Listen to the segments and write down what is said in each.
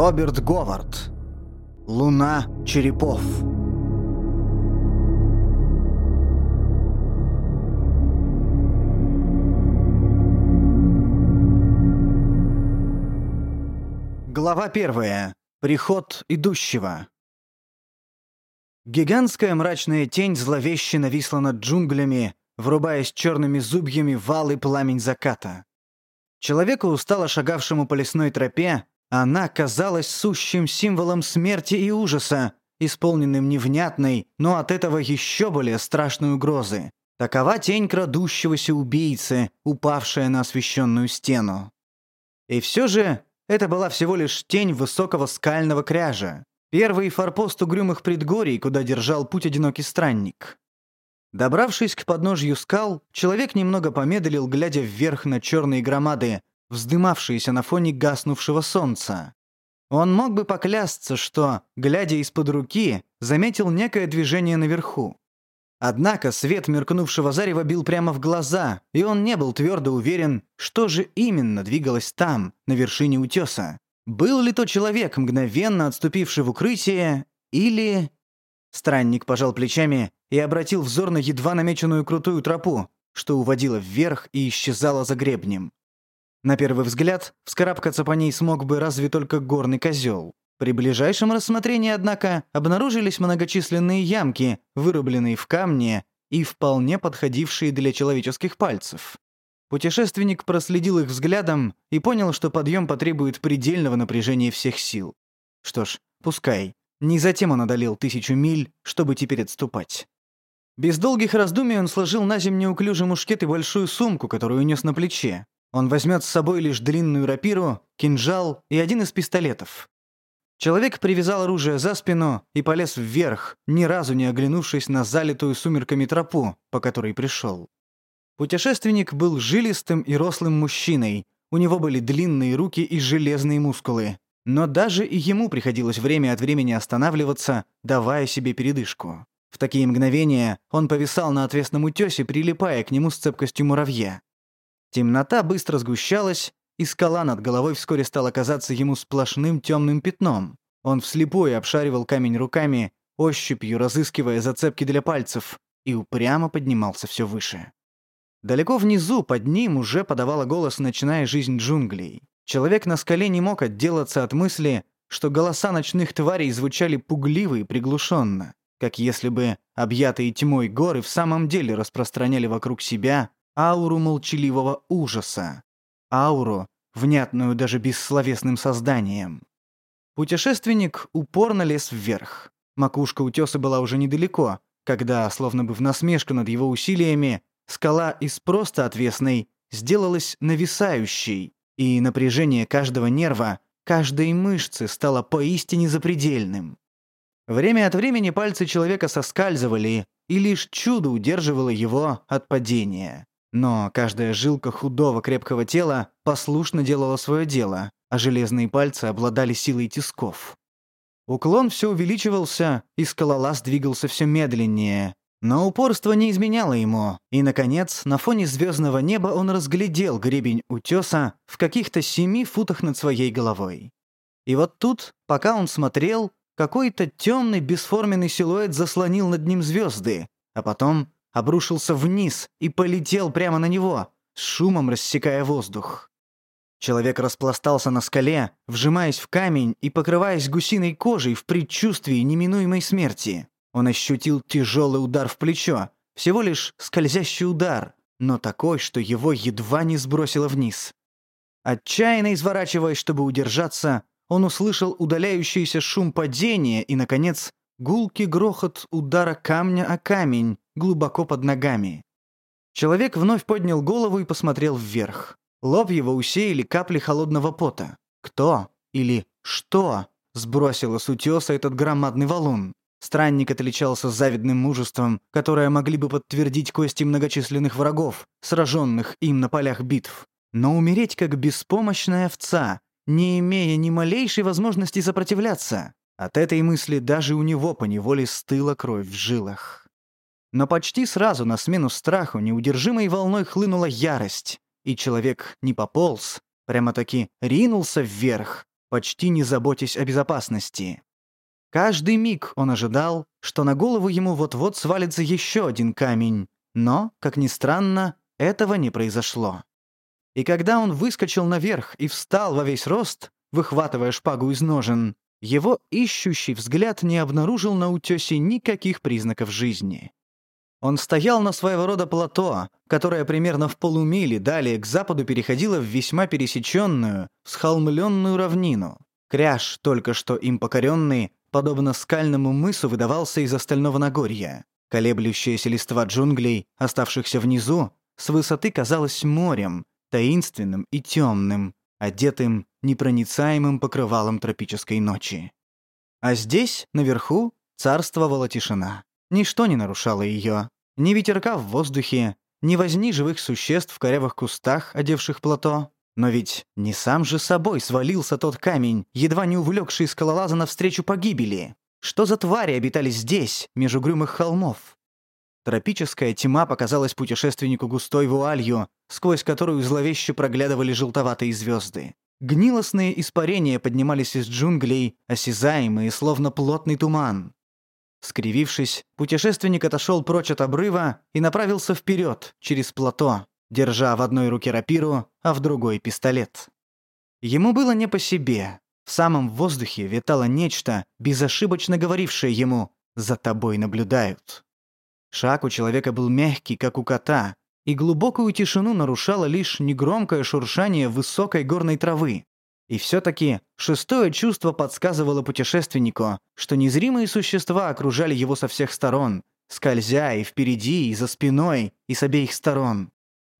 Роберт Говард. Луна черепов. Глава первая. Приход идущего. Гигантская мрачная тень зловеще нависла над джунглями, врубаясь черными зубьями в вал пламень заката. Человеку, устало шагавшему по лесной тропе, она казалась сущим символом смерти и ужаса, исполненным невнятной, но от этого еще более страшной угрозы. Такова тень крадущегося убийцы, упавшая на освещенную стену. И все же это была всего лишь тень высокого скального кряжа. Первый форпост угрюмых предгорий, куда держал путь одинокий странник. Добравшись к подножью скал, человек немного помедлил, глядя вверх на черные громады, вздымавшиеся на фоне гаснувшего солнца. Он мог бы поклясться, что, глядя из-под руки, заметил некое движение наверху. Однако свет меркнувшего зарева бил прямо в глаза, и он не был твердо уверен, что же именно двигалось там, на вершине утеса. Был ли то человек, мгновенно отступивший в укрытие, или... Странник пожал плечами и обратил взор на едва намеченную крутую тропу, что уводила вверх и исчезала за гребнем. На первый взгляд, вскарабкаться по ней смог бы разве только горный козел. При ближайшем рассмотрении, однако, обнаружились многочисленные ямки, вырубленные в камне и вполне подходившие для человеческих пальцев. Путешественник проследил их взглядом и понял, что подъем потребует предельного напряжения всех сил. Что ж, пускай. Не затем он одолел тысячу миль, чтобы теперь отступать. Без долгих раздумий он сложил на землю неуклюжий мушкет и большую сумку, которую унес на плече. Он возьмет с собой лишь длинную рапиру, кинжал и один из пистолетов. Человек привязал оружие за спину и полез вверх, ни разу не оглянувшись на залитую сумерками тропу, по которой пришел. Путешественник был жилистым и рослым мужчиной, у него были длинные руки и железные мускулы. Но даже и ему приходилось время от времени останавливаться, давая себе передышку. В такие мгновения он повисал на отвесном утёсе, прилипая к нему с цепкостью муравья. Темнота быстро сгущалась, и скала над головой вскоре стала казаться ему сплошным темным пятном. Он вслепую обшаривал камень руками, ощупью разыскивая зацепки для пальцев, и упрямо поднимался все выше. Далеко внизу, под ним, уже подавала голос ночная жизнь джунглей. Человек на скале не мог отделаться от мысли, что голоса ночных тварей звучали пугливо и приглушенно, как если бы объятые тьмой горы в самом деле распространяли вокруг себя ауру молчаливого ужаса ауру, внятную даже бессловесным созданием. Путешественник упорно лез вверх. Макушка утеса была уже недалеко, когда, словно бы в насмешку над его усилиями, скала из просто отвесной сделалась нависающей, и напряжение каждого нерва, каждой мышцы стало поистине запредельным. Время от времени пальцы человека соскальзывали, и лишь чудо удерживало его от падения. Но каждая жилка худого крепкого тела послушно делала свое дело, а железные пальцы обладали силой тисков. Уклон все увеличивался, и скалолаз двигался все медленнее. Но упорство не изменяло ему, и, наконец, на фоне звездного неба он разглядел гребень утеса в каких-то семи футах над своей головой. И вот тут, пока он смотрел, какой-то темный бесформенный силуэт заслонил над ним звезды, а потом обрушился вниз и полетел прямо на него, с шумом рассекая воздух. Человек распластался на скале, вжимаясь в камень и покрываясь гусиной кожей в предчувствии неминуемой смерти. Он ощутил тяжелый удар в плечо, всего лишь скользящий удар, но такой, что его едва не сбросило вниз. Отчаянно изворачиваясь, чтобы удержаться, он услышал удаляющийся шум падения и, наконец, гулкий грохот удара камня о камень, глубоко под ногами. Человек вновь поднял голову и посмотрел вверх. Лоб его усеяли капли холодного пота. Кто или что сбросило с утеса этот громадный валун? Странник отличался завидным мужеством, которое могли бы подтвердить кости многочисленных врагов, сраженных им на полях битв. Но умереть как беспомощная овца, не имея ни малейшей возможности сопротивляться, от этой мысли даже у него поневоле стыла кровь в жилах. Но почти сразу на смену страху неудержимой волной хлынула ярость, и человек не пополз, прямо-таки ринулся вверх, почти не заботясь о безопасности. Каждый миг он ожидал, что на голову ему вот-вот свалится еще один камень, но, как ни странно, этого не произошло. И когда он выскочил наверх и встал во весь рост, выхватывая шпагу из ножен, его ищущий взгляд не обнаружил на утёсе никаких признаков жизни. Он стоял на своего рода плато, которое примерно в полумиле далее к западу переходило в весьма пересеченную, схолмленную равнину. Кряж, только что им покоренный, подобно скальному мысу, выдавался из остального Нагорья. Колеблющаяся листва джунглей, оставшихся внизу, с высоты казалась морем, таинственным и темным, одетым непроницаемым покрывалом тропической ночи. А здесь, наверху, царствовала тишина. Ничто не нарушало ее. Ни ветерка в воздухе, ни возни живых существ в корявых кустах, одевших плато. Но ведь не сам же собой свалился тот камень, едва не увлекший скалолаза навстречу погибели. Что за твари обитали здесь, между угрюмых холмов? Тропическая тьма показалась путешественнику густой вуалью, сквозь которую зловеще проглядывали желтоватые звезды. Гнилостные испарения поднимались из джунглей, осязаемые, словно плотный туман. Скривившись, путешественник отошел прочь от обрыва и направился вперед, через плато, держа в одной руке рапиру, а в другой пистолет. Ему было не по себе. В самом воздухе витало нечто, безошибочно говорившее ему «За тобой наблюдают». Шаг у человека был мягкий, как у кота, и глубокую тишину нарушало лишь негромкое шуршание высокой горной травы. И все-таки шестое чувство подсказывало путешественнику, что незримые существа окружали его со всех сторон, скользя и впереди, и за спиной, и с обеих сторон.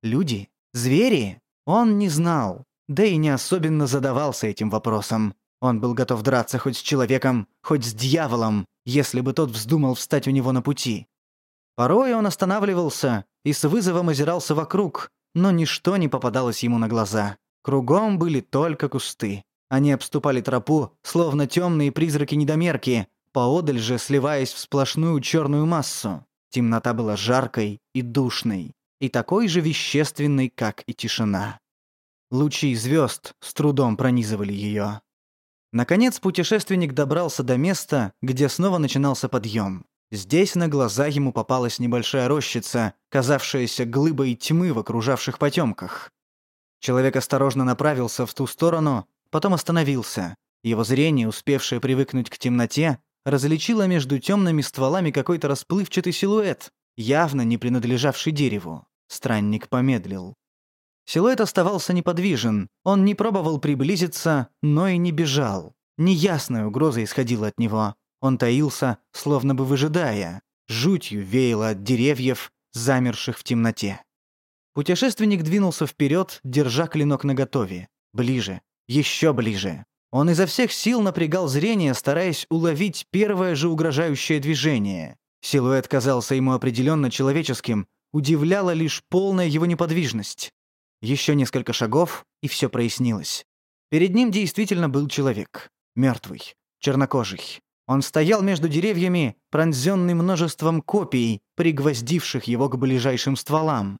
Люди? Звери? Он не знал, да и не особенно задавался этим вопросом. Он был готов драться хоть с человеком, хоть с дьяволом, если бы тот вздумал встать у него на пути. Порой он останавливался и с вызовом озирался вокруг, но ничто не попадалось ему на глаза. Кругом были только кусты. Они обступали тропу, словно темные призраки-недомерки, поодаль же сливаясь в сплошную черную массу. Темнота была жаркой и душной, и такой же вещественной, как и тишина. Лучи звезд с трудом пронизывали ее. Наконец путешественник добрался до места, где снова начинался подъем. Здесь на глаза ему попалась небольшая рощица, казавшаяся глыбой тьмы в окружавших потемках. Человек осторожно направился в ту сторону, потом остановился. Его зрение, успевшее привыкнуть к темноте, различило между темными стволами какой-то расплывчатый силуэт, явно не принадлежавший дереву. Странник помедлил. Силуэт оставался неподвижен, он не пробовал приблизиться, но и не бежал. Неясная угроза исходила от него. Он таился, словно бы выжидая. Жутью веяло от деревьев, замерших в темноте. Путешественник двинулся вперед, держа клинок наготове. Ближе. Еще ближе. Он изо всех сил напрягал зрение, стараясь уловить первое же угрожающее движение. Силуэт казался ему определенно человеческим, удивляла лишь полная его неподвижность. Еще несколько шагов, и все прояснилось. Перед ним действительно был человек. Мертвый, чернокожий. Он стоял между деревьями, пронзенный множеством копий, пригвоздивших его к ближайшим стволам.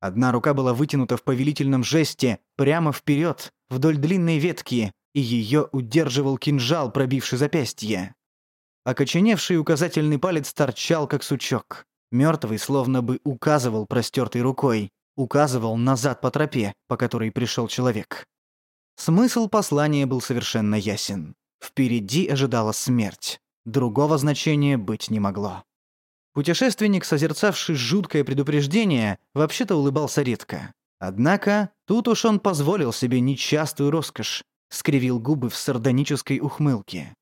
Одна рука была вытянута в повелительном жесте, прямо вперед, вдоль длинной ветки, и ее удерживал кинжал, пробивший запястье. Окоченевший указательный палец торчал, как сучок. Мертвый словно бы указывал простертой рукой, указывал назад по тропе, по которой пришел человек. Смысл послания был совершенно ясен. Впереди ожидала смерть. Другого значения быть не могло. Путешественник, созерцавший жуткое предупреждение, вообще-то улыбался редко. Однако тут уж он позволил себе нечастую роскошь, скривил губы в сардонической ухмылке.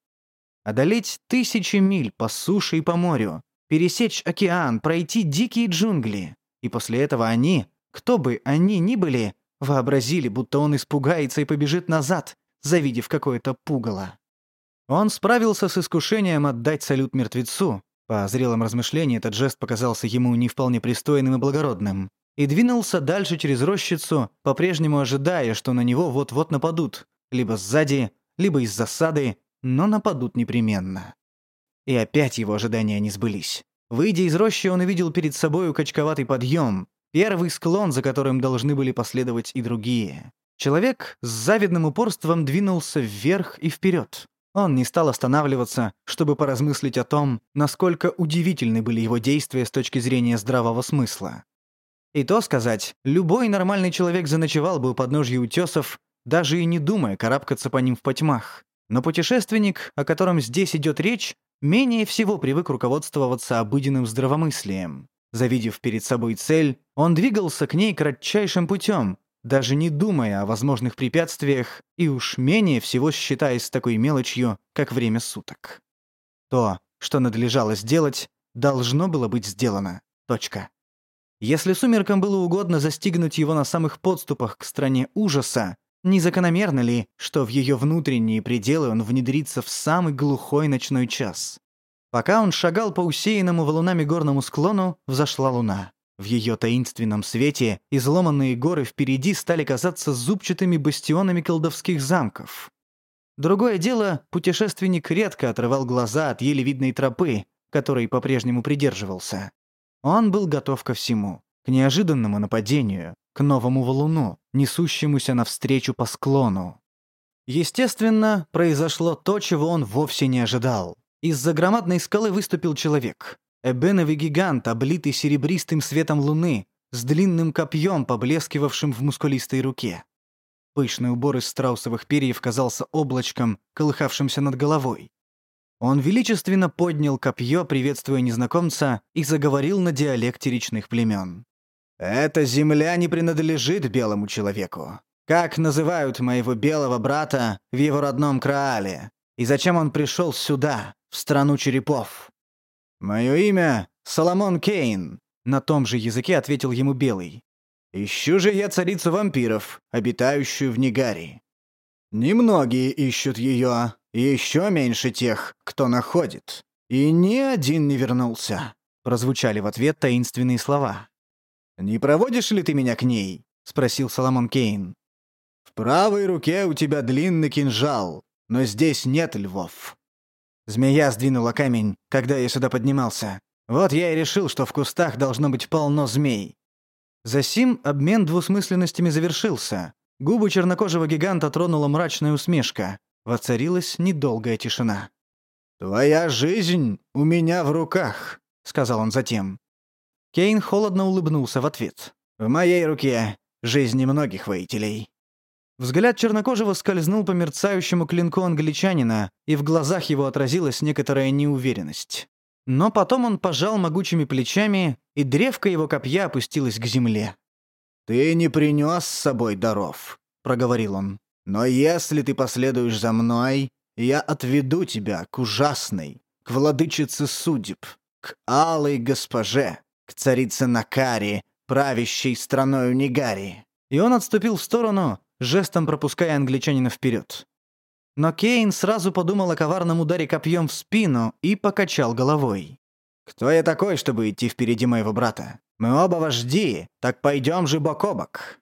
Одолеть тысячи миль по суше и по морю, пересечь океан, пройти дикие джунгли. И после этого они, кто бы они ни были, вообразили, будто он испугается и побежит назад, завидев какое-то пугало. Он справился с искушением отдать салют мертвецу, по зрелом размышлении этот жест показался ему не вполне пристойным и благородным. И двинулся дальше через рощицу, по-прежнему ожидая, что на него вот-вот нападут. Либо сзади, либо из засады, но нападут непременно. И опять его ожидания не сбылись. Выйдя из рощи, он увидел перед собой качковатый подъем, первый склон, за которым должны были последовать и другие. Человек с завидным упорством двинулся вверх и вперед. Он не стал останавливаться, чтобы поразмыслить о том, насколько удивительны были его действия с точки зрения здравого смысла. И то сказать, любой нормальный человек заночевал бы у подножья утесов, даже и не думая карабкаться по ним в потьмах. Но путешественник, о котором здесь идет речь, менее всего привык руководствоваться обыденным здравомыслием. Завидев перед собой цель, он двигался к ней кратчайшим путем, даже не думая о возможных препятствиях и уж менее всего считаясь такой мелочью, как время суток. То, что надлежало сделать, должно было быть сделано. Точка. Если сумеркам было угодно застигнуть его на самых подступах к стране ужаса, незакономерно ли, что в ее внутренние пределы он внедрится в самый глухой ночной час? Пока он шагал по усеянному валунами горному склону, взошла луна. В ее таинственном свете изломанные горы впереди стали казаться зубчатыми бастионами колдовских замков. Другое дело, путешественник редко отрывал глаза от еле видной тропы, которой по-прежнему придерживался. Он был готов ко всему. К неожиданному нападению, к новому валуну, несущемуся навстречу по склону. Естественно, произошло то, чего он вовсе не ожидал. Из-за громадной скалы выступил человек. Эбеновый гигант, облитый серебристым светом луны, с длинным копьем, поблескивавшим в мускулистой руке. Пышный убор из страусовых перьев казался облачком, колыхавшимся над головой. Он величественно поднял копье, приветствуя незнакомца, и заговорил на диалекте речных племен. «Эта земля не принадлежит белому человеку. Как называют моего белого брата в его родном Краале? И зачем он пришел сюда, в страну черепов?» «Мое имя — Соломон Кейн», — на том же языке ответил ему Белый. «Ищу же я царицу вампиров, обитающую в Нигаре. Немногие ищут ее, еще меньше тех, кто находит. И ни один не вернулся», — прозвучали в ответ таинственные слова. «Не проводишь ли ты меня к ней?» — спросил Соломон Кейн. «В правой руке у тебя длинный кинжал, но здесь нет львов. Змея сдвинула камень, когда я сюда поднимался. Вот я и решил, что в кустах должно быть полно змей. Засим обмен двусмысленностями завершился. Губы чернокожего гиганта тронула мрачная усмешка. Воцарилась недолгая тишина. «Твоя жизнь у меня в руках», — сказал он затем. Кейн холодно улыбнулся в ответ. «В моей руке жизни многих воителей». Взгляд чернокожего скользнул по мерцающему клинку англичанина, и в глазах его отразилась некоторая неуверенность. Но потом он пожал могучими плечами, и древко его копья опустилось к земле. «Ты не принес с собой даров», — проговорил он. «Но если ты последуешь за мной, я отведу тебя к ужасной, к владычице судеб, к алой госпоже, к царице Накари, правящей страною Нигари». И он отступил в сторону, жестом пропуская англичанина вперед. Но Кейн сразу подумал о коварном ударе копьем в спину и покачал головой. «Кто я такой, чтобы идти впереди моего брата? Мы оба вожди, так пойдем же бок о бок».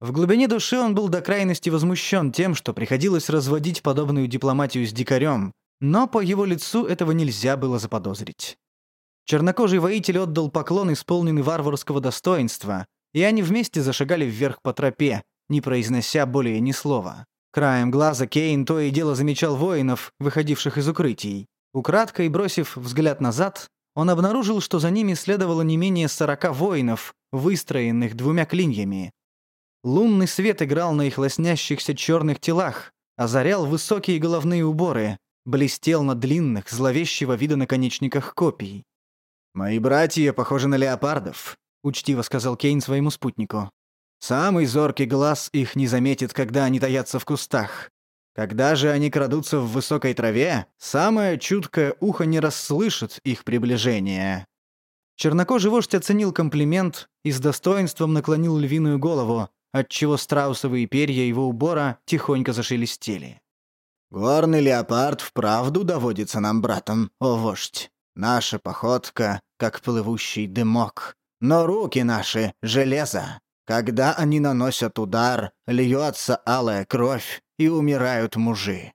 В глубине души он был до крайности возмущен тем, что приходилось разводить подобную дипломатию с дикарем, но по его лицу этого нельзя было заподозрить. Чернокожий воитель отдал поклон, исполненный варварского достоинства, и они вместе зашагали вверх по тропе, не произнося более ни слова. Краем глаза Кейн то и дело замечал воинов, выходивших из укрытий. Украдкой бросив взгляд назад, он обнаружил, что за ними следовало не менее сорока воинов, выстроенных двумя клиньями. Лунный свет играл на их лоснящихся черных телах, озарял высокие головные уборы, блестел на длинных, зловещего вида наконечниках копий. «Мои братья похожи на леопардов», — учтиво сказал Кейн своему спутнику. Самый зоркий глаз их не заметит, когда они таятся в кустах. Когда же они крадутся в высокой траве, самое чуткое ухо не расслышит их приближение. Чернокожий вождь оценил комплимент и с достоинством наклонил львиную голову, отчего страусовые перья его убора тихонько зашелестели. «Горный леопард вправду доводится нам братом, о вождь. Наша походка, как плывущий дымок, но руки наши — железо. Когда они наносят удар, льется алая кровь, и умирают мужи».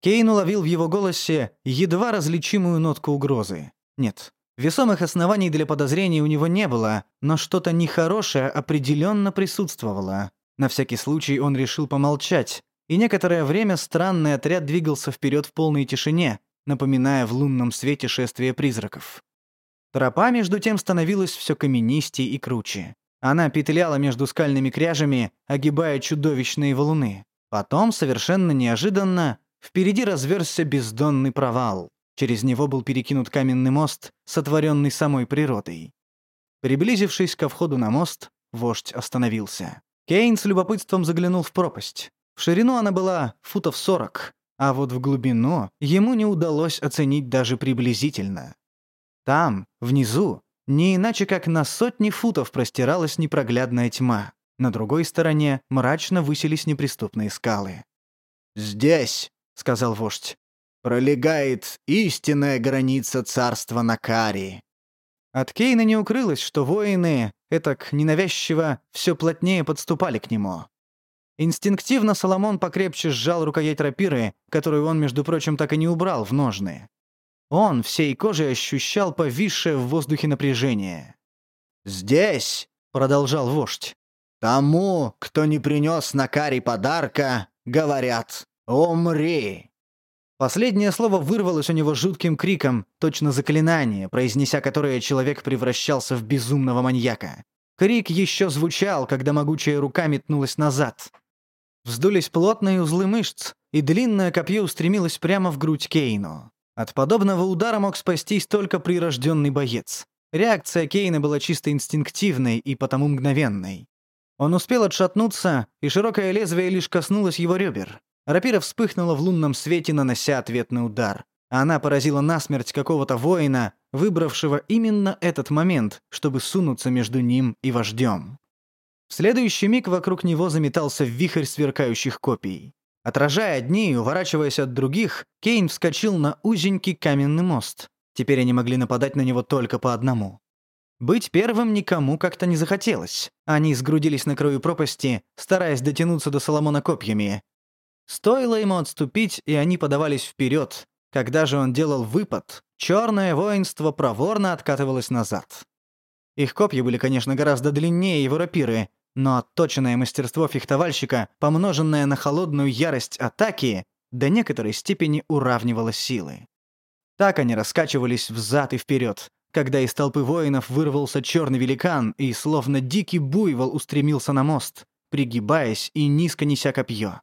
Кейн уловил в его голосе едва различимую нотку угрозы. Нет, весомых оснований для подозрений у него не было, но что-то нехорошее определенно присутствовало. На всякий случай он решил помолчать, и некоторое время странный отряд двигался вперед в полной тишине, напоминая в лунном свете шествие призраков. Тропа, между тем, становилась все каменистей и круче. Она петляла между скальными кряжами, огибая чудовищные валуны. Потом, совершенно неожиданно, впереди разверзся бездонный провал. Через него был перекинут каменный мост, сотворенный самой природой. Приблизившись ко входу на мост, вождь остановился. Кейн с любопытством заглянул в пропасть. В ширину она была футов сорок, а вот в глубину ему не удалось оценить даже приблизительно. Там, внизу, не иначе как на сотни футов простиралась непроглядная тьма. На другой стороне мрачно высились неприступные скалы. «Здесь», — сказал вождь, — «пролегает истинная граница царства Накари». От Кейна не укрылось, что воины, этак ненавязчиво, все плотнее подступали к нему. Инстинктивно Соломон покрепче сжал рукоять рапиры, которую он, между прочим, так и не убрал в ножны. Он всей кожей ощущал повисшее в воздухе напряжение. «Здесь», — продолжал вождь, — «тому, кто не принес на каре подарка, говорят, умри». Последнее слово вырвалось у него жутким криком, точно заклинание, произнеся которое человек превращался в безумного маньяка. Крик еще звучал, когда могучая рука метнулась назад. Вздулись плотные узлы мышц, и длинное копье устремилось прямо в грудь Кейну. От подобного удара мог спастись только прирожденный боец. Реакция Кейна была чисто инстинктивной и потому мгновенной. Он успел отшатнуться, и широкое лезвие лишь коснулось его ребер. Рапира вспыхнула в лунном свете, нанося ответный удар. Она поразила насмерть какого-то воина, выбравшего именно этот момент, чтобы сунуться между ним и вождем. В следующий миг вокруг него заметался вихрь сверкающих копий. Отражая одни и уворачиваясь от других, Кейн вскочил на узенький каменный мост. Теперь они могли нападать на него только по одному. Быть первым никому как-то не захотелось. Они сгрудились на краю пропасти, стараясь дотянуться до Соломона копьями. Стоило ему отступить, и они подавались вперед. Когда же он делал выпад, черное воинство проворно откатывалось назад. Их копья были, конечно, гораздо длиннее его рапиры, но отточенное мастерство фехтовальщика, помноженное на холодную ярость атаки, до некоторой степени уравнивало силы. Так они раскачивались взад и вперед, когда из толпы воинов вырвался черный великан и, словно дикий буйвол, устремился на мост, пригибаясь и низко неся копье.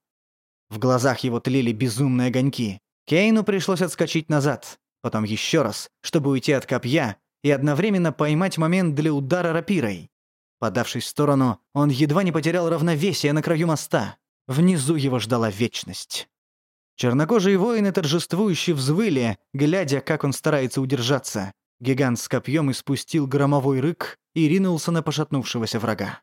В глазах его тлели безумные огоньки. Кейну пришлось отскочить назад, потом еще раз, чтобы уйти от копья и одновременно поймать момент для удара рапирой. Подавшись в сторону, он едва не потерял равновесие на краю моста. Внизу его ждала вечность. Чернокожие воины торжествующе взвыли, глядя, как он старается удержаться. Гигант с копьем испустил громовой рык и ринулся на пошатнувшегося врага.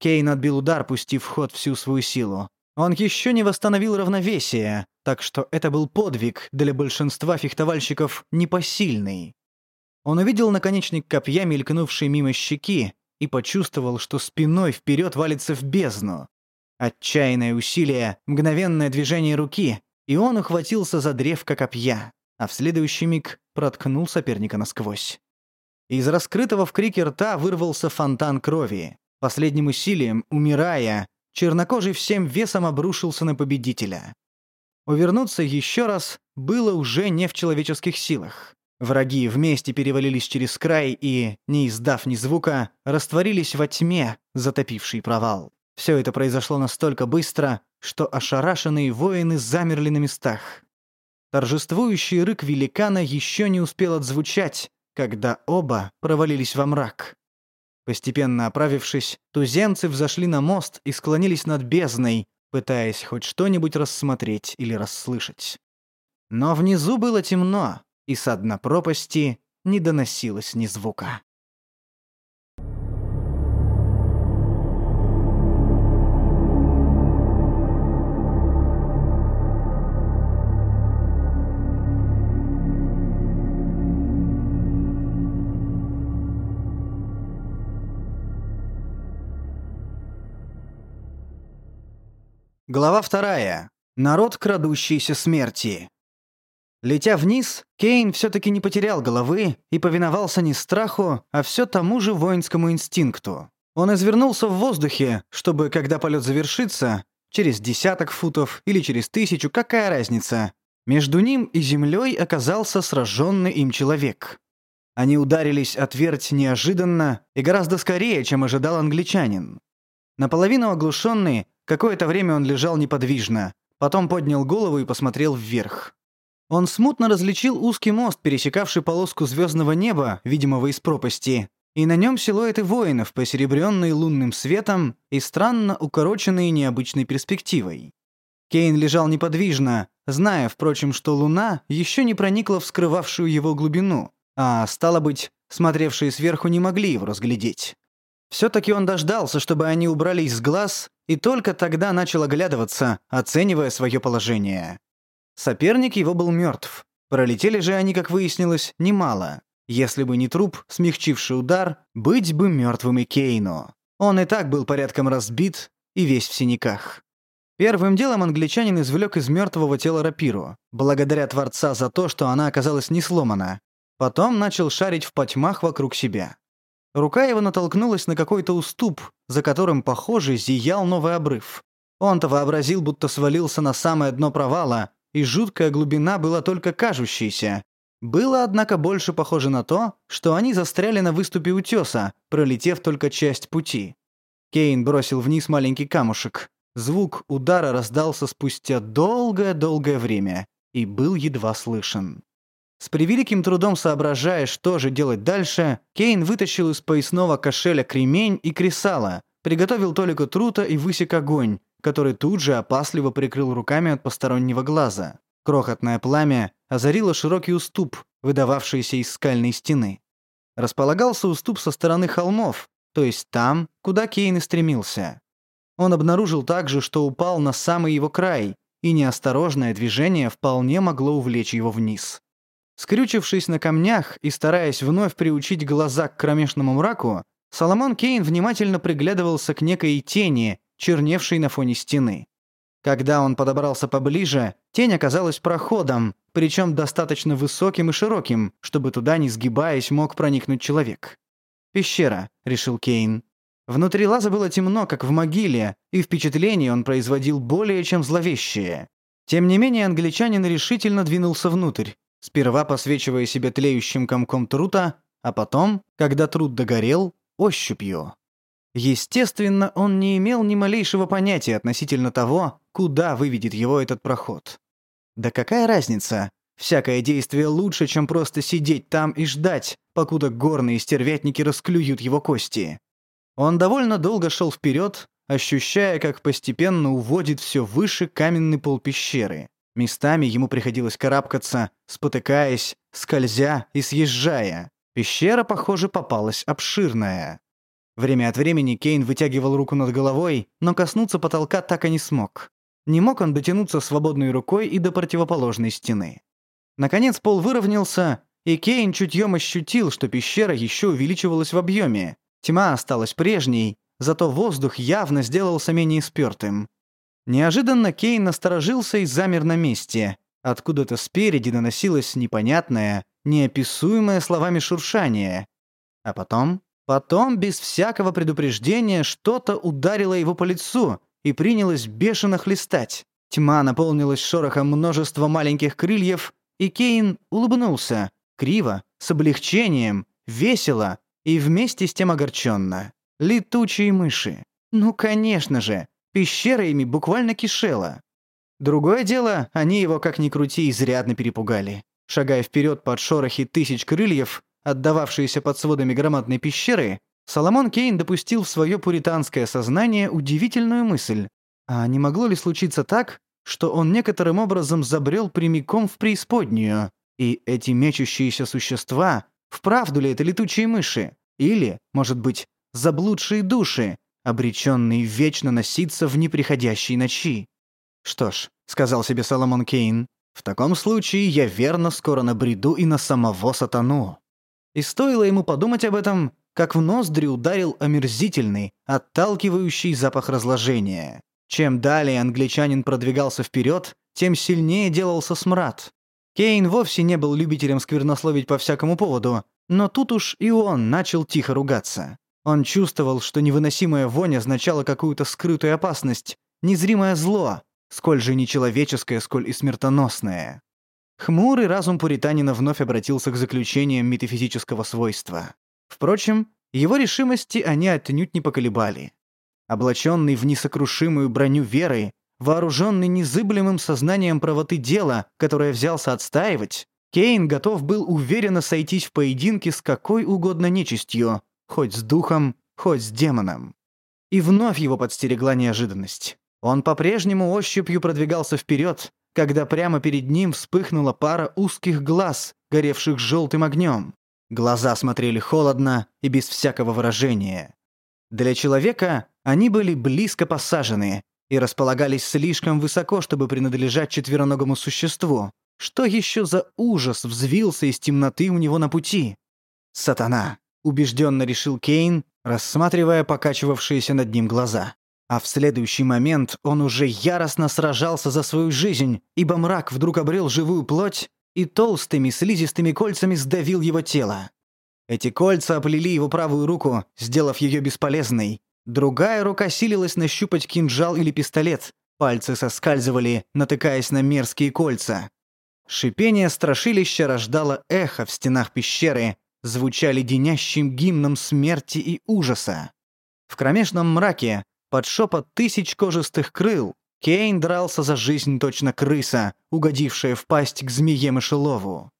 Кейн отбил удар, пустив в ход всю свою силу. Он еще не восстановил равновесие, так что это был подвиг для большинства фехтовальщиков непосильный. Он увидел наконечник копья, мелькнувший мимо щеки, и почувствовал, что спиной вперед валится в бездну. Отчаянное усилие, мгновенное движение руки, и он ухватился за древко копья, а в следующий миг проткнул соперника насквозь. Из раскрытого в крике рта вырвался фонтан крови. Последним усилием, умирая, чернокожий всем весом обрушился на победителя. Увернуться еще раз было уже не в человеческих силах. Враги вместе перевалились через край и, не издав ни звука, растворились во тьме, затопивший провал. Все это произошло настолько быстро, что ошарашенные воины замерли на местах. Торжествующий рык великана еще не успел отзвучать, когда оба провалились во мрак. Постепенно оправившись, туземцы взошли на мост и склонились над бездной, пытаясь хоть что-нибудь рассмотреть или расслышать. Но внизу было темно, и с дна пропасти не доносилось ни звука. Глава вторая. Народ, крадущийся смерти. Летя вниз, Кейн все-таки не потерял головы и повиновался не страху, а все тому же воинскому инстинкту. Он извернулся в воздухе, чтобы, когда полет завершится, через десяток футов или через тысячу, какая разница, между ним и землей оказался сраженный им человек. Они ударились о твердь неожиданно и гораздо скорее, чем ожидал англичанин. Наполовину оглушенный, какое-то время он лежал неподвижно, потом поднял голову и посмотрел вверх. Он смутно различил узкий мост, пересекавший полоску звездного неба, видимого из пропасти, и на нем силуэты воинов, посеребренные лунным светом и странно укороченные необычной перспективой. Кейн лежал неподвижно, зная, впрочем, что луна еще не проникла в скрывавшую его глубину, а, стало быть, смотревшие сверху не могли его разглядеть. Все-таки он дождался, чтобы они убрались с глаз, и только тогда начал оглядываться, оценивая свое положение. Соперник его был мертв. Пролетели же они, как выяснилось, немало. Если бы не труп, смягчивший удар, быть бы мертвым и Кейну. Он и так был порядком разбит и весь в синяках. Первым делом англичанин извлек из мертвого тела рапиру, благодаря Творца за то, что она оказалась не сломана. Потом начал шарить в потьмах вокруг себя. Рука его натолкнулась на какой-то уступ, за которым, похоже, зиял новый обрыв. Он-то вообразил, будто свалился на самое дно провала, и жуткая глубина была только кажущейся. Было, однако, больше похоже на то, что они застряли на выступе утеса, пролетев только часть пути. Кейн бросил вниз маленький камушек. Звук удара раздался спустя долгое-долгое время и был едва слышен. С превеликим трудом соображая, что же делать дальше, Кейн вытащил из поясного кошеля кремень и кресало, приготовил Толику трута и высек огонь, который тут же опасливо прикрыл руками от постороннего глаза. Крохотное пламя озарило широкий уступ, выдававшийся из скальной стены. Располагался уступ со стороны холмов, то есть там, куда Кейн и стремился. Он обнаружил также, что упал на самый его край, и неосторожное движение вполне могло увлечь его вниз. Скрючившись на камнях и стараясь вновь приучить глаза к кромешному мраку, Соломон Кейн внимательно приглядывался к некой тени, черневшей на фоне стены. Когда он подобрался поближе, тень оказалась проходом, причем достаточно высоким и широким, чтобы туда, не сгибаясь, мог проникнуть человек. «Пещера», — решил Кейн. Внутри лаза было темно, как в могиле, и впечатление он производил более чем зловещее. Тем не менее, англичанин решительно двинулся внутрь, сперва посвечивая себе тлеющим комком трута, а потом, когда труд догорел, ощупью. Естественно, он не имел ни малейшего понятия относительно того, куда выведет его этот проход. Да какая разница? Всякое действие лучше, чем просто сидеть там и ждать, покуда горные стервятники расклюют его кости. Он довольно долго шел вперед, ощущая, как постепенно уводит все выше каменный пол пещеры. Местами ему приходилось карабкаться, спотыкаясь, скользя и съезжая. Пещера, похоже, попалась обширная. Время от времени Кейн вытягивал руку над головой, но коснуться потолка так и не смог. Не мог он дотянуться свободной рукой и до противоположной стены. Наконец пол выровнялся, и Кейн чутьем ощутил, что пещера еще увеличивалась в объеме, Тьма осталась прежней, зато воздух явно сделался менее спёртым. Неожиданно Кейн насторожился и замер на месте. Откуда-то спереди доносилось непонятное, неописуемое словами шуршание. А потом, потом, без всякого предупреждения, что-то ударило его по лицу и принялось бешено хлестать. Тьма наполнилась шорохом множества маленьких крыльев, и Кейн улыбнулся, криво, с облегчением, весело, и вместе с тем огорченно. Летучие мыши. Ну, конечно же, пещера ими буквально кишела. Другое дело, они его, как ни крути, изрядно перепугали. Шагая вперед под шорохи тысяч крыльев, отдававшиеся под сводами громадной пещеры, Соломон Кейн допустил в свое пуританское сознание удивительную мысль. А не могло ли случиться так, что он некоторым образом забрел прямиком в преисподнюю, и эти мечущиеся существа Вправду ли это летучие мыши? Или, может быть, заблудшие души, обреченные вечно носиться в неприходящей ночи? «Что ж», — сказал себе Соломон Кейн, «в таком случае я верно скоро набреду и на самого сатану». И стоило ему подумать об этом, как в ноздри ударил омерзительный, отталкивающий запах разложения. Чем далее англичанин продвигался вперед, тем сильнее делался смрад. Кейн вовсе не был любителем сквернословить по всякому поводу, но тут уж и он начал тихо ругаться. Он чувствовал, что невыносимая вонь означала какую-то скрытую опасность, незримое зло, сколь же нечеловеческое, сколь и смертоносное. Хмурый разум пуританина вновь обратился к заключениям метафизического свойства. Впрочем, его решимости они отнюдь не поколебали. Облаченный в несокрушимую броню веры, вооруженный незыблемым сознанием правоты дела, которое взялся отстаивать, Кейн готов был уверенно сойтись в поединке с какой угодно нечистью, хоть с духом, хоть с демоном. И вновь его подстерегла неожиданность. Он по-прежнему ощупью продвигался вперед, когда прямо перед ним вспыхнула пара узких глаз, горевших желтым огнем. Глаза смотрели холодно и без всякого выражения. Для человека они были близко посажены и располагались слишком высоко, чтобы принадлежать четвероногому существу. Что еще за ужас взвился из темноты у него на пути? «Сатана!» — убежденно решил Кейн, рассматривая покачивавшиеся над ним глаза. А в следующий момент он уже яростно сражался за свою жизнь, ибо мрак вдруг обрел живую плоть и толстыми слизистыми кольцами сдавил его тело. Эти кольца оплели его правую руку, сделав ее бесполезной. Другая рука силилась нащупать кинжал или пистолет. Пальцы соскальзывали, натыкаясь на мерзкие кольца. Шипение страшилища рождало эхо в стенах пещеры, звуча леденящим гимном смерти и ужаса. В кромешном мраке под шепот тысяч кожистых крыл Кейн дрался за жизнь точно крыса, угодившая в пасть к змее-мышелову.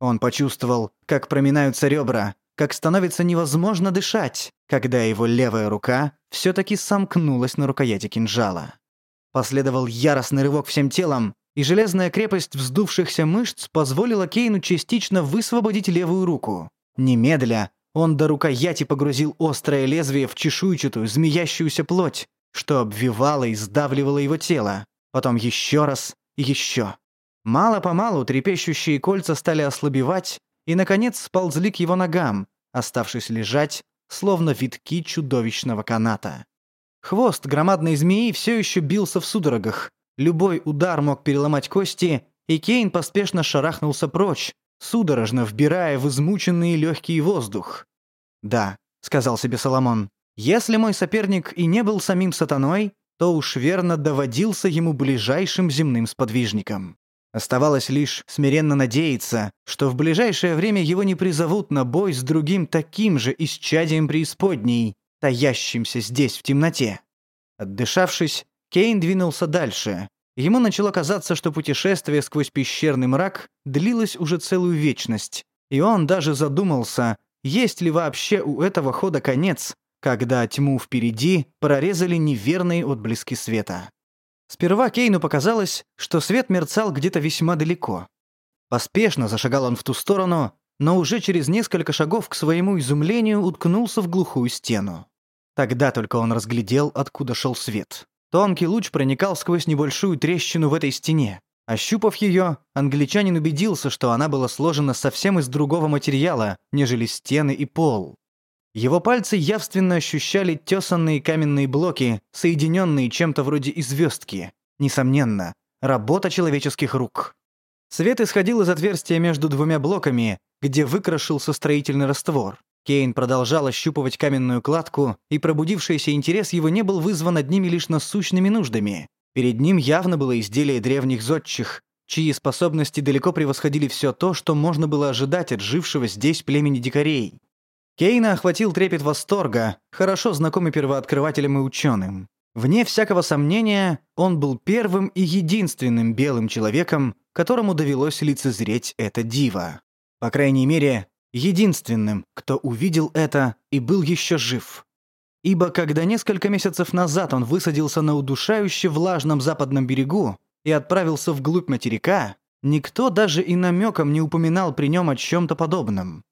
Он почувствовал, как проминаются ребра, как становится невозможно дышать, когда его левая рука все-таки сомкнулась на рукояти кинжала. Последовал яростный рывок всем телом, и железная крепость вздувшихся мышц позволила Кейну частично высвободить левую руку. Немедля он до рукояти погрузил острое лезвие в чешуйчатую, змеящуюся плоть, что обвивало и сдавливало его тело. Потом еще раз и еще. Мало-помалу трепещущие кольца стали ослабевать и, наконец, сползли к его ногам, оставшись лежать, словно витки чудовищного каната. Хвост громадной змеи все еще бился в судорогах. Любой удар мог переломать кости, и Кейн поспешно шарахнулся прочь, судорожно вбирая в измученный легкий воздух. «Да», — сказал себе Соломон, — «если мой соперник и не был самим сатаной, то уж верно доводился ему ближайшим земным сподвижником». Оставалось лишь смиренно надеяться, что в ближайшее время его не призовут на бой с другим таким же исчадием преисподней, таящимся здесь в темноте. Отдышавшись, Кейн двинулся дальше, Ему начало казаться, что путешествие сквозь пещерный мрак длилось уже целую вечность, и он даже задумался, есть ли вообще у этого хода конец, когда тьму впереди прорезали неверные отблески света. Сперва Кейну показалось, что свет мерцал где-то весьма далеко. Поспешно зашагал он в ту сторону, но уже через несколько шагов к своему изумлению уткнулся в глухую стену. Тогда только он разглядел, откуда шел свет. Тонкий луч проникал сквозь небольшую трещину в этой стене. Ощупав ее, англичанин убедился, что она была сложена совсем из другого материала, нежели стены и пол. Его пальцы явственно ощущали тесанные каменные блоки, соединенные чем-то вроде известки. Несомненно, работа человеческих рук. Свет исходил из отверстия между двумя блоками, где выкрашился строительный раствор. Кейн продолжал ощупывать каменную кладку, и пробудившийся интерес его не был вызван одними лишь насущными нуждами. Перед ним явно было изделие древних зодчих, чьи способности далеко превосходили все то, что можно было ожидать от жившего здесь племени дикарей. Кейна охватил трепет восторга, хорошо знакомый первооткрывателям и ученым. Вне всякого сомнения, он был первым и единственным белым человеком, которому довелось лицезреть это диво. По крайней мере, единственным, кто увидел это и был еще жив. Ибо когда несколько месяцев назад он высадился на удушающе влажном западном берегу и отправился вглубь материка, никто даже и намеком не упоминал при нем о чем-то подобном.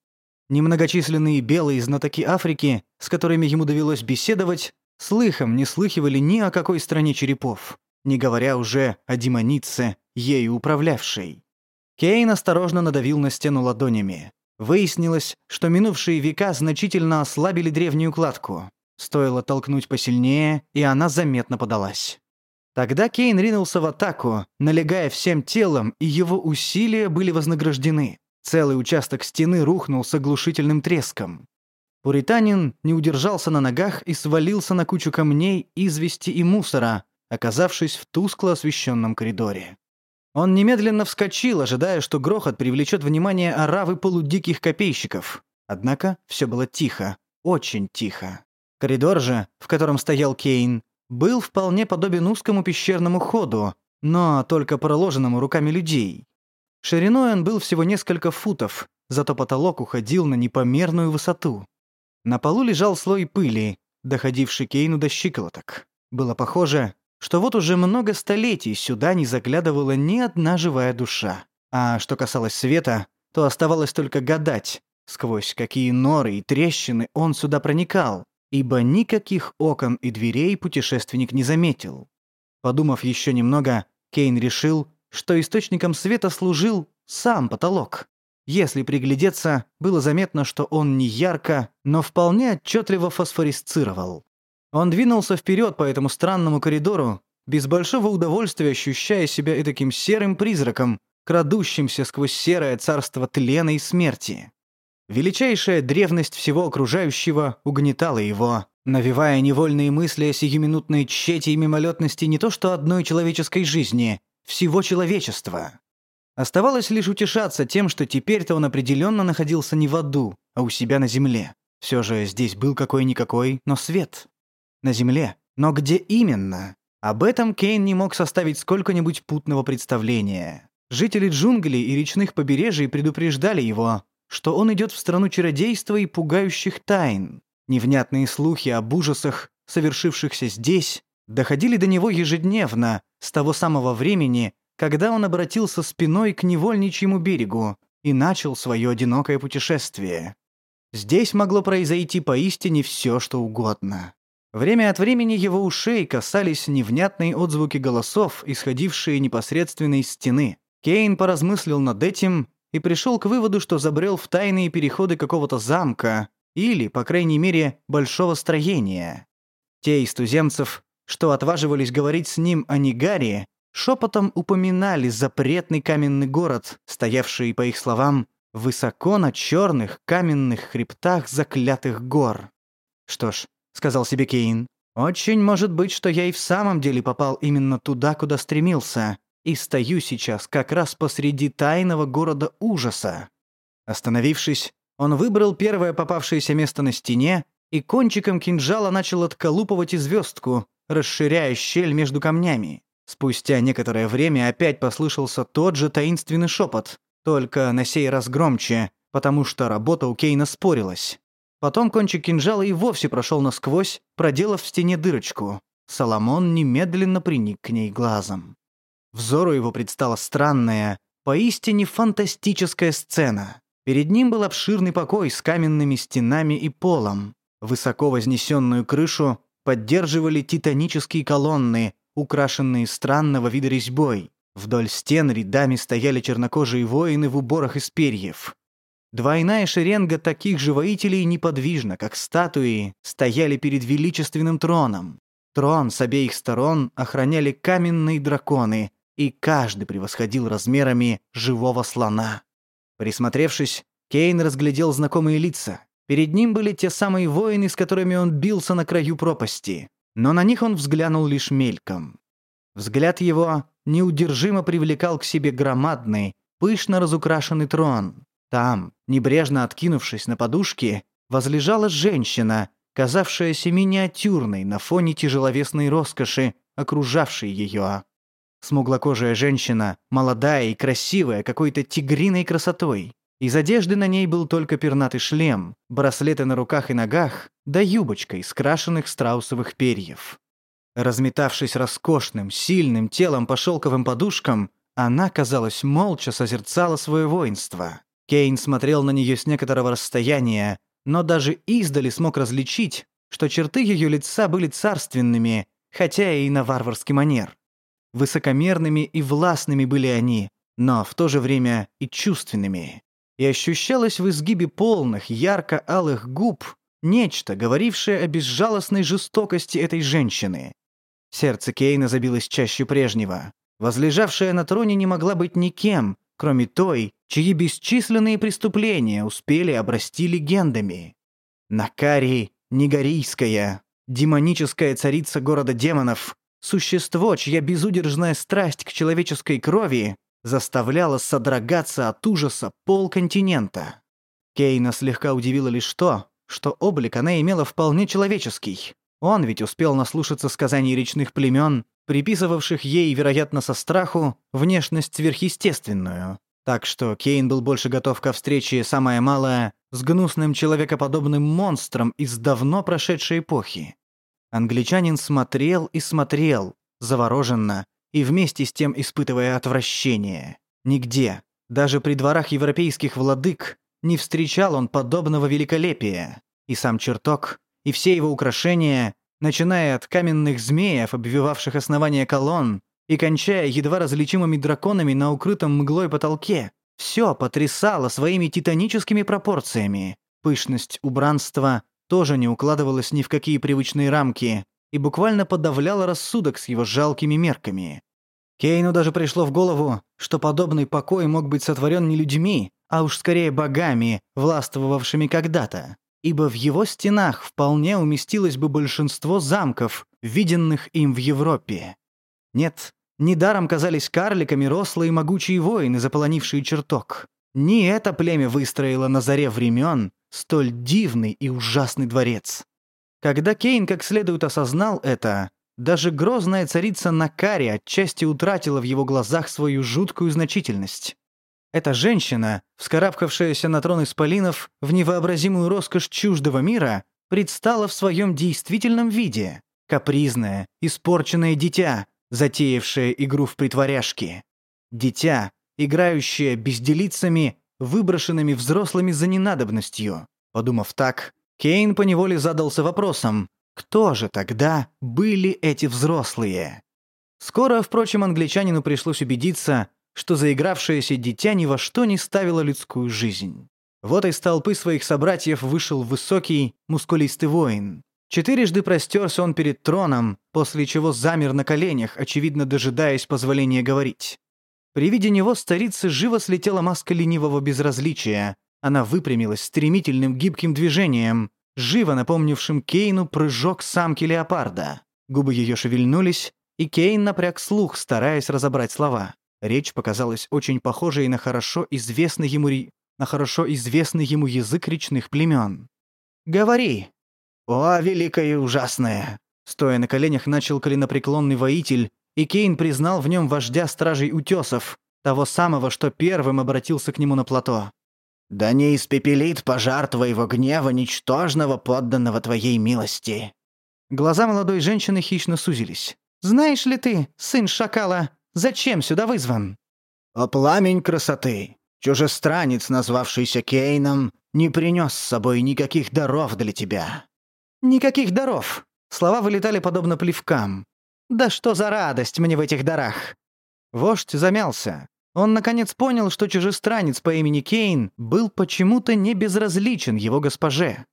Немногочисленные белые знатоки Африки, с которыми ему довелось беседовать, слыхом не слыхивали ни о какой стране черепов, не говоря уже о демонице, ею управлявшей. Кейн осторожно надавил на стену ладонями. Выяснилось, что минувшие века значительно ослабили древнюю кладку. Стоило толкнуть посильнее, и она заметно подалась. Тогда Кейн ринулся в атаку, налегая всем телом, и его усилия были вознаграждены. Целый участок стены рухнул с оглушительным треском. Пуританин не удержался на ногах и свалился на кучу камней, извести и мусора, оказавшись в тускло освещенном коридоре. Он немедленно вскочил, ожидая, что грохот привлечет внимание оравы полудиких копейщиков. Однако все было тихо, очень тихо. Коридор же, в котором стоял Кейн, был вполне подобен узкому пещерному ходу, но только проложенному руками людей. Шириной он был всего несколько футов, зато потолок уходил на непомерную высоту. На полу лежал слой пыли, доходивший Кейну до щиколоток. Было похоже, что вот уже много столетий сюда не заглядывала ни одна живая душа. А что касалось света, то оставалось только гадать, сквозь какие норы и трещины он сюда проникал, ибо никаких окон и дверей путешественник не заметил. Подумав еще немного, Кейн решил, что источником света служил сам потолок. Если приглядеться, было заметно, что он не ярко, но вполне отчетливо фосфорисцировал. Он двинулся вперед по этому странному коридору, без большого удовольствия ощущая себя таким серым призраком, крадущимся сквозь серое царство тлена и смерти. Величайшая древность всего окружающего угнетала его, навевая невольные мысли о сиюминутной тщете и мимолетности не то что одной человеческой жизни, всего человечества. Оставалось лишь утешаться тем, что теперь-то он определенно находился не в аду, а у себя на земле. Все же здесь был какой-никакой, но свет на Земле. Но где именно? Об этом Кейн не мог составить сколько-нибудь путного представления. Жители джунглей и речных побережий предупреждали его, что он идет в страну чародейства и пугающих тайн. Невнятные слухи об ужасах, совершившихся здесь, доходили до него ежедневно, с того самого времени, когда он обратился спиной к невольничьему берегу и начал свое одинокое путешествие. Здесь могло произойти поистине все, что угодно. Время от времени его ушей касались невнятные отзвуки голосов, исходившие непосредственно из стены. Кейн поразмыслил над этим и пришел к выводу, что забрел в тайные переходы какого-то замка или, по крайней мере, большого строения. Те из туземцев, что отваживались говорить с ним о Нигаре, шепотом упоминали запретный каменный город, стоявший, по их словам, высоко на черных каменных хребтах заклятых гор. Что ж, — сказал себе Кейн. «Очень может быть, что я и в самом деле попал именно туда, куда стремился, и стою сейчас как раз посреди тайного города ужаса». Остановившись, он выбрал первое попавшееся место на стене и кончиком кинжала начал отколупывать звездку, расширяя щель между камнями. Спустя некоторое время опять послышался тот же таинственный шепот, только на сей раз громче, потому что работа у Кейна спорилась. Потом кончик кинжала и вовсе прошел насквозь, проделав в стене дырочку. Соломон немедленно приник к ней глазом. Взору его предстала странная, поистине фантастическая сцена. Перед ним был обширный покой с каменными стенами и полом. Высоко вознесенную крышу поддерживали титанические колонны, украшенные странного вида резьбой. Вдоль стен рядами стояли чернокожие воины в уборах из перьев. Двойная шеренга таких же воителей неподвижно, как статуи, стояли перед величественным троном. Трон с обеих сторон охраняли каменные драконы, и каждый превосходил размерами живого слона. Присмотревшись, Кейн разглядел знакомые лица. Перед ним были те самые воины, с которыми он бился на краю пропасти. Но на них он взглянул лишь мельком. Взгляд его неудержимо привлекал к себе громадный, пышно разукрашенный трон. Там, небрежно откинувшись на подушки, возлежала женщина, казавшаяся миниатюрной на фоне тяжеловесной роскоши, окружавшей ее. Смуглокожая женщина, молодая и красивая, какой-то тигриной красотой. Из одежды на ней был только пернатый шлем, браслеты на руках и ногах, да юбочка из крашенных страусовых перьев. Разметавшись роскошным, сильным телом по шелковым подушкам, она, казалось, молча созерцала свое воинство. Кейн смотрел на нее с некоторого расстояния, но даже издали смог различить, что черты ее лица были царственными, хотя и на варварский манер. Высокомерными и властными были они, но в то же время и чувственными. И ощущалось в изгибе полных, ярко-алых губ нечто, говорившее о безжалостной жестокости этой женщины. Сердце Кейна забилось чаще прежнего. Возлежавшая на троне не могла быть никем, кроме той, чьи бесчисленные преступления успели обрасти легендами. Накари Нигорийская, демоническая царица города демонов, существо, чья безудержная страсть к человеческой крови заставляла содрогаться от ужаса полконтинента. Кейна слегка удивило лишь то, что облик она имела вполне человеческий. Он ведь успел наслушаться сказаний речных племен, приписывавших ей, вероятно, со страху, внешность сверхъестественную. Так что Кейн был больше готов ко встрече, самое малое, с гнусным человекоподобным монстром из давно прошедшей эпохи. Англичанин смотрел и смотрел, завороженно, и вместе с тем испытывая отвращение. Нигде, даже при дворах европейских владык, не встречал он подобного великолепия. И сам чертог, и все его украшения, начиная от каменных змеев, обвивавших основания колонн, и кончая едва различимыми драконами на укрытом мглой потолке, все потрясало своими титаническими пропорциями. Пышность убранства тоже не укладывалась ни в какие привычные рамки и буквально подавляла рассудок с его жалкими мерками. Кейну даже пришло в голову, что подобный покой мог быть сотворен не людьми, а уж скорее богами, властвовавшими когда-то, ибо в его стенах вполне уместилось бы большинство замков, виденных им в Европе. Нет, недаром казались карликами рослые могучие воины, заполонившие чертог. Не это племя выстроило на заре времен столь дивный и ужасный дворец. Когда Кейн как следует осознал это, даже грозная царица Накари отчасти утратила в его глазах свою жуткую значительность. Эта женщина, вскарабкавшаяся на трон исполинов в невообразимую роскошь чуждого мира, предстала в своем действительном виде. Капризное, испорченное дитя, затеявшее игру в притворяшки. Дитя, играющее безделицами, выброшенными взрослыми за ненадобностью. Подумав так, Кейн поневоле задался вопросом, кто же тогда были эти взрослые? Скоро, впрочем, англичанину пришлось убедиться, что заигравшееся дитя ни во что не ставило людскую жизнь. Вот из толпы своих собратьев вышел высокий, мускулистый воин. Четырежды простерся он перед троном, после чего замер на коленях, очевидно дожидаясь позволения говорить. При виде него старицы живо слетела маска ленивого безразличия. Она выпрямилась стремительным гибким движением, живо напомнившим Кейну прыжок самки леопарда. Губы ее шевельнулись, и Кейн напряг слух, стараясь разобрать слова. Речь показалась очень похожей на хорошо известный ему, на хорошо известный ему язык речных племен. «Говори!» «О, великое и ужасное!» Стоя на коленях, начал коленопреклонный воитель, и Кейн признал в нем вождя стражей утесов, того самого, что первым обратился к нему на плато. Да не испепелит пожар твоего гнева, ничтожного подданного твоей милости». Глаза молодой женщины хищно сузились. «Знаешь ли ты, сын шакала, зачем сюда вызван?» «О пламень красоты! Чужестранец, назвавшийся Кейном, не принес с собой никаких даров для тебя». «Никаких даров!» Слова вылетали подобно плевкам. «Да что за радость мне в этих дарах!» Вождь замялся. Он наконец понял, что чужестранец по имени Кейн был почему-то не безразличен его госпоже.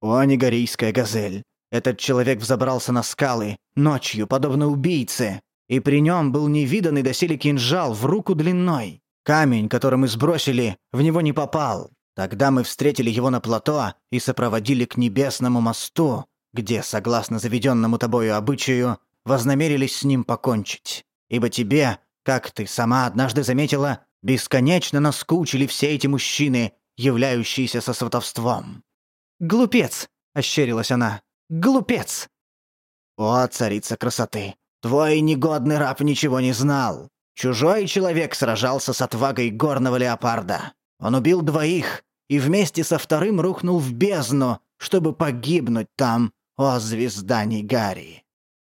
«О, негорийская газель! Этот человек взобрался на скалы, ночью, подобно убийце, и при нем был невиданный доселе кинжал в руку длиной. Камень, который мы сбросили, в него не попал. Тогда мы встретили его на плато и сопроводили к небесному мосту, где, согласно заведенному тобою обычаю, вознамерились с ним покончить. Ибо тебе, как ты сама однажды заметила, бесконечно наскучили все эти мужчины, являющиеся со сватовством. «Глупец!» — ощерилась она. «Глупец!» «О, царица красоты! Твой негодный раб ничего не знал. Чужой человек сражался с отвагой горного леопарда. Он убил двоих и вместе со вторым рухнул в бездну, чтобы погибнуть там, о звезда Нигари».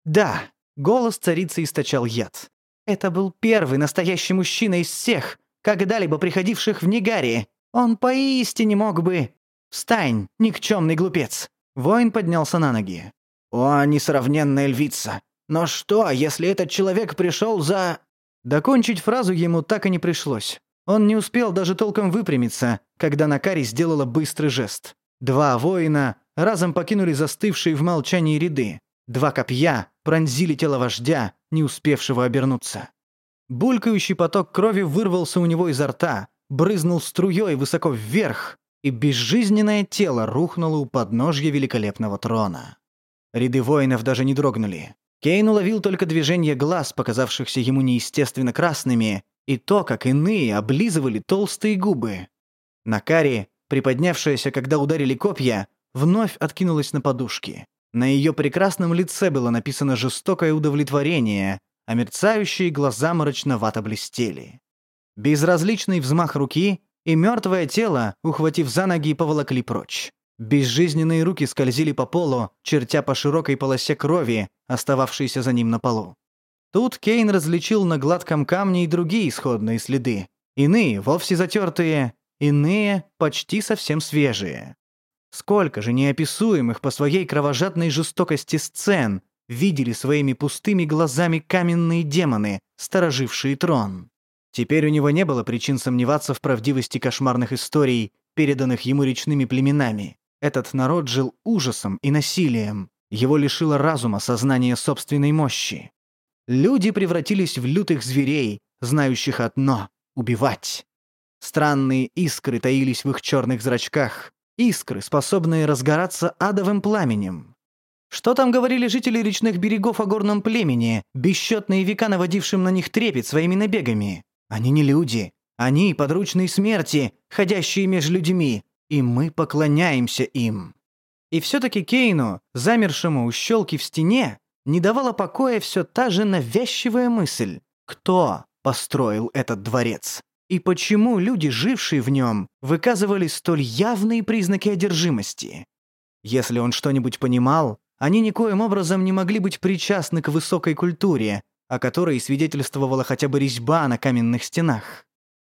«Да!» — голос царицы источал яд. Это был первый настоящий мужчина из всех, когда-либо приходивших в Нигари. Он поистине мог бы... Встань, никчемный глупец!» Воин поднялся на ноги. «О, несравненная львица! Но что, если этот человек пришел за...» Докончить фразу ему так и не пришлось. Он не успел даже толком выпрямиться, когда Накари сделала быстрый жест. Два воина разом покинули застывшие в молчании ряды. Два копья пронзили тело вождя, не успевшего обернуться. Булькающий поток крови вырвался у него изо рта, брызнул струей высоко вверх и безжизненное тело рухнуло у подножья великолепного трона. Ряды воинов даже не дрогнули. Кейн уловил только движение глаз, показавшихся ему неестественно красными, и то, как иные облизывали толстые губы. Накари, приподнявшаяся, когда ударили копья, вновь откинулась на подушки. На ее прекрасном лице было написано жестокое удовлетворение, а мерцающие глаза мрачновато блестели. Безразличный взмах руки, и мертвое тело, ухватив за ноги, поволокли прочь. Безжизненные руки скользили по полу, чертя по широкой полосе крови, остававшейся за ним на полу. Тут Кейн различил на гладком камне и другие исходные следы. Иные вовсе затертые, иные почти совсем свежие. Сколько же неописуемых по своей кровожадной жестокости сцен видели своими пустыми глазами каменные демоны, сторожившие трон. Теперь у него не было причин сомневаться в правдивости кошмарных историй, переданных ему речными племенами. Этот народ жил ужасом и насилием. Его лишило разума сознания собственной мощи. Люди превратились в лютых зверей, знающих одно — убивать. Странные искры таились в их черных зрачках, искры, способные разгораться адовым пламенем. Что там говорили жители речных берегов о горном племени, бесчетные века наводившим на них трепет своими набегами? Они не люди. Они — подручные смерти, ходящие между людьми, и мы поклоняемся им. И все-таки Кейну, замершему у щелки в стене, не давала покоя все та же навязчивая мысль. Кто построил этот дворец? И почему люди, жившие в нем, выказывали столь явные признаки одержимости? Если он что-нибудь понимал, они никоим образом не могли быть причастны к высокой культуре, о которой свидетельствовала хотя бы резьба на каменных стенах.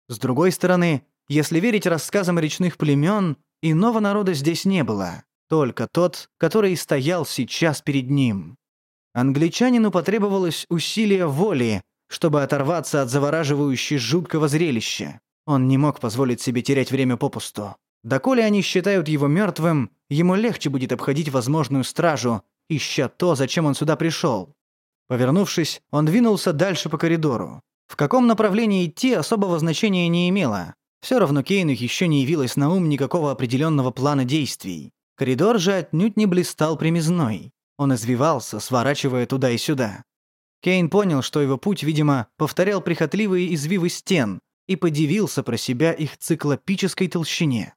С другой стороны, если верить рассказам речных племен, иного народа здесь не было, только тот, который стоял сейчас перед ним. Англичанину потребовалось усилие воли, чтобы оторваться от завораживающей жуткого зрелища. Он не мог позволить себе терять время попусту. Доколе они считают его мертвым, ему легче будет обходить возможную стражу, ища то, зачем он сюда пришел. Повернувшись, он двинулся дальше по коридору. В каком направлении идти особого значения не имело. Все равно Кейну еще не явилось на ум никакого определенного плана действий. Коридор же отнюдь не блистал примизной. Он извивался, сворачивая туда и сюда. Кейн понял, что его путь, видимо, повторял прихотливые извивы стен, и подивился про себя их циклопической толщине.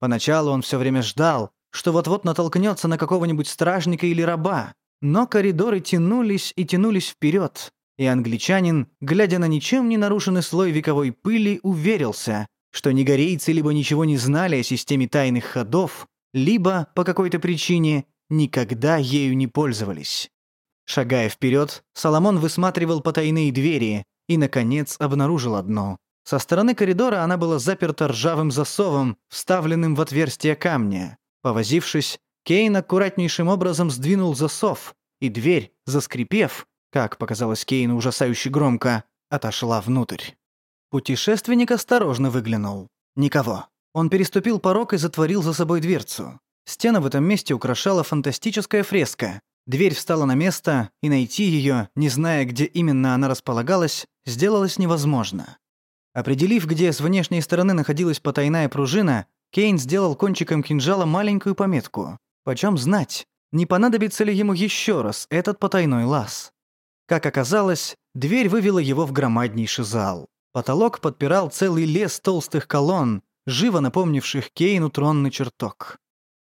Поначалу он все время ждал, что вот-вот натолкнется на какого-нибудь стражника или раба, но коридоры тянулись и тянулись вперед, и англичанин, глядя на ничем не нарушенный слой вековой пыли, уверился, что негорейцы либо ничего не знали о системе тайных ходов, либо, по какой-то причине, никогда ею не пользовались. Шагая вперед, Соломон высматривал потайные двери и, наконец, обнаружил одну. Со стороны коридора она была заперта ржавым засовом, вставленным в отверстие камня. Повозившись, Кейн аккуратнейшим образом сдвинул засов, и дверь, заскрипев, как показалось Кейну ужасающе громко, отошла внутрь. Путешественник осторожно выглянул. Никого. Он переступил порог и затворил за собой дверцу. Стена в этом месте украшала фантастическая фреска. Дверь встала на место, и найти ее, не зная, где именно она располагалась, сделалось невозможно. Определив, где с внешней стороны находилась потайная пружина, Кейн сделал кончиком кинжала маленькую пометку. Почем знать, не понадобится ли ему еще раз этот потайной лаз. Как оказалось, дверь вывела его в громаднейший зал. Потолок подпирал целый лес толстых колонн, живо напомнивших Кейну тронный чертог.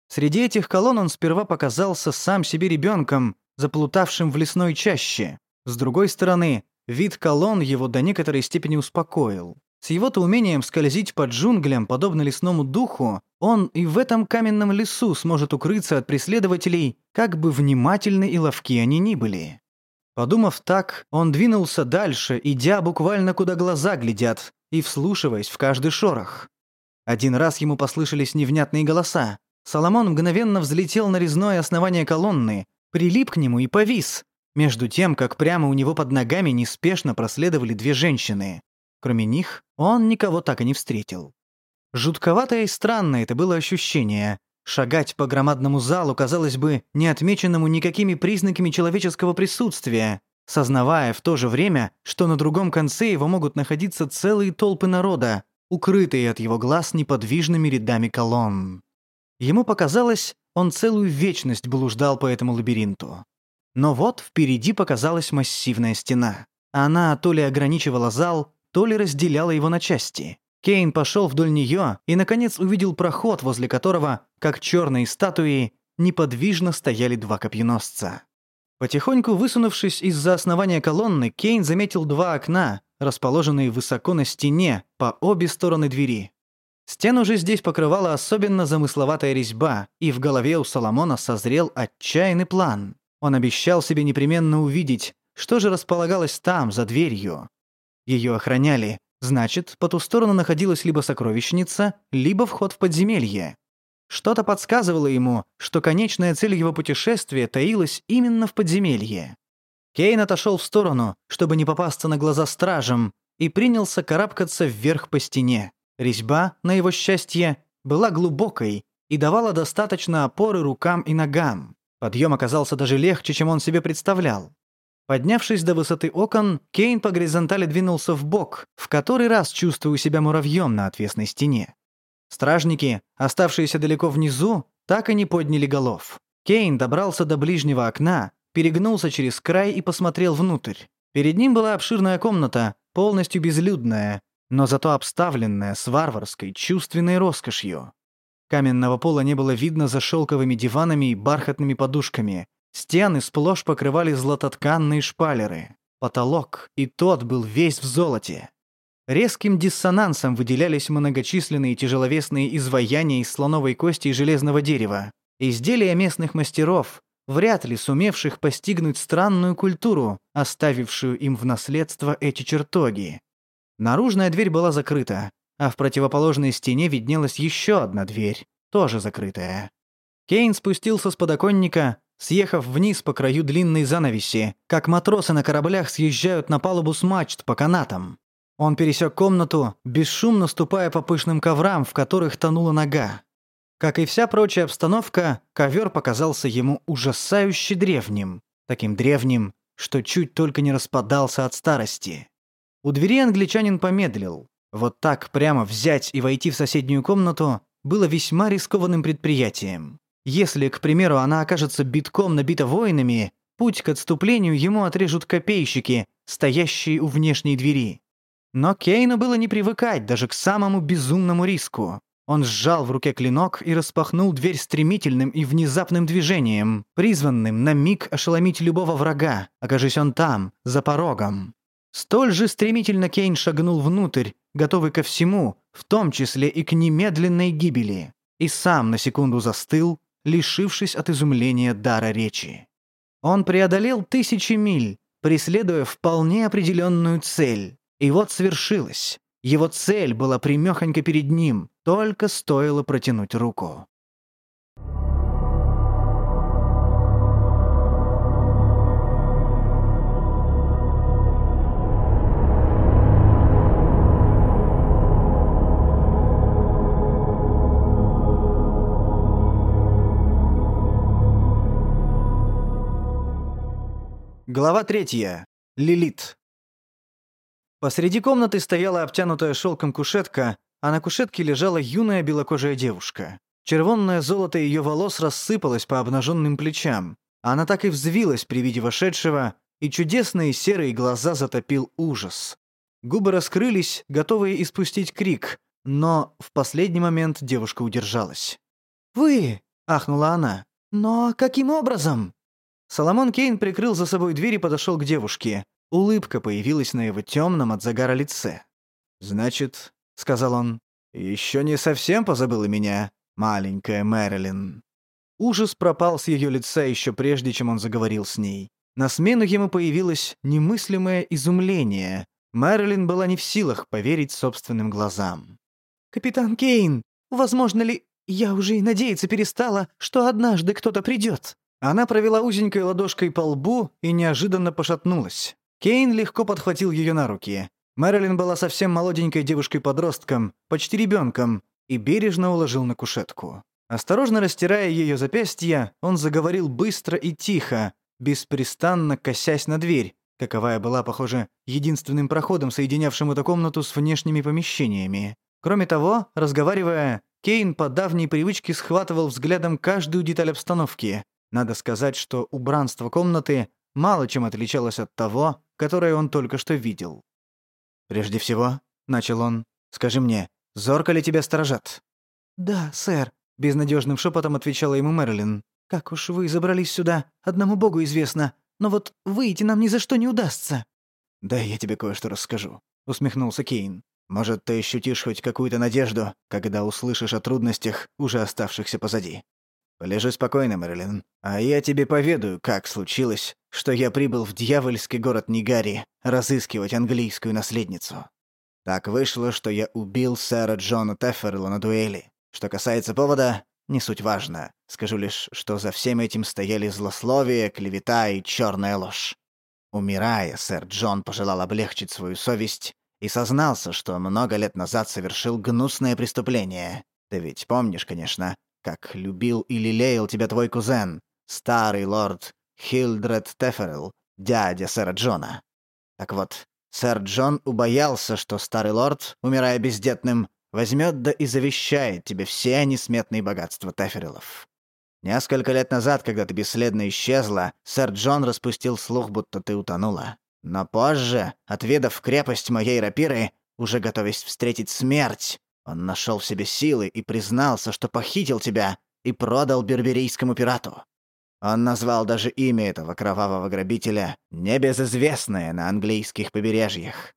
Среди этих колонн он сперва показался сам себе ребенком, заплутавшим в лесной чаще. С другой стороны, вид колонн его до некоторой степени успокоил. С его-то умением скользить по джунглям, подобно лесному духу, он и в этом каменном лесу сможет укрыться от преследователей, как бы внимательны и ловки они ни были. Подумав так, он двинулся дальше, идя буквально куда глаза глядят, и вслушиваясь в каждый шорох. Один раз ему послышались невнятные голоса. Соломон мгновенно взлетел на резное основание колонны, прилип к нему и повис, между тем, как прямо у него под ногами неспешно проследовали две женщины. Кроме них, он никого так и не встретил. Жутковатое и странное это было ощущение. Шагать по громадному залу, казалось бы, не отмеченному никакими признаками человеческого присутствия, сознавая в то же время, что на другом конце его могут находиться целые толпы народа, укрытые от его глаз неподвижными рядами колонн. Ему показалось, он целую вечность блуждал по этому лабиринту. Но вот впереди показалась массивная стена. Она то ли ограничивала зал, то ли разделяла его на части. Кейн пошел вдоль нее и, наконец, увидел проход, возле которого, как черные статуи, неподвижно стояли два копьеносца. Потихоньку высунувшись из-за основания колонны, Кейн заметил два окна, расположенные высоко на стене, по обе стороны двери. Стену же здесь покрывала особенно замысловатая резьба, и в голове у Соломона созрел отчаянный план. Он обещал себе непременно увидеть, что же располагалось там, за дверью. Ее охраняли, значит, по ту сторону находилась либо сокровищница, либо вход в подземелье. Что-то подсказывало ему, что конечная цель его путешествия таилась именно в подземелье. Кейн отошел в сторону, чтобы не попасться на глаза стражам, и принялся карабкаться вверх по стене. Резьба, на его счастье, была глубокой и давала достаточно опоры рукам и ногам. Подъем оказался даже легче, чем он себе представлял. Поднявшись до высоты окон, Кейн по горизонтали двинулся в бок, в который раз чувствуя себя муравьем на отвесной стене. Стражники, оставшиеся далеко внизу, так и не подняли голов. Кейн добрался до ближнего окна, перегнулся через край и посмотрел внутрь. Перед ним была обширная комната, полностью безлюдная, но зато обставленная с варварской, чувственной роскошью. Каменного пола не было видно за шелковыми диванами и бархатными подушками. Стены сплошь покрывали златотканные шпалеры. Потолок, и тот был весь в золоте. Резким диссонансом выделялись многочисленные тяжеловесные изваяния из слоновой кости и железного дерева. Изделия местных мастеров, вряд ли сумевших постигнуть странную культуру, оставившую им в наследство эти чертоги. Наружная дверь была закрыта, а в противоположной стене виднелась еще одна дверь, тоже закрытая. Кейн спустился с подоконника, съехав вниз по краю длинной занавеси, как матросы на кораблях съезжают на палубу с мачт по канатам. Он пересек комнату, бесшумно ступая по пышным коврам, в которых тонула нога. Как и вся прочая обстановка, ковер показался ему ужасающе древним. Таким древним, что чуть только не распадался от старости. У двери англичанин помедлил. Вот так прямо взять и войти в соседнюю комнату было весьма рискованным предприятием. Если, к примеру, она окажется битком набита воинами, путь к отступлению ему отрежут копейщики, стоящие у внешней двери. Но Кейну было не привыкать даже к самому безумному риску. Он сжал в руке клинок и распахнул дверь стремительным и внезапным движением, призванным на миг ошеломить любого врага, окажись он там, за порогом. Столь же стремительно Кейн шагнул внутрь, готовый ко всему, в том числе и к немедленной гибели, и сам на секунду застыл, лишившись от изумления дара речи. Он преодолел тысячи миль, преследуя вполне определенную цель, и вот свершилось. Его цель была примехонько перед ним, только стоило протянуть руку. Глава третья. Лилит. Посреди комнаты стояла обтянутая шелком кушетка, а на кушетке лежала юная белокожая девушка. Червонное золото ее волос рассыпалось по обнаженным плечам. Она так и взвилась при виде вошедшего, и чудесные серые глаза затопил ужас. Губы раскрылись, готовые испустить крик, но в последний момент девушка удержалась. «Вы!» — ахнула она. «Но каким образом?» Соломон Кейн прикрыл за собой дверь и подошел к девушке. Улыбка появилась на его темном от загара лице. «Значит», — сказал он, — «еще не совсем позабыла меня, маленькая Мэрилин». Ужас пропал с ее лица еще прежде, чем он заговорил с ней. На смену ему появилось немыслимое изумление. Мэрилин была не в силах поверить собственным глазам. «Капитан Кейн, возможно ли... Я уже и надеяться перестала, что однажды кто-то придет». Она провела узенькой ладошкой по лбу и неожиданно пошатнулась. Кейн легко подхватил ее на руки. Мэрилин была совсем молоденькой девушкой-подростком, почти ребенком, и бережно уложил на кушетку. Осторожно растирая ее запястья, он заговорил быстро и тихо, беспрестанно косясь на дверь, каковая была, похоже, единственным проходом, соединявшим эту комнату с внешними помещениями. Кроме того, разговаривая, Кейн по давней привычке схватывал взглядом каждую деталь обстановки. Надо сказать, что убранство комнаты мало чем отличалось от того, которое он только что видел. «Прежде всего», — начал он, — «скажи мне, зорко ли тебя сторожат?» «Да, сэр», — безнадежным шепотом отвечала ему Мэрилин. «Как уж вы забрались сюда, одному богу известно, но вот выйти нам ни за что не удастся». «Да я тебе кое-что расскажу», — усмехнулся Кейн. «Может, ты ощутишь хоть какую-то надежду, когда услышишь о трудностях, уже оставшихся позади. Полежи спокойно, Мэрилин, а я тебе поведаю, как случилось, что я прибыл в дьявольский город Нигари разыскивать английскую наследницу. Так вышло, что я убил сэра Джона Тефферла на дуэли. Что касается повода, не суть важно. Скажу лишь, что за всем этим стояли злословие, клевета и черная ложь. Умирая, сэр Джон пожелал облегчить свою совесть и сознался, что много лет назад совершил гнусное преступление. Ты ведь помнишь, конечно, как любил и лелеял тебя твой кузен, старый лорд Хилдред Теферл, дядя сэра Джона. Так вот, сэр Джон убоялся, что старый лорд, умирая бездетным, возьмет да и завещает тебе все несметные богатства Теферелов. Несколько лет назад, когда ты бесследно исчезла, сэр Джон распустил слух, будто ты утонула. Но позже, отведав крепость моей рапиры, уже готовясь встретить смерть, он нашел в себе силы и признался, что похитил тебя и продал берберийскому пирату. Он назвал даже имя этого кровавого грабителя, небезызвестное на английских побережьях.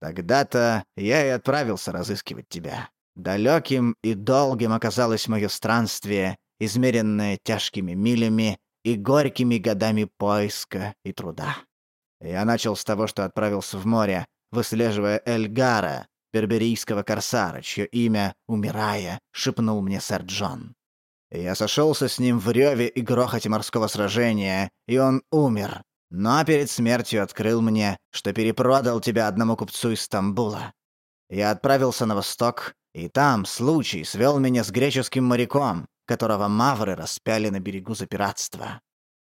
Тогда-то я и отправился разыскивать тебя. Далеким и долгим оказалось мое странствие, измеренное тяжкими милями и горькими годами поиска и труда. Я начал с того, что отправился в море, выслеживая Эльгара, берберийского корсара, чье имя, умирая, шепнул мне сэр Джон. Я сошелся с ним в реве и грохоте морского сражения, и он умер. Но перед смертью открыл мне, что перепродал тебя одному купцу из Стамбула. Я отправился на восток, и там случай свел меня с греческим моряком, которого мавры распяли на берегу за пиратство.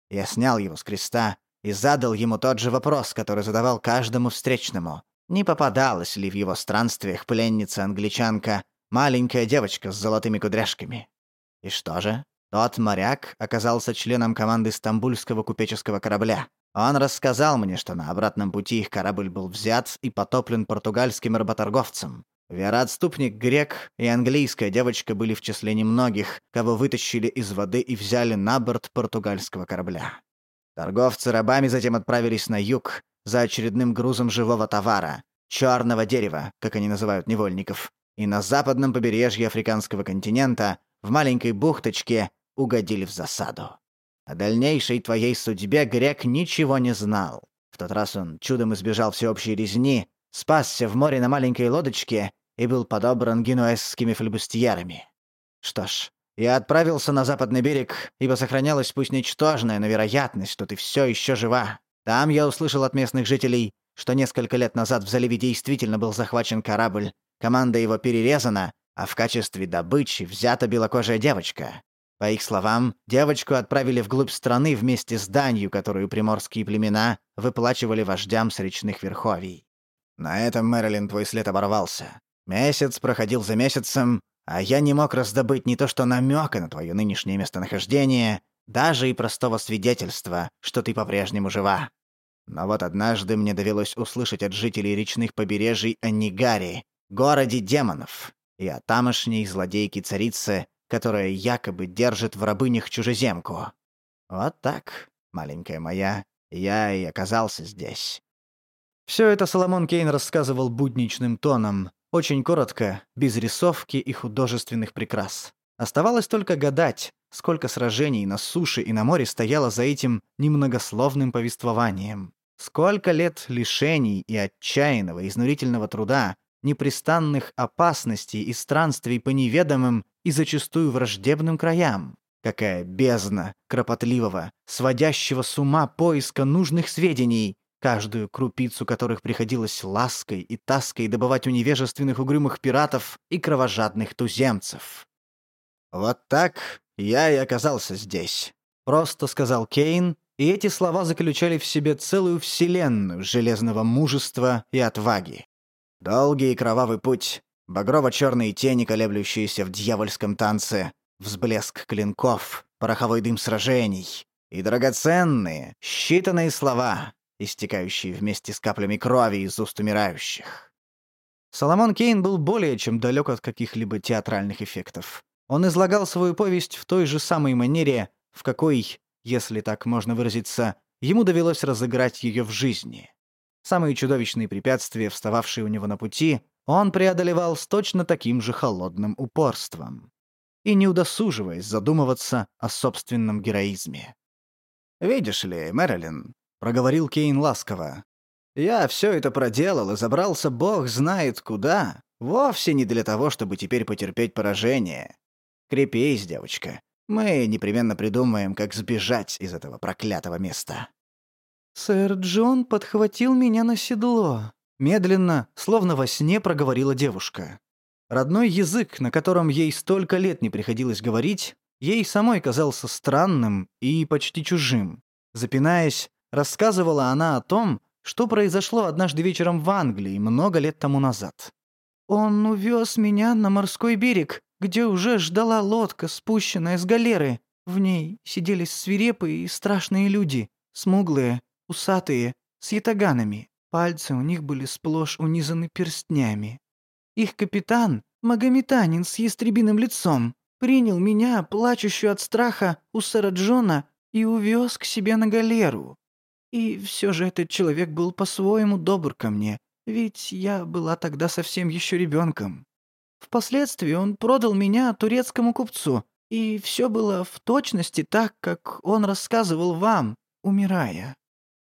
Я снял его с креста и задал ему тот же вопрос, который задавал каждому встречному. Не попадалась ли в его странствиях пленница-англичанка, маленькая девочка с золотыми кудряшками? И что же? Тот моряк оказался членом команды стамбульского купеческого корабля. Он рассказал мне, что на обратном пути их корабль был взят и потоплен португальским работорговцем. Вероотступник грек и английская девочка были в числе немногих, кого вытащили из воды и взяли на борт португальского корабля. Торговцы рабами затем отправились на юг за очередным грузом живого товара, черного дерева, как они называют невольников, и на западном побережье африканского континента в маленькой бухточке угодили в засаду. О дальнейшей твоей судьбе грек ничего не знал. В тот раз он чудом избежал всеобщей резни, спасся в море на маленькой лодочке и был подобран генуэзскими флебустьерами. Что ж, я отправился на западный берег, ибо сохранялась пусть ничтожная, но вероятность, что ты все еще жива. Там я услышал от местных жителей, что несколько лет назад в заливе действительно был захвачен корабль, команда его перерезана, а в качестве добычи взята белокожая девочка. По их словам, девочку отправили вглубь страны вместе с данью, которую приморские племена выплачивали вождям с речных верховий. На этом, Мэрилин, твой след оборвался. Месяц проходил за месяцем, а я не мог раздобыть не то что намека на твое нынешнее местонахождение, даже и простого свидетельства, что ты по-прежнему жива. Но вот однажды мне довелось услышать от жителей речных побережий о Нигаре, городе демонов, и о тамошней злодейке-царице, которая якобы держит в рабынях чужеземку. Вот так, маленькая моя, я и оказался здесь. Все это Соломон Кейн рассказывал будничным тоном, очень коротко, без рисовки и художественных прикрас. Оставалось только гадать, сколько сражений на суше и на море стояло за этим немногословным повествованием. Сколько лет лишений и отчаянного, изнурительного труда, непрестанных опасностей и странствий по неведомым и зачастую враждебным краям. Какая бездна кропотливого, сводящего с ума поиска нужных сведений, каждую крупицу которых приходилось лаской и таской добывать у невежественных угрюмых пиратов и кровожадных туземцев. «Вот так я и оказался здесь», — просто сказал Кейн, и эти слова заключали в себе целую вселенную железного мужества и отваги. Долгий и кровавый путь, Багрово-черные тени, колеблющиеся в дьявольском танце, взблеск клинков, пороховой дым сражений и драгоценные, считанные слова, истекающие вместе с каплями крови из уст умирающих. Соломон Кейн был более чем далек от каких-либо театральных эффектов. Он излагал свою повесть в той же самой манере, в какой, если так можно выразиться, ему довелось разыграть ее в жизни. Самые чудовищные препятствия, встававшие у него на пути, он преодолевал с точно таким же холодным упорством. И не удосуживаясь задумываться о собственном героизме. «Видишь ли, Мэрилин», — проговорил Кейн ласково, «я все это проделал и забрался бог знает куда, вовсе не для того, чтобы теперь потерпеть поражение. Крепись, девочка. Мы непременно придумаем, как сбежать из этого проклятого места». «Сэр Джон подхватил меня на седло», — медленно, словно во сне проговорила девушка. Родной язык, на котором ей столько лет не приходилось говорить, ей самой казался странным и почти чужим. Запинаясь, рассказывала она о том, что произошло однажды вечером в Англии много лет тому назад. «Он увез меня на морской берег, где уже ждала лодка, спущенная с галеры. В ней сидели свирепые и страшные люди, смуглые, усатые, с ятаганами. Пальцы у них были сплошь унизаны перстнями. Их капитан, магометанин с ястребиным лицом, принял меня, плачущую от страха, у сэра Джона и увез к себе на галеру. И все же этот человек был по-своему добр ко мне, ведь я была тогда совсем еще ребенком. Впоследствии он продал меня турецкому купцу, и все было в точности так, как он рассказывал вам, умирая.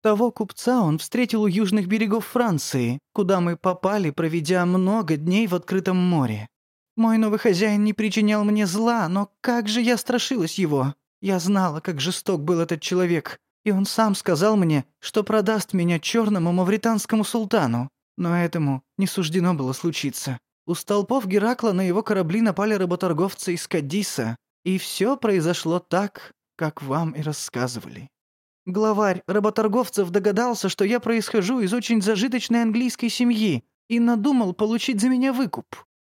Того купца он встретил у южных берегов Франции, куда мы попали, проведя много дней в открытом море. Мой новый хозяин не причинял мне зла, но как же я страшилась его. Я знала, как жесток был этот человек, и он сам сказал мне, что продаст меня черному мавританскому султану. Но этому не суждено было случиться. У столпов Геракла на его корабли напали работорговцы из Кадиса, и все произошло так, как вам и рассказывали. Главарь работорговцев догадался, что я происхожу из очень зажиточной английской семьи и надумал получить за меня выкуп.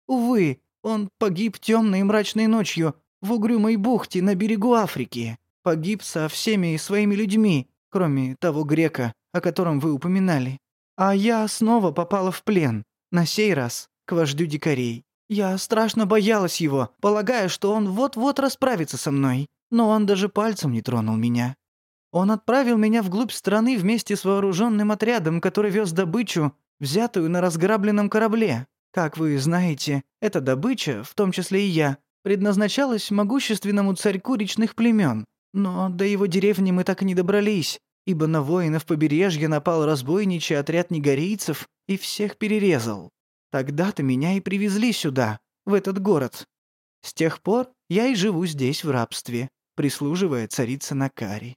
Увы, он погиб темной и мрачной ночью в угрюмой бухте на берегу Африки. Погиб со всеми своими людьми, кроме того грека, о котором вы упоминали. А я снова попала в плен, на сей раз к вождю дикарей. Я страшно боялась его, полагая, что он вот-вот расправится со мной. Но он даже пальцем не тронул меня. Он отправил меня вглубь страны вместе с вооруженным отрядом, который вез добычу, взятую на разграбленном корабле. Как вы знаете, эта добыча, в том числе и я, предназначалась могущественному царьку речных племен. Но до его деревни мы так и не добрались, ибо на воинов побережья напал разбойничий отряд негорийцев и всех перерезал. Тогда-то меня и привезли сюда, в этот город. С тех пор я и живу здесь в рабстве, прислуживая царице Накари.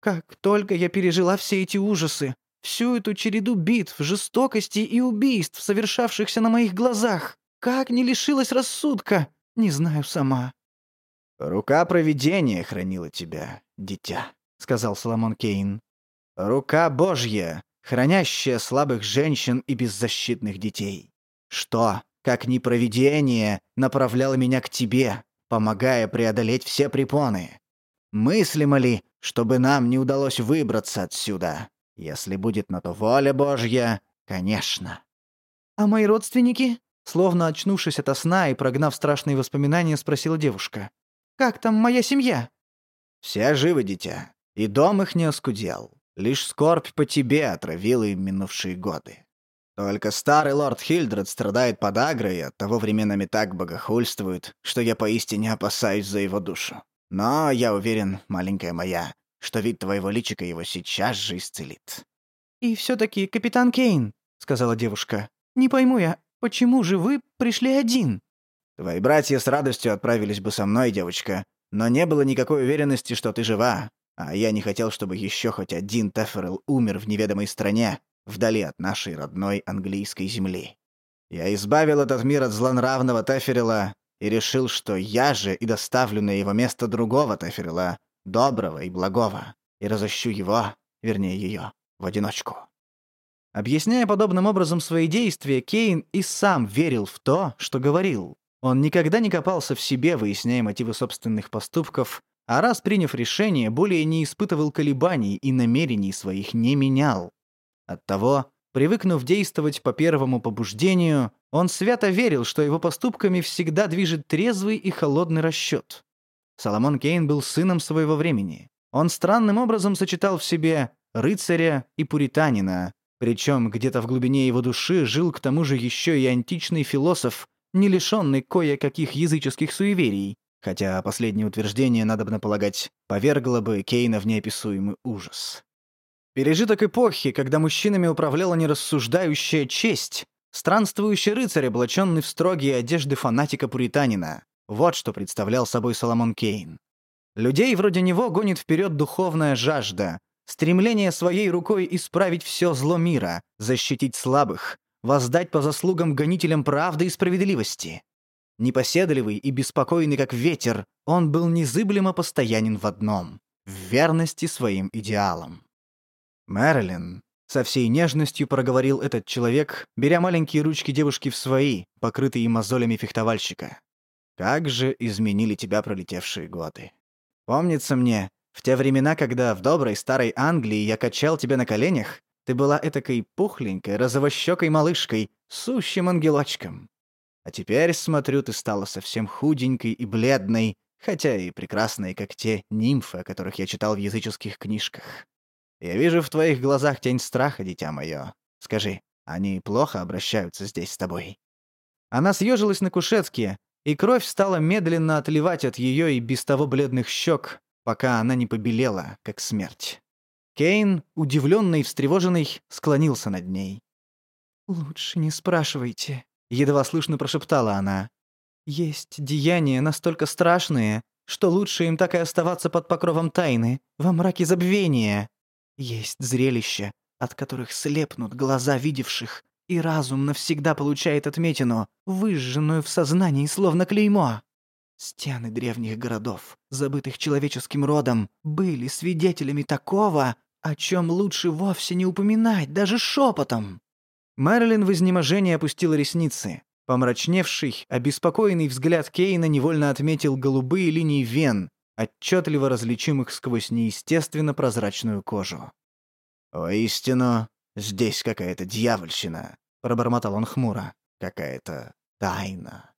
Как только я пережила все эти ужасы, всю эту череду битв, жестокости и убийств, совершавшихся на моих глазах, как не лишилась рассудка, не знаю сама». «Рука провидения хранила тебя, дитя», — сказал Соломон Кейн. «Рука Божья, хранящая слабых женщин и беззащитных детей. Что, как ни провидение, направляло меня к тебе, помогая преодолеть все препоны? Мыслимо ли, чтобы нам не удалось выбраться отсюда. Если будет на то воля Божья, конечно». «А мои родственники?» Словно очнувшись ото сна и прогнав страшные воспоминания, спросила девушка. «Как там моя семья?» «Все живы, дитя. И дом их не оскудел. Лишь скорбь по тебе отравила им минувшие годы. Только старый лорд Хильдред страдает под агрой и оттого временами так богохульствует, что я поистине опасаюсь за его душу. Но я уверен, маленькая моя, что вид твоего личика его сейчас же исцелит». «И все-таки, капитан Кейн», — сказала девушка, — «не пойму я, почему же вы пришли один?» «Твои братья с радостью отправились бы со мной, девочка, но не было никакой уверенности, что ты жива, а я не хотел, чтобы еще хоть один Теферл умер в неведомой стране, вдали от нашей родной английской земли. Я избавил этот мир от злонравного Теферела и решил, что я же и доставлю на его место другого Теферела, доброго и благого, и разыщу его, вернее ее, в одиночку. Объясняя подобным образом свои действия, Кейн и сам верил в то, что говорил. Он никогда не копался в себе, выясняя мотивы собственных поступков, а раз приняв решение, более не испытывал колебаний и намерений своих не менял. Оттого, привыкнув действовать по первому побуждению, он свято верил, что его поступками всегда движет трезвый и холодный расчет. Соломон Кейн был сыном своего времени. Он странным образом сочетал в себе рыцаря и пуританина, причем где-то в глубине его души жил к тому же еще и античный философ, не лишенный кое-каких языческих суеверий, хотя последнее утверждение, надо бы полагать, повергло бы Кейна в неописуемый ужас. Пережиток эпохи, когда мужчинами управляла нерассуждающая честь, странствующий рыцарь, облаченный в строгие одежды фанатика-пуританина. Вот что представлял собой Соломон Кейн. Людей вроде него гонит вперед духовная жажда, стремление своей рукой исправить все зло мира, защитить слабых, воздать по заслугам гонителям правды и справедливости. Непоседливый и беспокойный, как ветер, он был незыблемо постоянен в одном — в верности своим идеалам. «Мэрилин», — со всей нежностью проговорил этот человек, беря маленькие ручки девушки в свои, покрытые мозолями фехтовальщика. «Как же изменили тебя пролетевшие годы. Помнится мне, в те времена, когда в доброй старой Англии я качал тебя на коленях, ты была этакой пухленькой, розовощекой малышкой, сущим ангелочком. А теперь, смотрю, ты стала совсем худенькой и бледной, хотя и прекрасной, как те нимфы, о которых я читал в языческих книжках. Я вижу в твоих глазах тень страха, дитя мое. Скажи, они плохо обращаются здесь с тобой?» Она съежилась на кушетке, и кровь стала медленно отливать от ее и без того бледных щек, пока она не побелела, как смерть. Кейн, удивленный и встревоженный, склонился над ней. «Лучше не спрашивайте», — едва слышно прошептала она. «Есть деяния настолько страшные, что лучше им так и оставаться под покровом тайны, во мраке забвения. Есть зрелища, от которых слепнут глаза видевших, и разум навсегда получает отметину, выжженную в сознании словно клеймо. Стены древних городов, забытых человеческим родом, были свидетелями такого, о чем лучше вовсе не упоминать, даже шепотом. Мэрилин в изнеможении опустила ресницы. Помрачневший, обеспокоенный взгляд Кейна невольно отметил голубые линии вен, отчетливо различимых сквозь неестественно прозрачную кожу. «Воистину, здесь какая-то дьявольщина», — пробормотал он хмуро. «Какая-то тайна».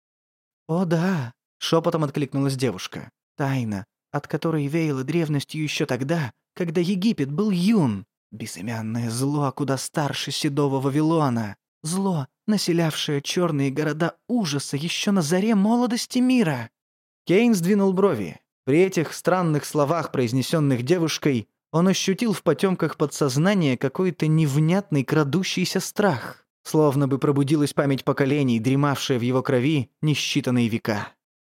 «О да», — шепотом откликнулась девушка. «Тайна, от которой веяло древностью еще тогда, когда Египет был юн. Безымянное зло куда старше седого Вавилона. Зло, населявшее черные города ужаса еще на заре молодости мира». Кейн сдвинул брови. При этих странных словах, произнесенных девушкой, он ощутил в потемках подсознания какой-то невнятный крадущийся страх, словно бы пробудилась память поколений, дремавшая в его крови несчитанные века.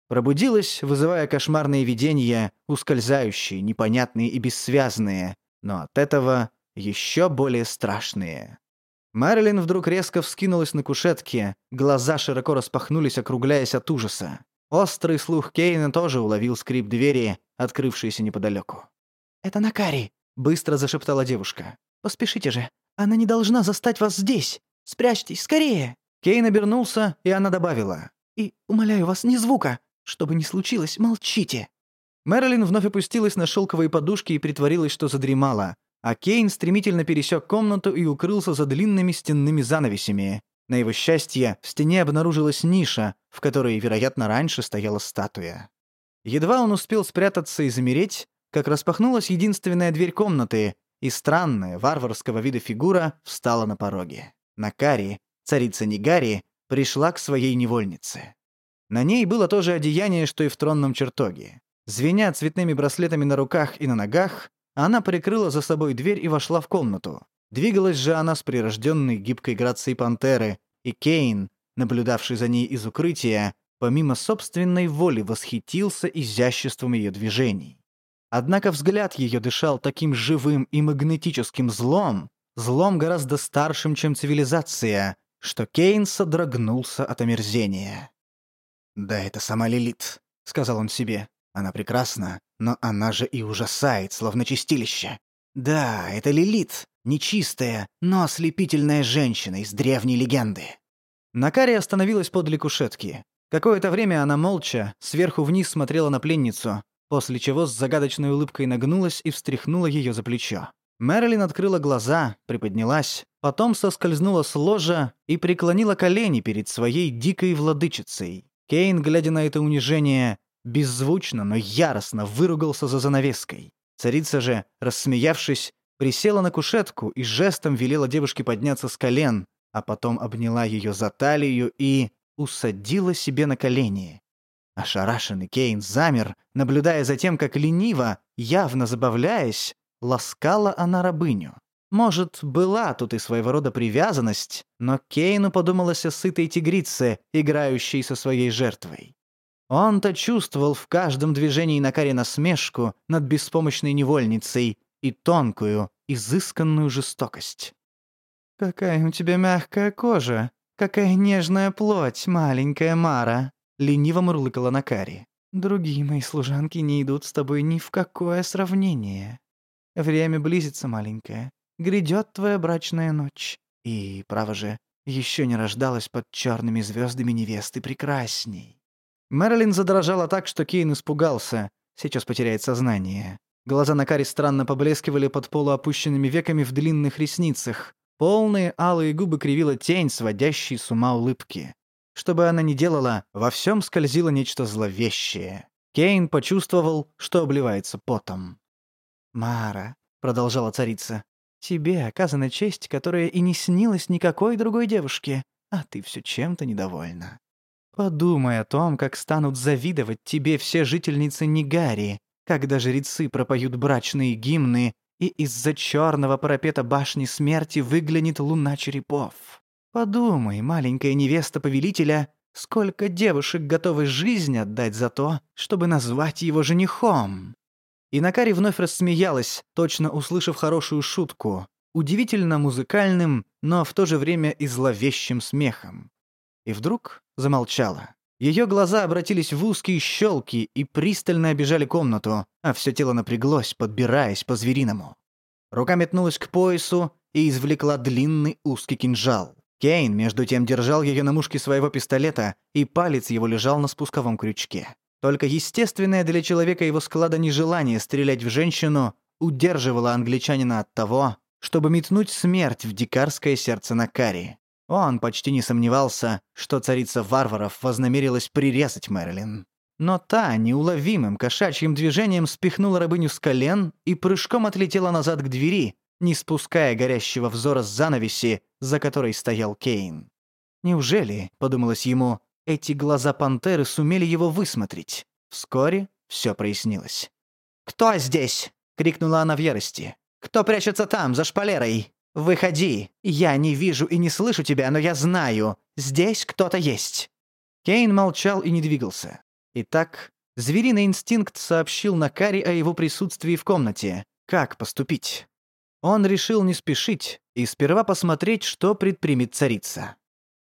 Пробудилась, вызывая кошмарные видения, ускользающие, непонятные и бессвязные, но от этого еще более страшные. Мэрилин вдруг резко вскинулась на кушетке, глаза широко распахнулись, округляясь от ужаса. Острый слух Кейна тоже уловил скрип двери, открывшейся неподалеку. «Это Накари», — быстро зашептала девушка. «Поспешите же. Она не должна застать вас здесь. Спрячьтесь, скорее!» Кейн обернулся, и она добавила. «И, умоляю вас, ни звука. Что бы ни случилось, молчите». Мэрилин вновь опустилась на шелковые подушки и притворилась, что задремала, а Кейн стремительно пересек комнату и укрылся за длинными стенными занавесями, на его счастье, в стене обнаружилась ниша, в которой, вероятно, раньше стояла статуя. Едва он успел спрятаться и замереть, как распахнулась единственная дверь комнаты, и странная, варварского вида фигура встала на пороге. Накари, царица Нигари, пришла к своей невольнице. На ней было то же одеяние, что и в тронном чертоге. Звеня цветными браслетами на руках и на ногах, она прикрыла за собой дверь и вошла в комнату. Двигалась же она с прирожденной гибкой грацией пантеры, и Кейн, наблюдавший за ней из укрытия, помимо собственной воли восхитился изяществом ее движений. Однако взгляд ее дышал таким живым и магнетическим злом, злом гораздо старшим, чем цивилизация, что Кейн содрогнулся от омерзения. «Да это сама Лилит», — сказал он себе. «Она прекрасна, но она же и ужасает, словно чистилище. Да, это Лилит, Нечистая, но ослепительная женщина из древней легенды. Накари остановилась подле кушетки. Какое-то время она молча, сверху вниз смотрела на пленницу, после чего с загадочной улыбкой нагнулась и встряхнула ее за плечо. Мэрилин открыла глаза, приподнялась, потом соскользнула с ложа и преклонила колени перед своей дикой владычицей. Кейн, глядя на это унижение, беззвучно, но яростно выругался за занавеской. Царица же, рассмеявшись, присела на кушетку и жестом велела девушке подняться с колен, а потом обняла ее за талию и усадила себе на колени. Ошарашенный Кейн замер, наблюдая за тем, как лениво, явно забавляясь, ласкала она рабыню. Может, была тут и своего рода привязанность, но Кейну подумалось о сытой тигрице, играющей со своей жертвой. Он-то чувствовал в каждом движении Накари насмешку над беспомощной невольницей и тонкую, изысканную жестокость. «Какая у тебя мягкая кожа, какая нежная плоть, маленькая Мара», — лениво мурлыкала Накари. «Другие мои служанки не идут с тобой ни в какое сравнение». Время близится, маленькая. Грядет твоя брачная ночь. И, право же, еще не рождалась под черными звездами невесты прекрасней. Мэрилин задрожала так, что Кейн испугался. Сейчас потеряет сознание. Глаза на Кари странно поблескивали под полуопущенными веками в длинных ресницах. Полные алые губы кривила тень, сводящей с ума улыбки. Что бы она ни делала, во всем скользило нечто зловещее. Кейн почувствовал, что обливается потом. «Мара», — продолжала царица, — «тебе оказана честь, которая и не снилась никакой другой девушке, а ты все чем-то недовольна. Подумай о том, как станут завидовать тебе все жительницы Нигари, когда жрецы пропоют брачные гимны, и из-за черного парапета башни смерти выглянет луна черепов. Подумай, маленькая невеста повелителя, сколько девушек готовы жизнь отдать за то, чтобы назвать его женихом. И Накари вновь рассмеялась, точно услышав хорошую шутку, удивительно музыкальным, но в то же время и зловещим смехом. И вдруг замолчала. Ее глаза обратились в узкие щелки и пристально обижали комнату, а все тело напряглось, подбираясь по-звериному. Рука метнулась к поясу и извлекла длинный узкий кинжал. Кейн, между тем, держал ее на мушке своего пистолета, и палец его лежал на спусковом крючке. Только естественное для человека его склада нежелание стрелять в женщину удерживало англичанина от того, чтобы метнуть смерть в дикарское сердце Накари. Он почти не сомневался, что царица варваров вознамерилась прирезать Мэрилин. Но та неуловимым кошачьим движением спихнула рабыню с колен и прыжком отлетела назад к двери, не спуская горящего взора с занавеси, за которой стоял Кейн. «Неужели, — подумалось ему, эти глаза пантеры сумели его высмотреть. Вскоре все прояснилось. «Кто здесь?» — крикнула она в ярости. «Кто прячется там, за шпалерой? Выходи! Я не вижу и не слышу тебя, но я знаю. Здесь кто-то есть!» Кейн молчал и не двигался. Итак, звериный инстинкт сообщил Накари о его присутствии в комнате. Как поступить? Он решил не спешить и сперва посмотреть, что предпримет царица.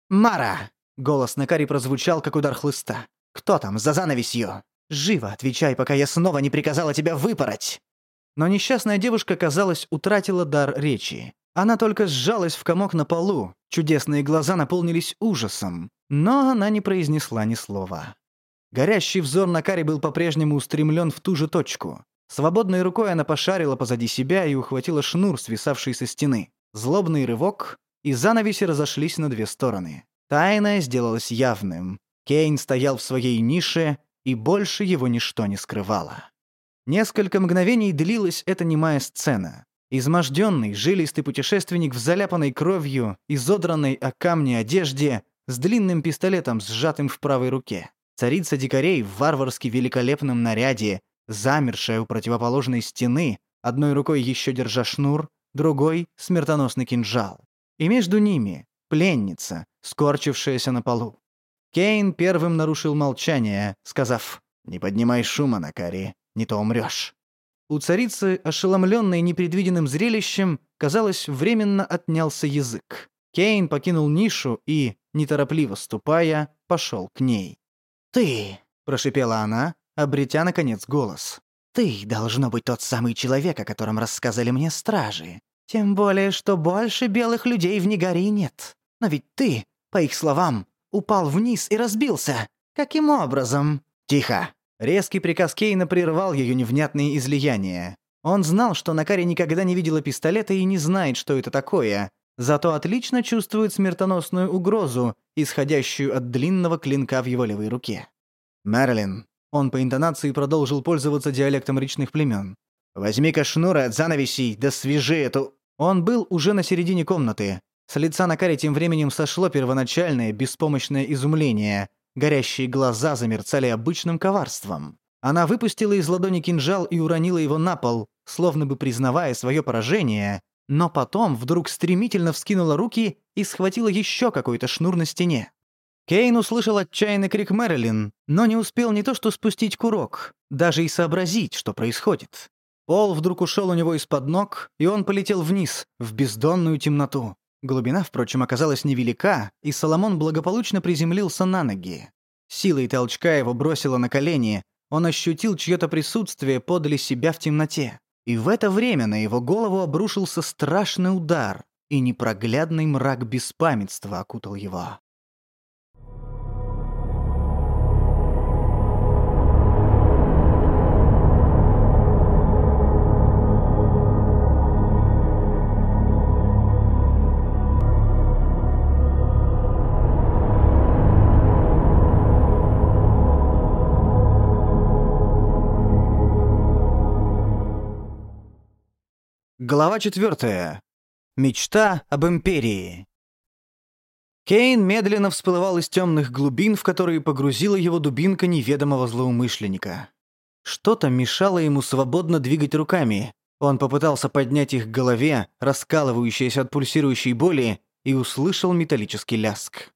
«Мара!» Голос Накари прозвучал, как удар хлыста. «Кто там, за занавесью? Живо отвечай, пока я снова не приказала тебя выпороть!» Но несчастная девушка, казалось, утратила дар речи. Она только сжалась в комок на полу, чудесные глаза наполнились ужасом, но она не произнесла ни слова. Горящий взор Накари был по-прежнему устремлен в ту же точку. Свободной рукой она пошарила позади себя и ухватила шнур, свисавший со стены. Злобный рывок, и занавеси разошлись на две стороны. Тайное сделалось явным. Кейн стоял в своей нише, и больше его ничто не скрывало. Несколько мгновений длилась эта немая сцена. Изможденный, жилистый путешественник в заляпанной кровью, изодранной о камни одежде, с длинным пистолетом, сжатым в правой руке. Царица дикарей в варварски великолепном наряде, замершая у противоположной стены, одной рукой еще держа шнур, другой — смертоносный кинжал. И между ними пленница, скорчившаяся на полу. Кейн первым нарушил молчание, сказав «Не поднимай шума, Накари, не то умрёшь». У царицы, ошеломленной непредвиденным зрелищем, казалось, временно отнялся язык. Кейн покинул нишу и, неторопливо ступая, пошел к ней. «Ты!» — прошипела она, обретя, наконец, голос. «Ты, должно быть, тот самый человек, о котором рассказали мне стражи. Тем более, что больше белых людей в Нигаре нет. Но ведь ты, по их словам, упал вниз и разбился. Каким образом?» «Тихо!» Резкий приказ Кейна прервал ее невнятные излияния. Он знал, что Накари никогда не видела пистолета и не знает, что это такое, зато отлично чувствует смертоносную угрозу, исходящую от длинного клинка в его левой руке. «Мэрилин», он по интонации продолжил пользоваться диалектом речных племен. «Возьми-ка шнуры от занавесей, да свяжи эту...» Он был уже на середине комнаты. С лица Накари тем временем сошло первоначальное, беспомощное изумление. Горящие глаза замерцали обычным коварством. Она выпустила из ладони кинжал и уронила его на пол, словно бы признавая свое поражение, но потом вдруг стремительно вскинула руки и схватила еще какой-то шнур на стене. Кейн услышал отчаянный крик Мэрилин, но не успел не то что спустить курок, даже и сообразить, что происходит. Пол вдруг ушел у него из-под ног, и он полетел вниз, в бездонную темноту. Глубина, впрочем, оказалась невелика, и Соломон благополучно приземлился на ноги. Силой толчка его бросило на колени, он ощутил чье-то присутствие подле себя в темноте. И в это время на его голову обрушился страшный удар, и непроглядный мрак беспамятства окутал его. Глава 4. Мечта об империи. Кейн медленно всплывал из темных глубин, в которые погрузила его дубинка неведомого злоумышленника. Что-то мешало ему свободно двигать руками. Он попытался поднять их к голове, раскалывающейся от пульсирующей боли, и услышал металлический ляск.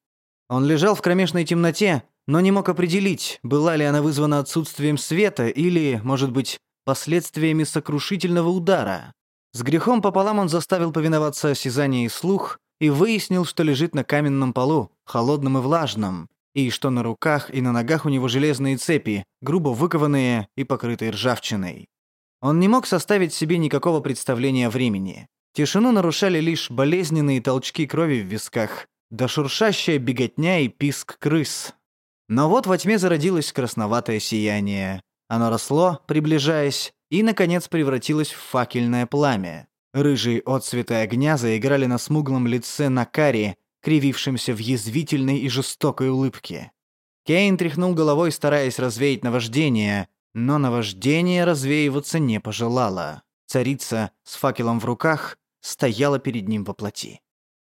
Он лежал в кромешной темноте, но не мог определить, была ли она вызвана отсутствием света или, может быть, последствиями сокрушительного удара. С грехом пополам он заставил повиноваться осязание и слух и выяснил, что лежит на каменном полу, холодном и влажном, и что на руках и на ногах у него железные цепи, грубо выкованные и покрытые ржавчиной. Он не мог составить себе никакого представления о времени. Тишину нарушали лишь болезненные толчки крови в висках, да шуршащая беготня и писк крыс. Но вот во тьме зародилось красноватое сияние. Оно росло, приближаясь, и, наконец, превратилась в факельное пламя. Рыжие отцветы огня заиграли на смуглом лице Накари, кривившемся в язвительной и жестокой улыбке. Кейн тряхнул головой, стараясь развеять наваждение, но наваждение развеиваться не пожелало. Царица с факелом в руках стояла перед ним во плоти.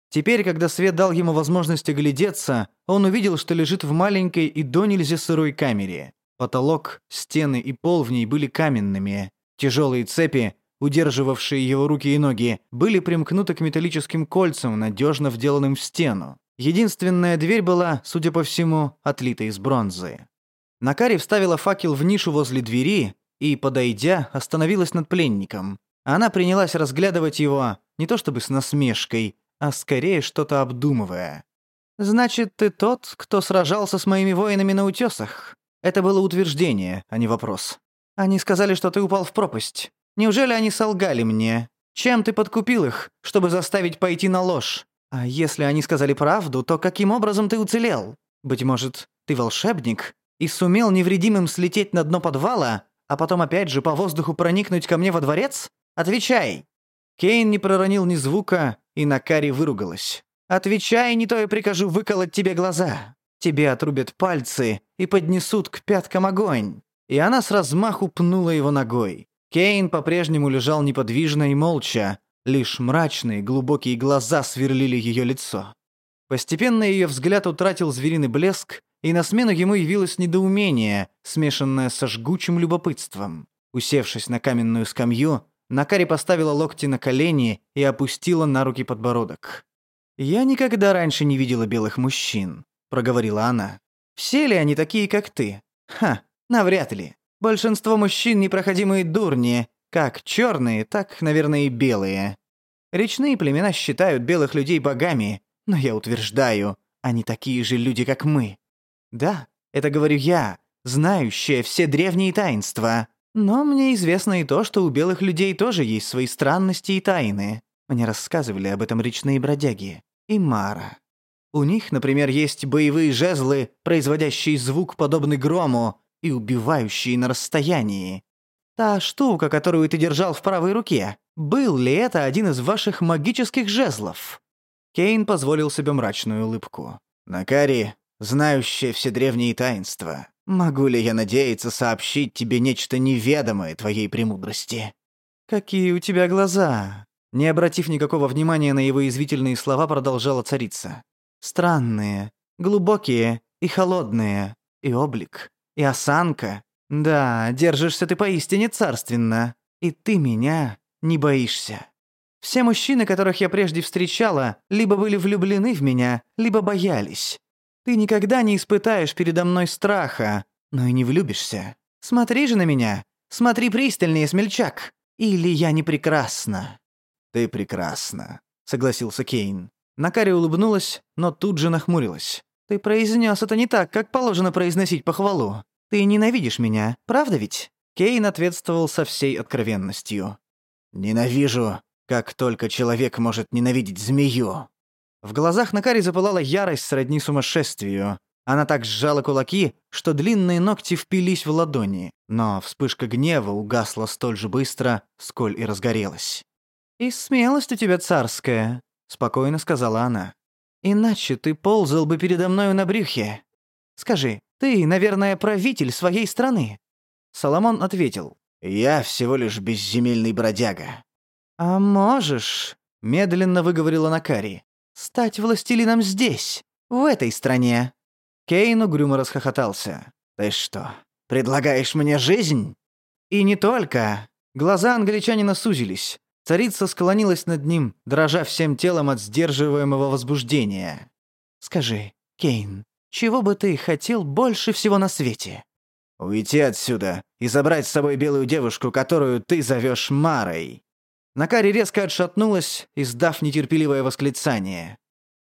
Теперь, когда свет дал ему возможность оглядеться, он увидел, что лежит в маленькой и до нельзя сырой камере. Потолок, стены и пол в ней были каменными, Тяжелые цепи, удерживавшие его руки и ноги, были примкнуты к металлическим кольцам, надежно вделанным в стену. Единственная дверь была, судя по всему, отлита из бронзы. Накари вставила факел в нишу возле двери и, подойдя, остановилась над пленником. Она принялась разглядывать его не то чтобы с насмешкой, а скорее что-то обдумывая. «Значит, ты тот, кто сражался с моими воинами на утесах?» Это было утверждение, а не вопрос. Они сказали, что ты упал в пропасть. Неужели они солгали мне? Чем ты подкупил их, чтобы заставить пойти на ложь? А если они сказали правду, то каким образом ты уцелел? Быть может, ты волшебник и сумел невредимым слететь на дно подвала, а потом опять же по воздуху проникнуть ко мне во дворец? Отвечай!» Кейн не проронил ни звука, и Накари выругалась. «Отвечай, не то я прикажу выколоть тебе глаза. Тебе отрубят пальцы и поднесут к пяткам огонь и она с размаху пнула его ногой. Кейн по-прежнему лежал неподвижно и молча, лишь мрачные глубокие глаза сверлили ее лицо. Постепенно ее взгляд утратил звериный блеск, и на смену ему явилось недоумение, смешанное со жгучим любопытством. Усевшись на каменную скамью, Накари поставила локти на колени и опустила на руки подбородок. «Я никогда раньше не видела белых мужчин», — проговорила она. «Все ли они такие, как ты? Ха, Навряд ли. Большинство мужчин непроходимые дурни, как черные, так, наверное, и белые. Речные племена считают белых людей богами, но я утверждаю, они такие же люди, как мы. Да, это говорю я, знающая все древние таинства. Но мне известно и то, что у белых людей тоже есть свои странности и тайны. Мне рассказывали об этом речные бродяги. И Мара. У них, например, есть боевые жезлы, производящие звук, подобный грому, и убивающие на расстоянии. Та штука, которую ты держал в правой руке, был ли это один из ваших магических жезлов?» Кейн позволил себе мрачную улыбку. «Накари, знающая все древние таинства, могу ли я надеяться сообщить тебе нечто неведомое твоей премудрости?» «Какие у тебя глаза!» Не обратив никакого внимания на его извительные слова, продолжала царица. «Странные, глубокие и холодные, и облик, и осанка. Да, держишься ты поистине царственно. И ты меня не боишься. Все мужчины, которых я прежде встречала, либо были влюблены в меня, либо боялись. Ты никогда не испытаешь передо мной страха, но и не влюбишься. Смотри же на меня. Смотри пристальнее, смельчак. Или я не прекрасна?» «Ты прекрасна», — согласился Кейн. Накари улыбнулась, но тут же нахмурилась. «Ты произнес это не так, как положено произносить похвалу. Ты ненавидишь меня, правда ведь?» Кейн ответствовал со всей откровенностью. «Ненавижу, как только человек может ненавидеть змею». В глазах Накари запылала ярость сродни сумасшествию. Она так сжала кулаки, что длинные ногти впились в ладони, но вспышка гнева угасла столь же быстро, сколь и разгорелась. «И смелость у тебя царская», — спокойно сказала она. «Иначе ты ползал бы передо мною на брюхе. Скажи, ты, наверное, правитель своей страны?» Соломон ответил. «Я всего лишь безземельный бродяга». «А можешь», — медленно выговорила Накари, «стать властелином здесь, в этой стране». Кейн угрюмо расхохотался. «Ты что, предлагаешь мне жизнь?» «И не только». Глаза англичанина сузились. Царица склонилась над ним, дрожа всем телом от сдерживаемого возбуждения. «Скажи, Кейн, чего бы ты хотел больше всего на свете?» «Уйти отсюда и забрать с собой белую девушку, которую ты зовешь Марой». Накари резко отшатнулась, издав нетерпеливое восклицание.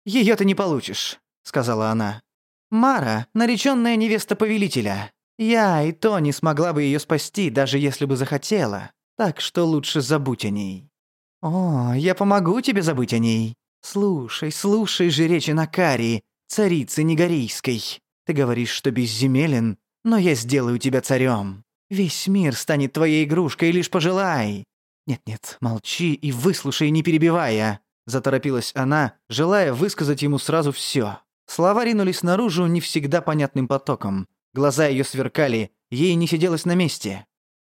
«Ее ты не получишь», — сказала она. «Мара — нареченная невеста повелителя. Я и то не смогла бы ее спасти, даже если бы захотела. Так что лучше забудь о ней». «О, я помогу тебе забыть о ней. Слушай, слушай же речи Накари, царицы Негорийской. Ты говоришь, что безземелен, но я сделаю тебя царем. Весь мир станет твоей игрушкой, лишь пожелай. Нет-нет, молчи и выслушай, не перебивая. Заторопилась она, желая высказать ему сразу все. Слова ринулись наружу не всегда понятным потоком. Глаза ее сверкали, ей не сиделось на месте.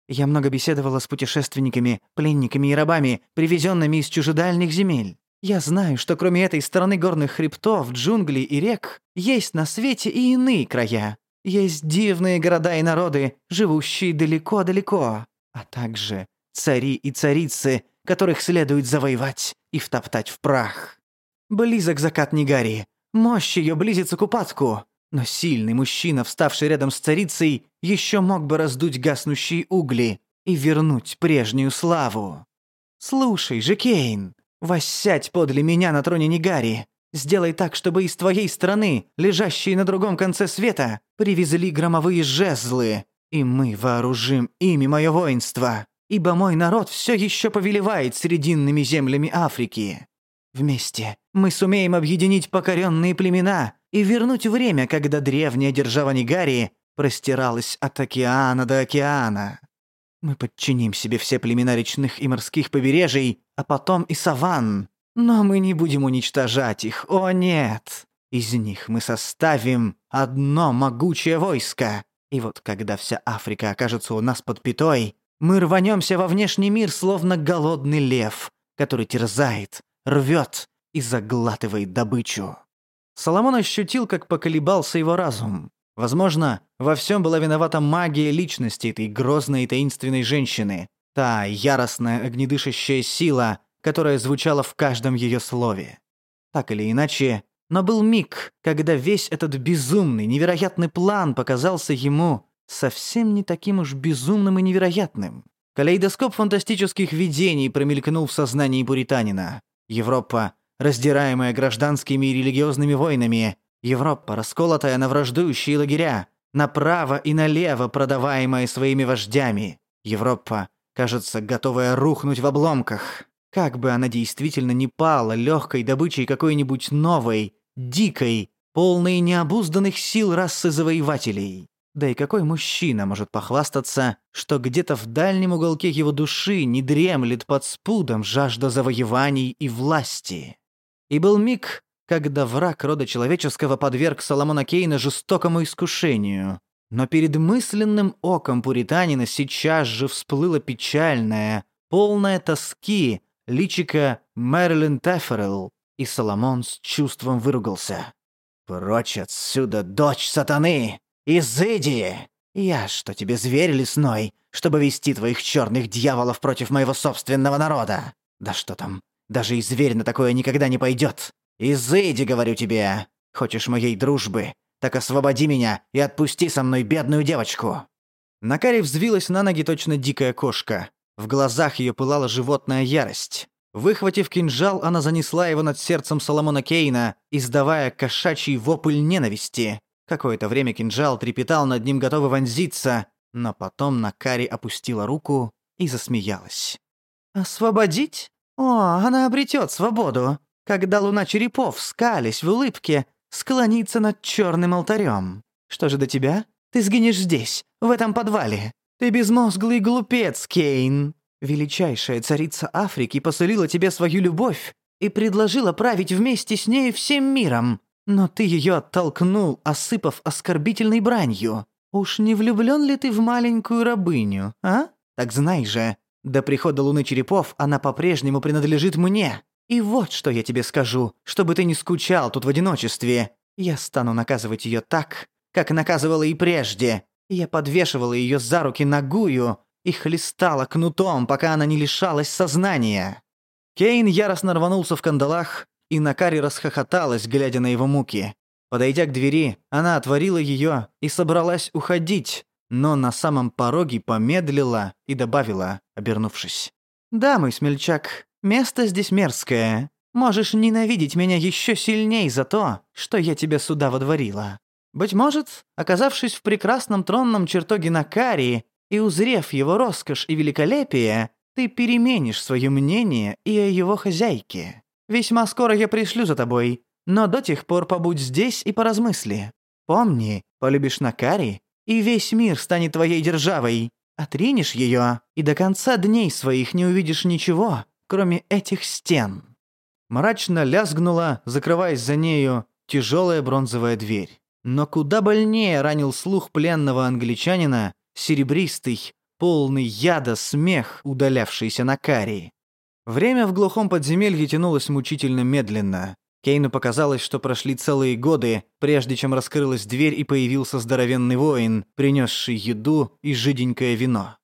Я много беседовала с путешественниками, пленниками и рабами, привезенными из чужедальних земель. Я знаю, что кроме этой стороны горных хребтов, джунглей и рек, есть на свете и иные края. Есть дивные города и народы, живущие далеко-далеко, а также цари и царицы, которых следует завоевать и втоптать в прах. Близок закат Нигари, мощь ее близится к упадку, но сильный мужчина, вставший рядом с царицей, еще мог бы раздуть гаснущие угли и вернуть прежнюю славу. Слушай же, Кейн, Воссядь подле меня на троне Нигари. Сделай так, чтобы из твоей страны, лежащей на другом конце света, привезли громовые жезлы, и мы вооружим ими мое воинство, ибо мой народ все еще повелевает срединными землями Африки. Вместе мы сумеем объединить покоренные племена и вернуть время, когда древняя держава Нигари простиралась от океана до океана. Мы подчиним себе все племена речных и морских побережий, а потом и саванн. Но мы не будем уничтожать их, о нет! Из них мы составим одно могучее войско. И вот когда вся Африка окажется у нас под пятой, мы рванемся во внешний мир, словно голодный лев, который терзает, рвет и заглатывает добычу. Соломон ощутил, как поколебался его разум. Возможно, во всем была виновата магия личности этой грозной и таинственной женщины, та яростная огнедышащая сила, которая звучала в каждом ее слове. Так или иначе, но был миг, когда весь этот безумный, невероятный план показался ему совсем не таким уж безумным и невероятным. Калейдоскоп фантастических видений промелькнул в сознании буританина. Европа, раздираемая гражданскими и религиозными войнами, Европа, расколотая на враждующие лагеря, направо и налево продаваемая своими вождями. Европа, кажется, готовая рухнуть в обломках. Как бы она действительно не пала легкой добычей какой-нибудь новой, дикой, полной необузданных сил расы завоевателей. Да и какой мужчина может похвастаться, что где-то в дальнем уголке его души не дремлет под спудом жажда завоеваний и власти? И был миг, когда враг рода человеческого подверг Соломона Кейна жестокому искушению. Но перед мысленным оком пуританина сейчас же всплыло печальное, полное тоски, личико Мэрилин Теферелл, и Соломон с чувством выругался. «Прочь отсюда, дочь сатаны! Изыди! Я что тебе, зверь лесной, чтобы вести твоих черных дьяволов против моего собственного народа? Да что там, даже и зверь на такое никогда не пойдет. Изыди, говорю тебе! Хочешь моей дружбы? Так освободи меня и отпусти со мной бедную девочку!» Накари взвилась на ноги точно дикая кошка. В глазах ее пылала животная ярость. Выхватив кинжал, она занесла его над сердцем Соломона Кейна, издавая кошачий вопль ненависти. Какое-то время кинжал трепетал над ним, готовый вонзиться, но потом Накари опустила руку и засмеялась. «Освободить? О, она обретет свободу, когда луна черепов, скались в улыбке, склонится над черным алтарем. Что же до тебя? Ты сгинешь здесь, в этом подвале. Ты безмозглый глупец, Кейн. Величайшая царица Африки посулила тебе свою любовь и предложила править вместе с ней всем миром. Но ты ее оттолкнул, осыпав оскорбительной бранью. Уж не влюблен ли ты в маленькую рабыню, а? Так знай же, до прихода луны черепов она по-прежнему принадлежит мне. И вот что я тебе скажу, чтобы ты не скучал тут в одиночестве. Я стану наказывать ее так, как наказывала и прежде. Я подвешивала ее за руки ногую и хлестала кнутом, пока она не лишалась сознания. Кейн яростно рванулся в кандалах, и Накари расхохоталась, глядя на его муки. Подойдя к двери, она отворила ее и собралась уходить, но на самом пороге помедлила и добавила, обернувшись. «Да, мой смельчак, Место здесь мерзкое. Можешь ненавидеть меня еще сильней за то, что я тебя сюда водворила. Быть может, оказавшись в прекрасном тронном чертоге Накарии и узрев его роскошь и великолепие, ты переменишь свое мнение и о его хозяйке. Весьма скоро я пришлю за тобой, но до тех пор побудь здесь и поразмысли. Помни, полюбишь Накари, и весь мир станет твоей державой. Отринешь ее, и до конца дней своих не увидишь ничего, кроме этих стен. Мрачно лязгнула, закрываясь за нею, тяжелая бронзовая дверь. Но куда больнее ранил слух пленного англичанина серебристый, полный яда смех, удалявшийся на карии. Время в глухом подземелье тянулось мучительно медленно. Кейну показалось, что прошли целые годы, прежде чем раскрылась дверь и появился здоровенный воин, принесший еду и жиденькое вино.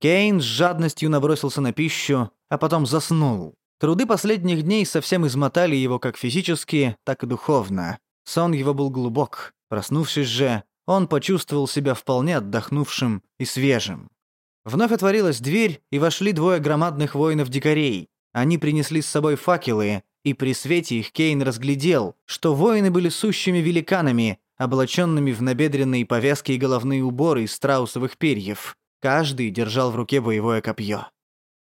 Кейн с жадностью набросился на пищу, а потом заснул. Труды последних дней совсем измотали его как физически, так и духовно. Сон его был глубок. Проснувшись же, он почувствовал себя вполне отдохнувшим и свежим. Вновь отворилась дверь, и вошли двое громадных воинов-дикарей. Они принесли с собой факелы, и при свете их Кейн разглядел, что воины были сущими великанами, облаченными в набедренные повязки и головные уборы из страусовых перьев. Каждый держал в руке боевое копье.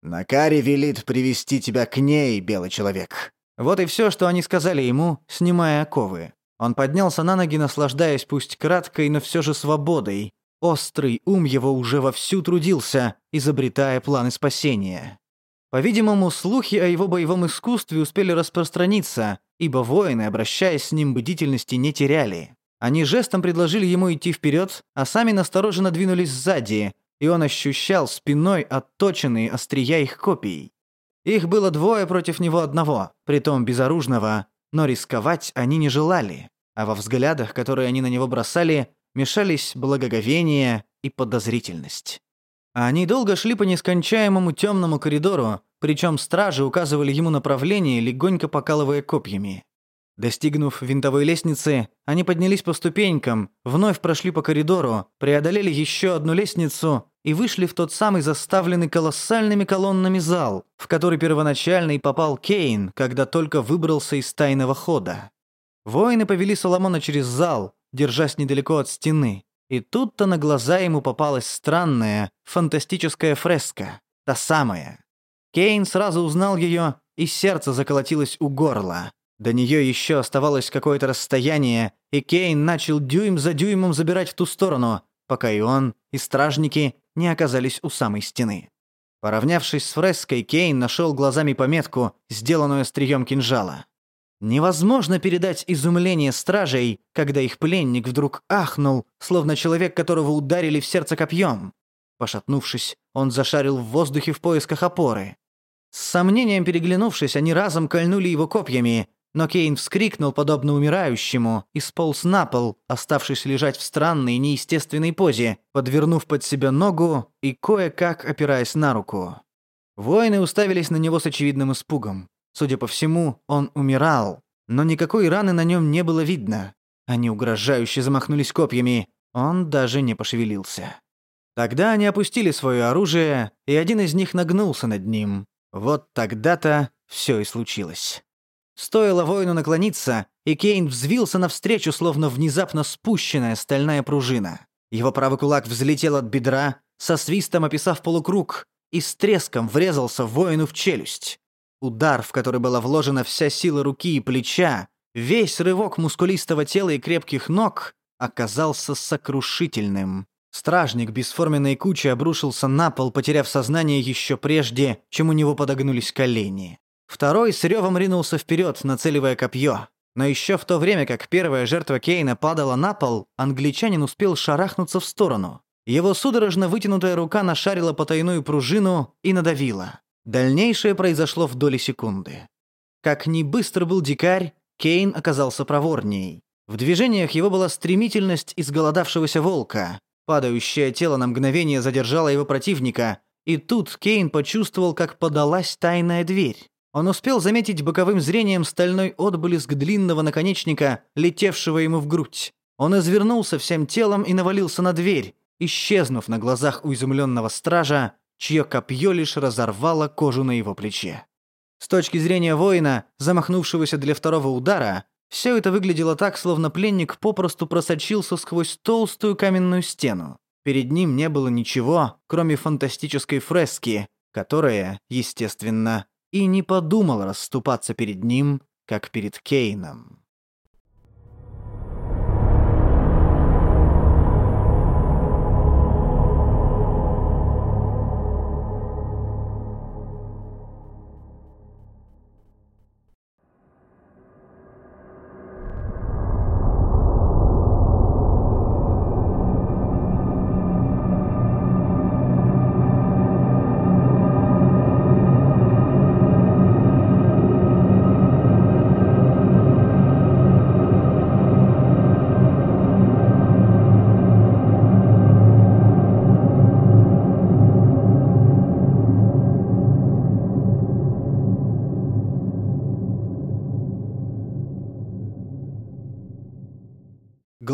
«Накари велит привести тебя к ней, белый человек». Вот и все, что они сказали ему, снимая оковы. Он поднялся на ноги, наслаждаясь пусть краткой, но все же свободой. Острый ум его уже вовсю трудился, изобретая планы спасения. По-видимому, слухи о его боевом искусстве успели распространиться, ибо воины, обращаясь с ним бдительности, не теряли. Они жестом предложили ему идти вперед, а сами настороженно двинулись сзади, и он ощущал спиной отточенные острия их копий. Их было двое против него одного, притом безоружного, но рисковать они не желали, а во взглядах, которые они на него бросали, мешались благоговение и подозрительность. Они долго шли по нескончаемому темному коридору, причем стражи указывали ему направление, легонько покалывая копьями. Достигнув винтовой лестницы, они поднялись по ступенькам, вновь прошли по коридору, преодолели еще одну лестницу и вышли в тот самый заставленный колоссальными колоннами зал, в который первоначально и попал Кейн, когда только выбрался из тайного хода. Воины повели Соломона через зал, держась недалеко от стены. И тут-то на глаза ему попалась странная, фантастическая фреска. Та самая. Кейн сразу узнал ее, и сердце заколотилось у горла. До нее еще оставалось какое-то расстояние, и Кейн начал дюйм за дюймом забирать в ту сторону, пока и он, и стражники не оказались у самой стены. Поравнявшись с фреской, Кейн нашел глазами пометку, сделанную острием кинжала. Невозможно передать изумление стражей, когда их пленник вдруг ахнул, словно человек, которого ударили в сердце копьем. Пошатнувшись, он зашарил в воздухе в поисках опоры. С сомнением переглянувшись, они разом кольнули его копьями, но Кейн вскрикнул, подобно умирающему, и сполз на пол, оставшись лежать в странной, неестественной позе, подвернув под себя ногу и кое-как опираясь на руку. Воины уставились на него с очевидным испугом. Судя по всему, он умирал, но никакой раны на нем не было видно. Они угрожающе замахнулись копьями, он даже не пошевелился. Тогда они опустили свое оружие, и один из них нагнулся над ним. Вот тогда-то все и случилось. Стоило воину наклониться, и Кейн взвился навстречу, словно внезапно спущенная стальная пружина. Его правый кулак взлетел от бедра, со свистом описав полукруг, и с треском врезался воину в челюсть. Удар, в который была вложена вся сила руки и плеча, весь рывок мускулистого тела и крепких ног, оказался сокрушительным. Стражник бесформенной кучи обрушился на пол, потеряв сознание еще прежде, чем у него подогнулись колени. Второй с ревом ринулся вперед, нацеливая копье. Но еще в то время, как первая жертва Кейна падала на пол, англичанин успел шарахнуться в сторону. Его судорожно вытянутая рука нашарила потайную пружину и надавила. Дальнейшее произошло в доли секунды. Как ни быстро был дикарь, Кейн оказался проворней. В движениях его была стремительность изголодавшегося волка. Падающее тело на мгновение задержало его противника, и тут Кейн почувствовал, как подалась тайная дверь. Он успел заметить боковым зрением стальной отблеск длинного наконечника, летевшего ему в грудь. Он извернулся всем телом и навалился на дверь, исчезнув на глазах у изумленного стража, чье копье лишь разорвало кожу на его плече. С точки зрения воина, замахнувшегося для второго удара, все это выглядело так, словно пленник попросту просочился сквозь толстую каменную стену. Перед ним не было ничего, кроме фантастической фрески, которая, естественно, и не подумал расступаться перед ним, как перед Кейном.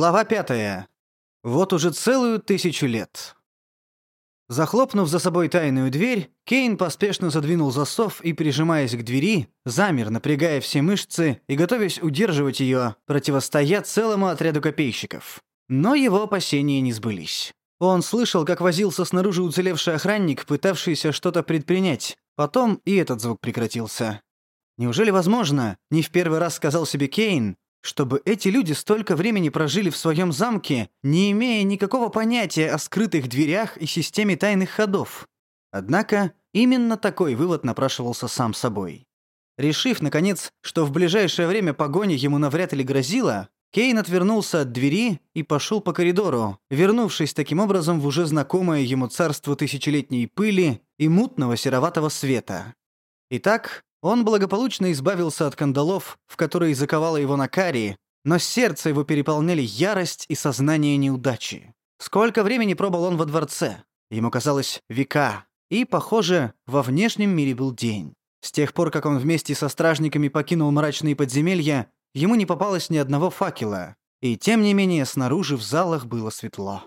Глава пятая. Вот уже целую тысячу лет. Захлопнув за собой тайную дверь, Кейн поспешно задвинул засов и, прижимаясь к двери, замер, напрягая все мышцы и готовясь удерживать ее, противостоя целому отряду копейщиков. Но его опасения не сбылись. Он слышал, как возился снаружи уцелевший охранник, пытавшийся что-то предпринять. Потом и этот звук прекратился. Неужели возможно, не в первый раз сказал себе Кейн, чтобы эти люди столько времени прожили в своем замке, не имея никакого понятия о скрытых дверях и системе тайных ходов. Однако именно такой вывод напрашивался сам собой. Решив, наконец, что в ближайшее время погоня ему навряд ли грозила, Кейн отвернулся от двери и пошел по коридору, вернувшись таким образом в уже знакомое ему царство тысячелетней пыли и мутного сероватого света. Итак, он благополучно избавился от кандалов, в которые заковала его Накари, но сердце его переполняли ярость и сознание неудачи. Сколько времени пробыл он во дворце? Ему казалось века. И, похоже, во внешнем мире был день. С тех пор, как он вместе со стражниками покинул мрачные подземелья, ему не попалось ни одного факела. И тем не менее, снаружи в залах было светло.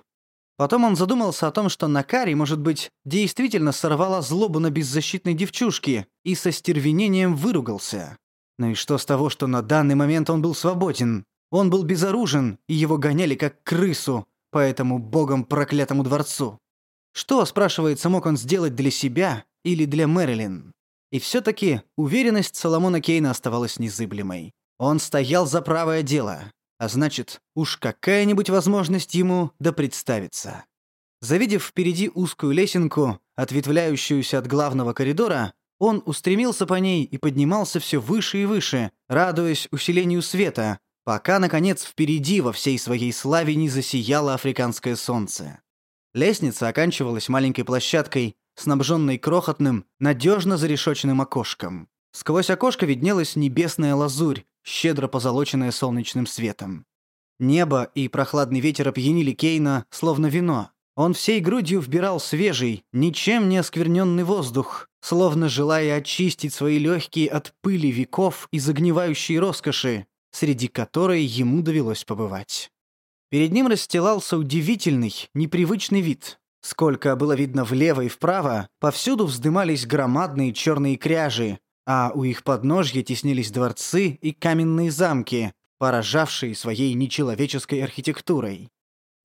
Потом он задумался о том, что Накари, может быть, действительно сорвала злобу на беззащитной девчушке и со стервенением выругался. Ну и что с того, что на данный момент он был свободен? Он был безоружен, и его гоняли как крысу по этому богом проклятому дворцу. Что, спрашивается, мог он сделать для себя или для Мэрилин? И все-таки уверенность Соломона Кейна оставалась незыблемой. Он стоял за правое дело, а значит, уж какая-нибудь возможность ему да представится. Завидев впереди узкую лесенку, ответвляющуюся от главного коридора, он устремился по ней и поднимался все выше и выше, радуясь усилению света, пока, наконец, впереди во всей своей славе не засияло африканское солнце. Лестница оканчивалась маленькой площадкой, снабженной крохотным, надежно зарешоченным окошком. Сквозь окошко виднелась небесная лазурь, щедро позолоченная солнечным светом. Небо и прохладный ветер опьянили Кейна, словно вино. Он всей грудью вбирал свежий, ничем не оскверненный воздух, словно желая очистить свои легкие от пыли веков и загнивающей роскоши, среди которой ему довелось побывать. Перед ним расстилался удивительный, непривычный вид. Сколько было видно влево и вправо, повсюду вздымались громадные черные кряжи, а у их подножья теснились дворцы и каменные замки, поражавшие своей нечеловеческой архитектурой.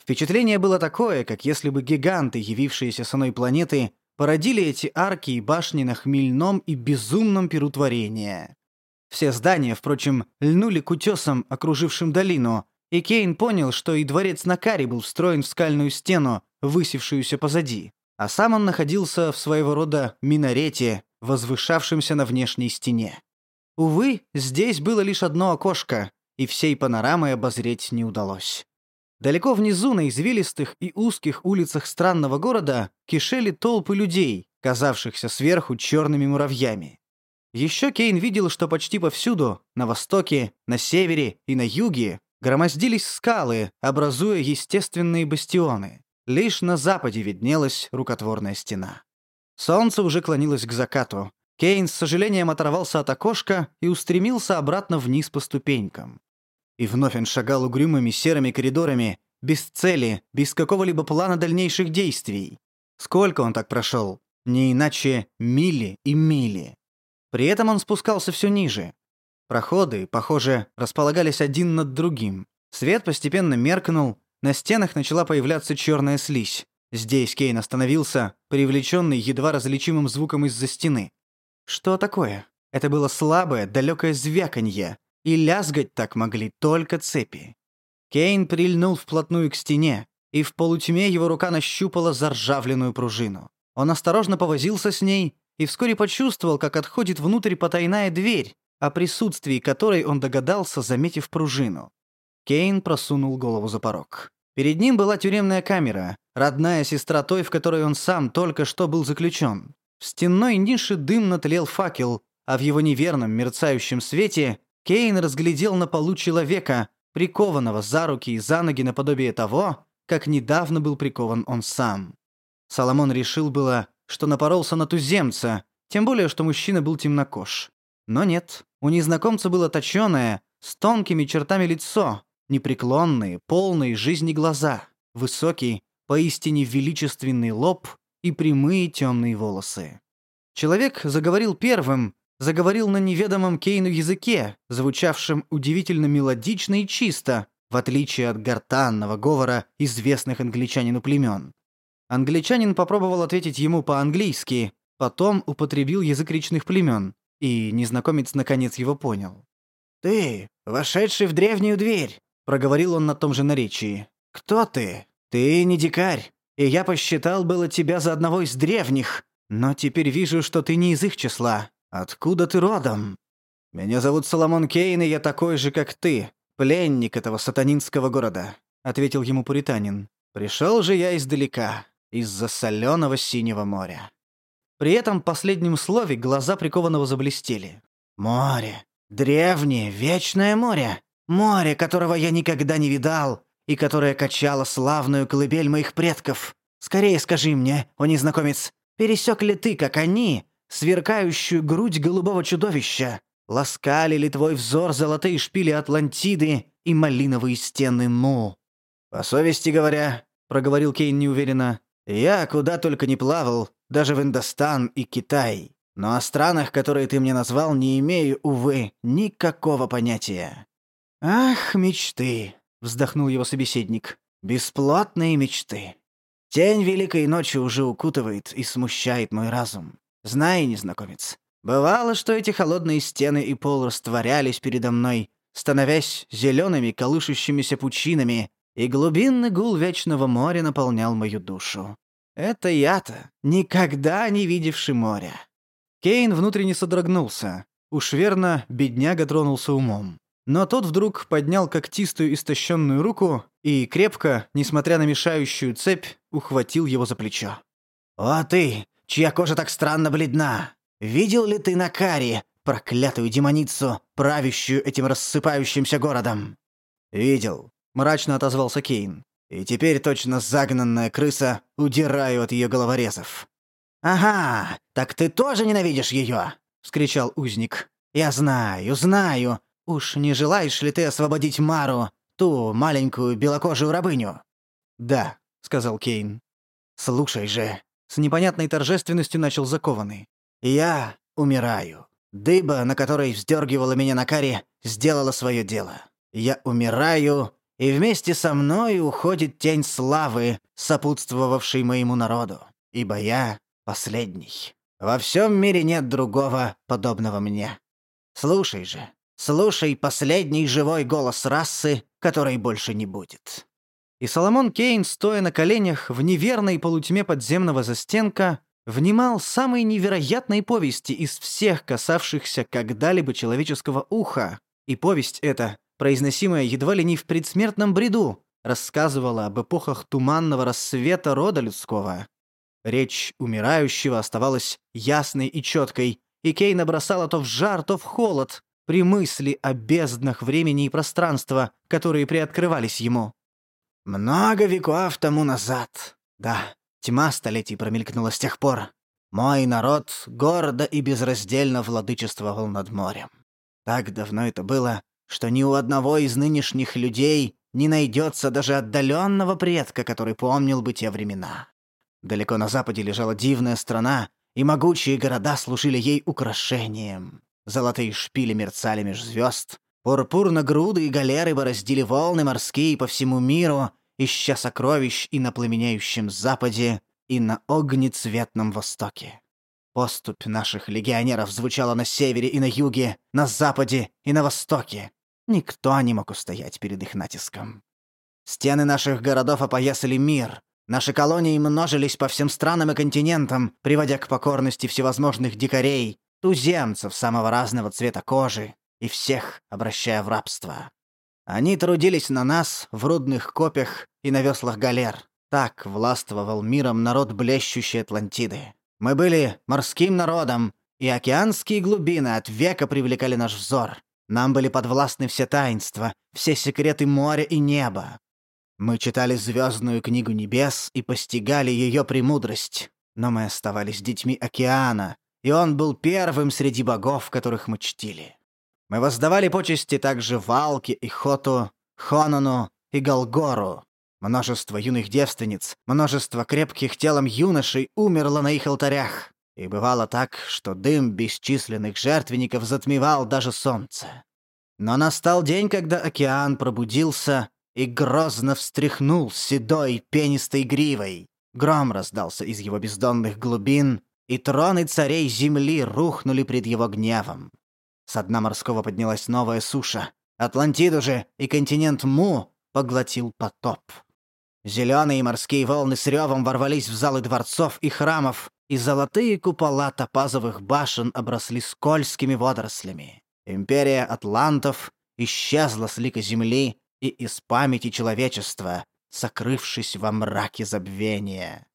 Впечатление было такое, как если бы гиганты, явившиеся с иной планеты, породили эти арки и башни на хмельном и безумном перутворении. Все здания, впрочем, льнули к утесам, окружившим долину, и Кейн понял, что и дворец Накари был встроен в скальную стену, высевшуюся позади, а сам он находился в своего рода минарете, возвышавшемся на внешней стене. Увы, здесь было лишь одно окошко, и всей панорамы обозреть не удалось. Далеко внизу, на извилистых и узких улицах странного города, кишели толпы людей, казавшихся сверху черными муравьями. Еще Кейн видел, что почти повсюду, на востоке, на севере и на юге, громоздились скалы, образуя естественные бастионы. Лишь на западе виднелась рукотворная стена. Солнце уже клонилось к закату. Кейн с сожалением оторвался от окошка и устремился обратно вниз по ступенькам. И вновь он шагал угрюмыми серыми коридорами, без цели, без какого-либо плана дальнейших действий. Сколько он так прошел? Не иначе мили и мили. При этом он спускался все ниже. Проходы, похоже, располагались один над другим. Свет постепенно меркнул, на стенах начала появляться черная слизь. Здесь Кейн остановился, привлеченный едва различимым звуком из-за стены. Что такое? Это было слабое, далекое звяканье, и лязгать так могли только цепи. Кейн прильнул вплотную к стене, и в полутьме его рука нащупала заржавленную пружину. Он осторожно повозился с ней и вскоре почувствовал, как отходит внутрь потайная дверь, о присутствии которой он догадался, заметив пружину. Кейн просунул голову за порог. Перед ним была тюремная камера, родная сестра той, в которой он сам только что был заключен. В стенной нише дымно тлел факел, а в его неверном мерцающем свете Кейн разглядел на полу человека, прикованного за руки и за ноги наподобие того, как недавно был прикован он сам. Соломон решил было, что напоролся на туземца, тем более, что мужчина был темнокож. Но нет, у незнакомца было точёное, с тонкими чертами лицо, непреклонные, полные жизни глаза, высокий, поистине величественный лоб и прямые темные волосы. Человек заговорил первым, заговорил на неведомом Кейну языке, звучавшем удивительно мелодично и чисто, в отличие от гортанного говора известных англичанину племен. Англичанин попробовал ответить ему по-английски, потом употребил язык речных племен, и незнакомец наконец его понял. «Ты, вошедший в древнюю дверь», — проговорил он на том же наречии. «Кто ты? Ты не дикарь, и я посчитал было тебя за одного из древних, но теперь вижу, что ты не из их числа. Откуда ты родом?» «Меня зовут Соломон Кейн, и я такой же, как ты, пленник этого сатанинского города», — ответил ему пуританин. «Пришел же я издалека, из-за соленого синего моря». При этом последнем слове глаза прикованного заблестели. «Море! Древнее, вечное море! Море, которого я никогда не видал, и которое качало славную колыбель моих предков! Скорее скажи мне, о незнакомец, пересек ли ты, как они, сверкающую грудь голубого чудовища? Ласкали ли твой взор золотые шпили Атлантиды и малиновые стены Му? По совести говоря, проговорил Кейн неуверенно, я куда только не плавал, даже в Индостан и Китай. Но о странах, которые ты мне назвал, не имею, увы, никакого понятия. Ах, мечты, вздохнул его собеседник. Бесплотные мечты. Тень великой ночи уже укутывает и смущает мой разум. Знай, незнакомец, Бывало, что эти холодные стены и пол растворялись передо мной, становясь зелеными колышущимися пучинами, и глубинный гул Вечного моря наполнял мою душу. Это я-то, никогда не видевший моря. Кейн внутренне содрогнулся. Уж верно, бедняга тронулся умом. Но тот вдруг поднял когтистую истощенную руку и крепко, несмотря на мешающую цепь, ухватил его за плечо. «О ты, чья кожа так странно бледна! Видел ли ты на каре проклятую демоницу, правящую этим рассыпающимся городом?» «Видел», — мрачно отозвался Кейн. «И теперь точно загнанная крыса удираю от ее головорезов». «Ага, так ты тоже ненавидишь ее?» — вскричал узник. «Я знаю, знаю. Уж не желаешь ли ты освободить Мару, ту маленькую белокожую рабыню?» «Да», — сказал Кейн. «Слушай же», — с непонятной торжественностью начал закованный. «Я умираю. Дыба, на которой вздергивала меня на каре, сделала свое дело. Я умираю, и вместе со мной уходит тень славы, сопутствовавшей моему народу, ибо я последний. Во всем мире нет другого, подобного мне. Слушай же, слушай последний живой голос расы, которой больше не будет». И Соломон Кейн, стоя на коленях в неверной полутьме подземного застенка, внимал самой невероятной повести из всех касавшихся когда-либо человеческого уха, и повесть эта, произносимая едва ли не в предсмертном бреду, рассказывала об эпохах туманного рассвета рода людского. Речь умирающего оставалась ясной и четкой, и Кейна бросала то в жар, то в холод при мысли о безднах времени и пространства, которые приоткрывались ему. «Много веков тому назад, да, Тьма столетий промелькнула с тех пор. Мой народ гордо и безраздельно владычествовал над морем. Так давно это было, что ни у одного из нынешних людей не найдется даже отдаленного предка, который помнил бы те времена. Далеко на западе лежала дивная страна, и могучие города служили ей украшением. Золотые шпили мерцали меж звезд, пурпурно-груды и галеры бороздили волны морские по всему миру, ища сокровищ и на пламенеющем западе, и на огнецветном востоке. Поступь наших легионеров звучала на севере и на юге, на западе и на востоке. Никто не мог устоять перед их натиском. Стены наших городов опоясали мир. Наши колонии множились по всем странам и континентам, приводя к покорности всевозможных дикарей, туземцев самого разного цвета кожи, и всех обращая в рабство. Они трудились на нас в рудных копях и на веслах галер. Так властвовал миром народ блещущей Атлантиды. Мы были морским народом, и океанские глубины от века привлекали наш взор. Нам были подвластны все таинства, все секреты моря и неба. Мы читали звездную книгу небес и постигали ее премудрость. Но мы оставались детьми океана, и он был первым среди богов, которых мы чтили. Мы воздавали почести также Валке и Хоту, Хонону и Голгору. Множество юных девственниц, множество крепких телом юношей умерло на их алтарях. И бывало так, что дым бесчисленных жертвенников затмевал даже солнце. Но настал день, когда океан пробудился и грозно встряхнул седой пенистой гривой. Гром раздался из его бездонных глубин, и троны царей земли рухнули пред его гневом. С дна морского поднялась новая суша. Атлантиду же и континент Му поглотил потоп. Зеленые морские волны с ревом ворвались в залы дворцов и храмов, и золотые купола топазовых башен обросли скользкими водорослями. Империя атлантов исчезла с лика земли и из памяти человечества, сокрывшись во мраке забвения.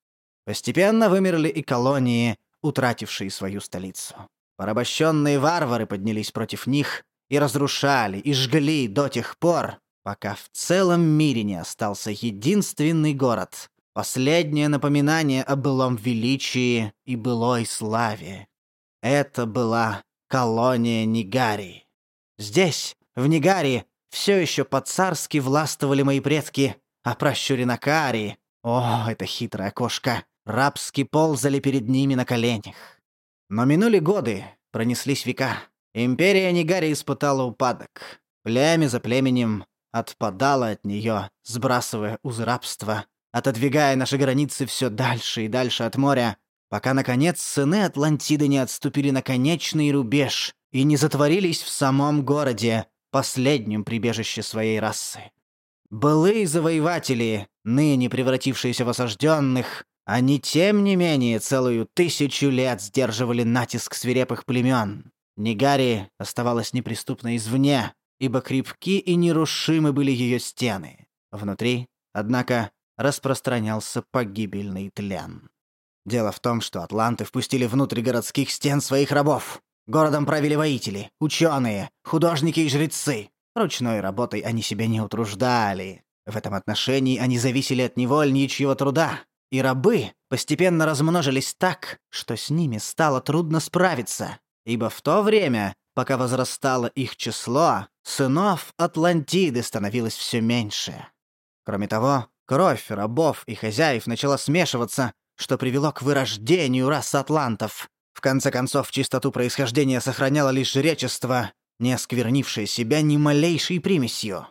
Постепенно вымерли и колонии, утратившие свою столицу. Порабощенные варвары поднялись против них и разрушали, и жгли до тех пор, пока в целом мире не остался единственный город, последнее напоминание о былом величии и былой славе. Это была колония Нигари. Здесь, в Нигари, все еще по-царски властвовали мои предки, а пращуринакари, о, эта хитрая кошка, рабски ползали перед ними на коленях. Но минули годы, пронеслись века. Империя Нигари испытала упадок. Племя за племенем отпадало от нее, сбрасывая узы рабства, отодвигая наши границы все дальше и дальше от моря, пока, наконец, сыны Атлантиды не отступили на конечный рубеж и не затворились в самом городе, последнем прибежище своей расы. Былые завоеватели, ныне превратившиеся в осажденных, они, тем не менее, целую тысячу лет сдерживали натиск свирепых племен. Нигари оставалась неприступной извне, ибо крепки и нерушимы были ее стены. Внутри, однако, распространялся погибельный тлен. Дело в том, что атланты впустили внутрь городских стен своих рабов. Городом правили воители, ученые, художники и жрецы. Ручной работой они себя не утруждали. В этом отношении они зависели от невольничьего труда. И рабы постепенно размножились так, что с ними стало трудно справиться. Ибо в то время, пока возрастало их число, сынов Атлантиды становилось все меньше. Кроме того, кровь рабов и хозяев начала смешиваться, что привело к вырождению рас атлантов. В конце концов, чистоту происхождения сохраняло лишь жречество, не осквернившее себя ни малейшей примесью.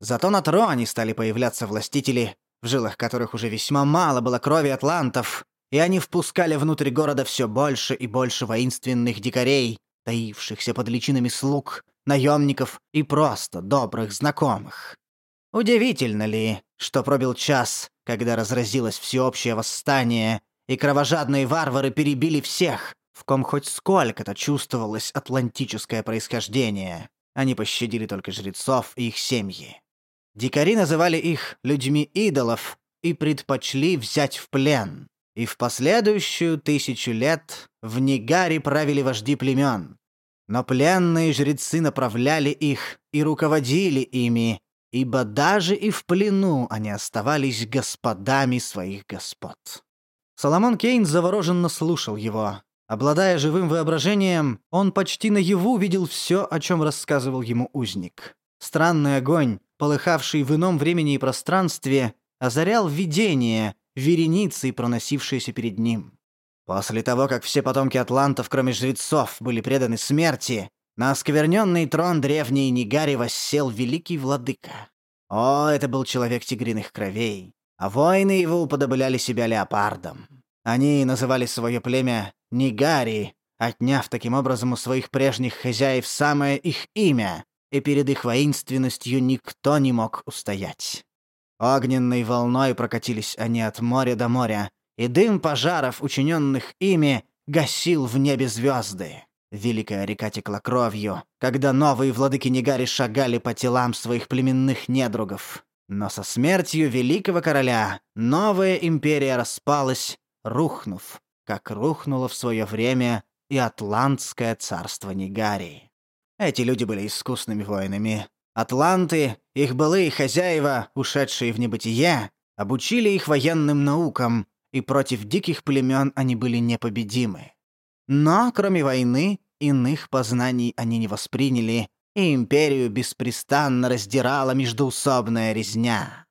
Зато на троне стали появляться властители, в жилах которых уже весьма мало было крови атлантов, и они впускали внутрь города все больше и больше воинственных дикарей, таившихся под личинами слуг, наемников и просто добрых знакомых. Удивительно ли, что пробил час, когда разразилось всеобщее восстание, и кровожадные варвары перебили всех, в ком хоть сколько-то чувствовалось атлантическое происхождение. Они пощадили только жрецов и их семьи. Дикари называли их людьми идолов и предпочли взять в плен. И в последующую тысячу лет в Нигаре правили вожди племен. Но пленные жрецы направляли их и руководили ими, ибо даже и в плену они оставались господами своих господ. Соломон Кейн завороженно слушал его. Обладая живым воображением, он почти наяву видел все, о чем рассказывал ему узник. Странный огонь, полыхавший в ином времени и пространстве, озарял видение, вереницей, проносившиеся перед ним. После того, как все потомки атлантов, кроме жрецов, были преданы смерти, на оскверненный трон древней Нигари воссел великий владыка. О, это был человек тигриных кровей, а воины его уподобляли себя леопардом. Они называли свое племя Нигари, отняв таким образом у своих прежних хозяев самое их имя, и перед их воинственностью никто не мог устоять. Огненной волной прокатились они от моря до моря, и дым пожаров, учиненных ими, гасил в небе звезды. Великая река текла кровью, когда новые владыки Негари шагали по телам своих племенных недругов. Но со смертью великого короля новая империя распалась, рухнув, как рухнуло в свое время и Атлантское царство Негарии. Эти люди были искусными воинами. Атланты, их былые хозяева, ушедшие в небытие, обучили их военным наукам, и против диких племен они были непобедимы. Но, кроме войны, иных познаний они не восприняли, и империю беспрестанно раздирала междоусобная резня.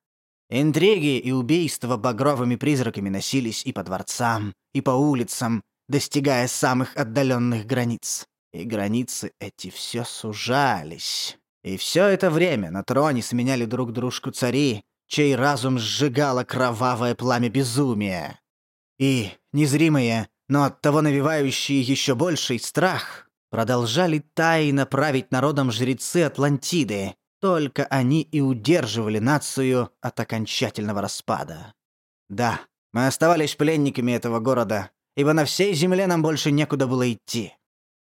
Интриги и убийства багровыми призраками носились и по дворцам, и по улицам, достигая самых отдаленных границ. И границы эти все сужались. И все это время на троне сменяли друг дружку цари, чей разум сжигало кровавое пламя безумия. И незримые, но оттого навевающие еще больший страх, продолжали тайно править народом жрецы Атлантиды, только они и удерживали нацию от окончательного распада. Да, мы оставались пленниками этого города, ибо на всей земле нам больше некуда было идти.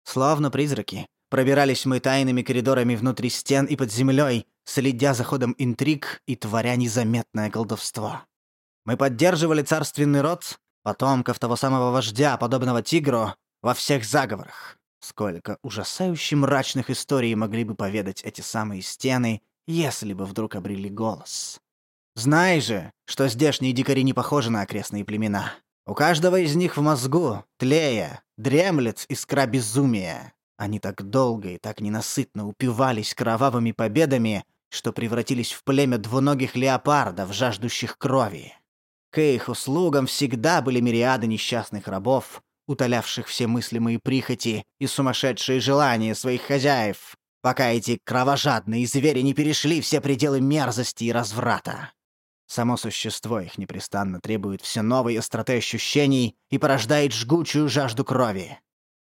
Словно призраки, пробирались мы тайными коридорами внутри стен и под землей, следя за ходом интриг и творя незаметное колдовство. Мы поддерживали царственный род, потомков того самого вождя, подобного тигру, во всех заговорах. Сколько ужасающе мрачных историй могли бы поведать эти самые стены, если бы вдруг обрели голос. Знай же, что здешние дикари не похожи на окрестные племена. У каждого из них в мозгу, тлея, дремлет искра безумия. Они так долго и так ненасытно упивались кровавыми победами, что превратились в племя двуногих леопардов, жаждущих крови. К их услугам всегда были мириады несчастных рабов, утолявших все мыслимые прихоти и сумасшедшие желания своих хозяев, пока эти кровожадные звери не перешли все пределы мерзости и разврата. Само существо их непрестанно требует все новой остроты ощущений и порождает жгучую жажду крови.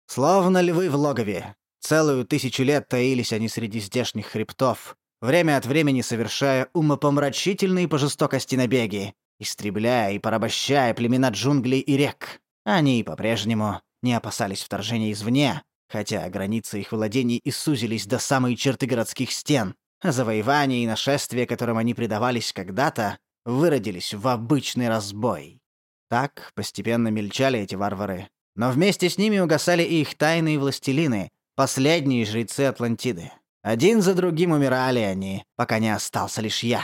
Словно львы в логове. Целую тысячу лет таились они среди здешних хребтов, время от времени совершая умопомрачительные по жестокости набеги, истребляя и порабощая племена джунглей и рек. Они по-прежнему не опасались вторжения извне, хотя границы их владений и сузились до самой черты городских стен, а завоевания и нашествия, которым они предавались когда-то, выродились в обычный разбой. Так постепенно мельчали эти варвары, но вместе с ними угасали и их тайные властелины, последние жрецы Атлантиды. Один за другим умирали они, пока не остался лишь я.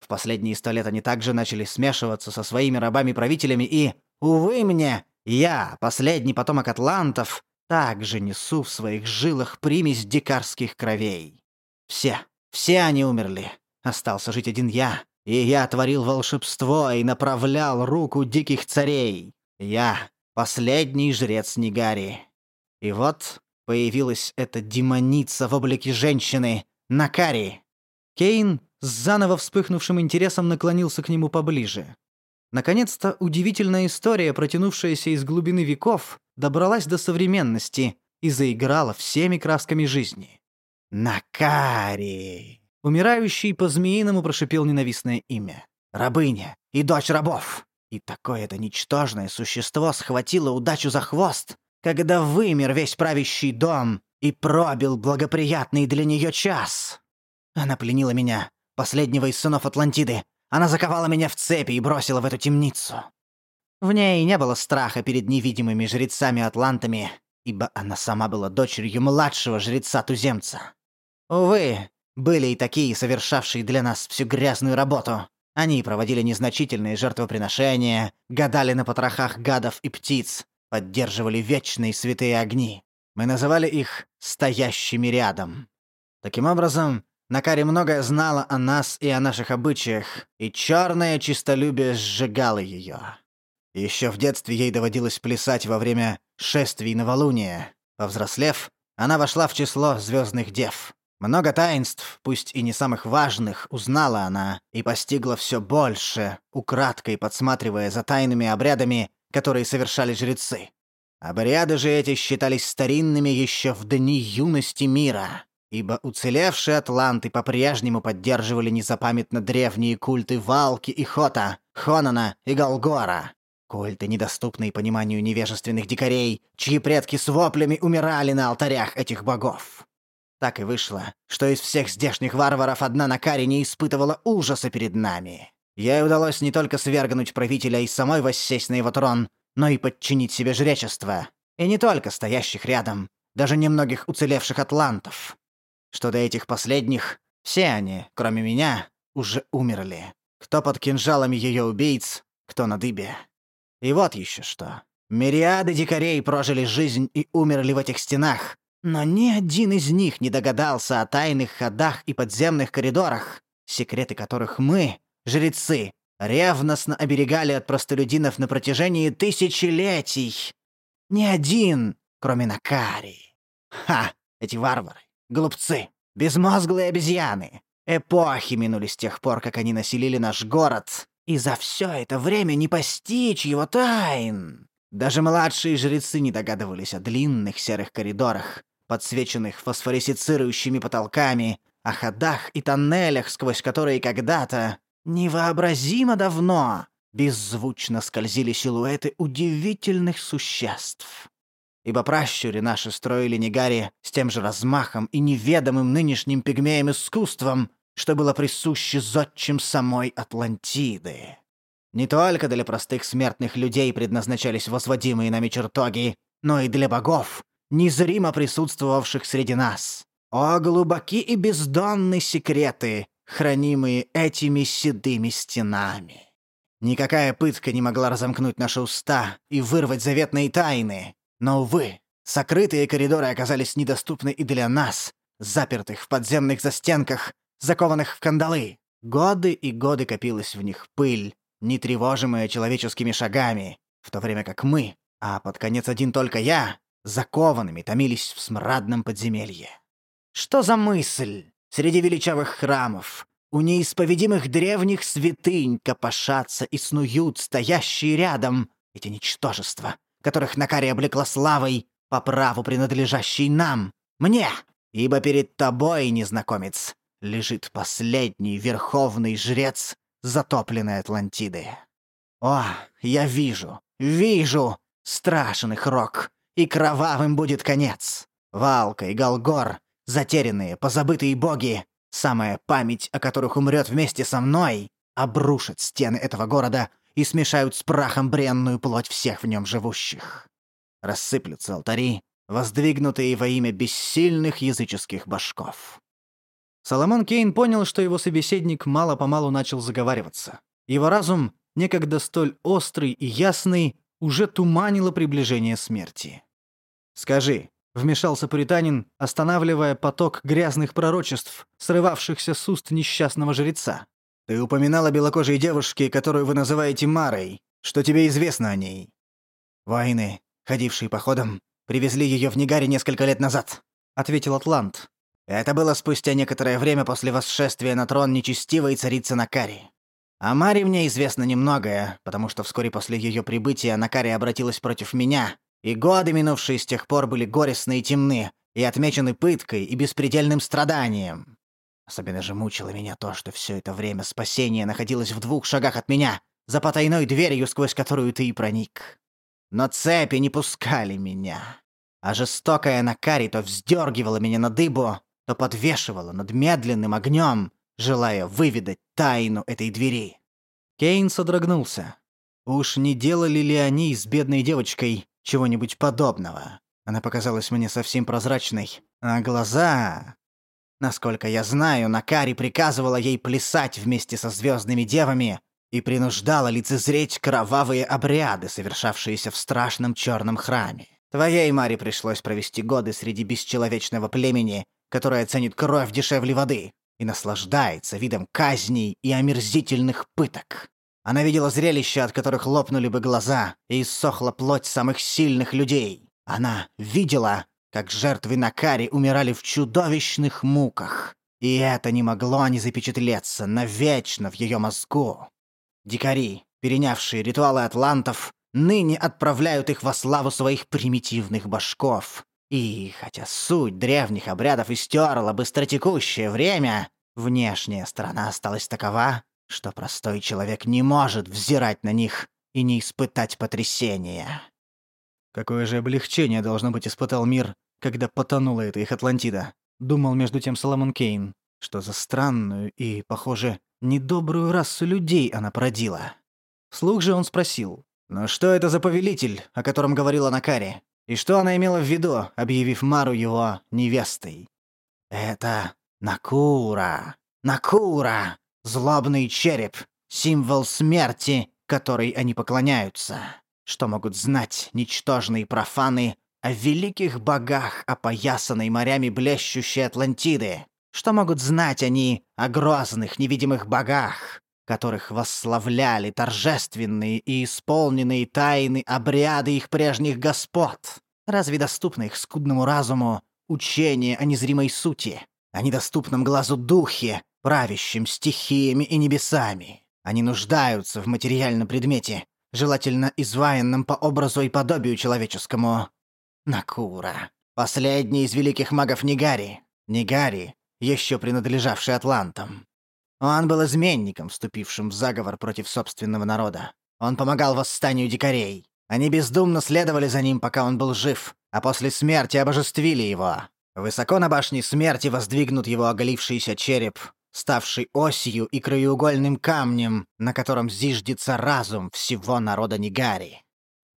В последние сто лет они также начали смешиваться со своими рабами-правителями и, увы мне, я, последний потомок атлантов, также несу в своих жилах примесь дикарских кровей. Все, все они умерли. Остался жить один я, и я творил волшебство и направлял руку диких царей. Я — последний жрец Нигари. И вот появилась эта демоница в облике женщины, Накари. Кейн с заново вспыхнувшим интересом наклонился к нему поближе. Наконец-то удивительная история, протянувшаяся из глубины веков, добралась до современности и заиграла всеми красками жизни. «Накари!» Умирающий по-змеиному прошипел ненавистное имя. «Рабыня и дочь рабов!» И такое это ничтожное существо схватило удачу за хвост, когда вымер весь правящий дом и пробил благоприятный для нее час. Она пленила меня, последнего из сынов Атлантиды. Она заковала меня в цепи и бросила в эту темницу. В ней не было страха перед невидимыми жрецами-атлантами, ибо она сама была дочерью младшего жреца-туземца. Увы, были и такие, совершавшие для нас всю грязную работу. Они проводили незначительные жертвоприношения, гадали на потрохах гадов и птиц, поддерживали вечные святые огни. Мы называли их «стоящими рядом». Таким образом, Накари многое знала о нас и о наших обычаях, и черное чистолюбие сжигало ее. Еще в детстве ей доводилось плясать во время шествий новолуния. Повзрослев, она вошла в число звездных дев. Много таинств, пусть и не самых важных, узнала она и постигла все больше, украдкой подсматривая за тайными обрядами, которые совершали жрецы. Обряды же эти считались старинными еще в дни юности мира, ибо уцелевшие атланты по-прежнему поддерживали незапамятно древние культы Валки и Хота, Хонана и Голгора. Культы, недоступные пониманию невежественных дикарей, чьи предки с воплями умирали на алтарях этих богов. Так и вышло, что из всех здешних варваров одна Накари не испытывала ужаса перед нами. Ей удалось не только свергнуть правителя и самой воссесть на его трон, но и подчинить себе жречество. И не только стоящих рядом, даже немногих уцелевших атлантов. Что до этих последних, все они, кроме меня, уже умерли. Кто под кинжалами ее убийц, кто на дыбе. И вот еще что. Мириады дикарей прожили жизнь и умерли в этих стенах, но ни один из них не догадался о тайных ходах и подземных коридорах, секреты которых мы, жрецы, ревностно оберегали от простолюдинов на протяжении тысячелетий. Ни один, кроме Накари. Ха! Эти варвары, глупцы, безмозглые обезьяны. Эпохи минули с тех пор, как они населили наш город, и за все это время не постичь его тайн. Даже младшие жрецы не догадывались о длинных серых коридорах, подсвеченных фосфоресцирующими потолками, о ходах и тоннелях, сквозь которые когда-то, невообразимо давно, беззвучно скользили силуэты удивительных существ. Ибо пращури наши строили Негари с тем же размахом и неведомым нынешним пигмеем искусством, что было присуще зодчим самой Атлантиды. Не только для простых смертных людей предназначались возводимые нами чертоги, но и для богов, незримо присутствовавших среди нас. О, глубоки и бездонные секреты, хранимые этими седыми стенами! Никакая пытка не могла разомкнуть наши уста и вырвать заветные тайны. Но, увы, сокрытые коридоры оказались недоступны и для нас, запертых в подземных застенках, закованных в кандалы. Годы и годы копилась в них пыль, нетревожимая человеческими шагами, в то время как мы, а под конец один только я, закованными томились в смрадном подземелье. Что за мысль? Среди величавых храмов, У неисповедимых древних святынь копошатся и снуют стоящие рядом эти ничтожества, которых Накари облекла славой, по праву принадлежащей нам, мне, ибо перед тобой, незнакомец, лежит последний верховный жрец затопленной Атлантиды. О, я вижу, вижу, страшен их рок, и кровавым будет конец. Валка и Голгор, затерянные, позабытые боги, самая память о которых умрет вместе со мной, обрушат стены этого города и смешают с прахом бренную плоть всех в нем живущих. Рассыплются алтари, воздвигнутые во имя бессильных языческих башков. Соломон Кейн понял, что его собеседник мало-помалу начал заговариваться. Его разум, некогда столь острый и ясный, уже туманило приближение смерти. «Скажи», — вмешался пуританин, останавливая поток грязных пророчеств, срывавшихся с уст несчастного жреца. «Ты упоминала белокожей девушке, которую вы называете Марой. Что тебе известно о ней?» «Войны, ходившие походом, привезли ее в Нигаре несколько лет назад», — ответил Атлант. «Это было спустя некоторое время после восшествия на трон нечестивой царицы Накари. О Маре мне известно немногое, потому что вскоре после ее прибытия Накари обратилась против меня, и годы, минувшие с тех пор, были горестны и темны, и отмечены пыткой и беспредельным страданием. Особенно же мучило меня то, что все это время спасение находилось в двух шагах от меня, за потайной дверью, сквозь которую ты и проник. Но цепи не пускали меня. А жестокая Накари то вздергивала меня на дыбу, то подвешивала над медленным огнем, желая выведать тайну этой двери. Кейн содрогнулся. Уж не делали ли они с бедной девочкой чего-нибудь подобного? Она показалась мне совсем прозрачной. А глаза... Насколько я знаю, Накари приказывала ей плясать вместе со звездными девами и принуждала лицезреть кровавые обряды, совершавшиеся в страшном черном храме. Твоей Маре пришлось провести годы среди бесчеловечного племени, которое ценит кровь дешевле воды и наслаждается видом казней и омерзительных пыток. Она видела зрелища, от которых лопнули бы глаза, и иссохла плоть самых сильных людей. Она видела, как жертвы Накари умирали в чудовищных муках. И это не могло не запечатлеться навечно в ее мозгу. Дикари, перенявшие ритуалы атлантов, ныне отправляют их во славу своих примитивных башков. И хотя суть древних обрядов истерла быстротекущее время, внешняя сторона осталась такова, что простой человек не может взирать на них и не испытать потрясения. Какое же облегчение должно быть испытал мир, когда потонула эта их Атлантида, думал между тем Соломон Кейн, что за странную и, похоже, недобрую расу людей она породила. Вслух же он спросил, «Ну что это за повелитель, о котором говорила Накари? И что она имела в виду, объявив Мару его невестой? Это Накура. Накура. Злобный череп. Символ смерти, которой они поклоняются. Что могут знать ничтожные профаны о великих богах, опоясанной морями блещущей Атлантиды? Что могут знать они о грозных невидимых богах, которых восславляли торжественные и исполненные тайны обряды их прежних господ. Разве доступно их скудному разуму учение о незримой сути, о недоступном глазу духе, правящем стихиями и небесами? Они нуждаются в материальном предмете, желательно изваянном по образу и подобию человеческому. Накура. Последний из великих магов Нигари. Нигари, еще принадлежавший Атлантам. Он был изменником, вступившим в заговор против собственного народа. Он помогал восстанию дикарей. Они бездумно следовали за ним, пока он был жив, а после смерти обожествили его. Высоко на башне смерти воздвигнут его оголившийся череп, ставший осью и краеугольным камнем, на котором зиждется разум всего народа Нигари.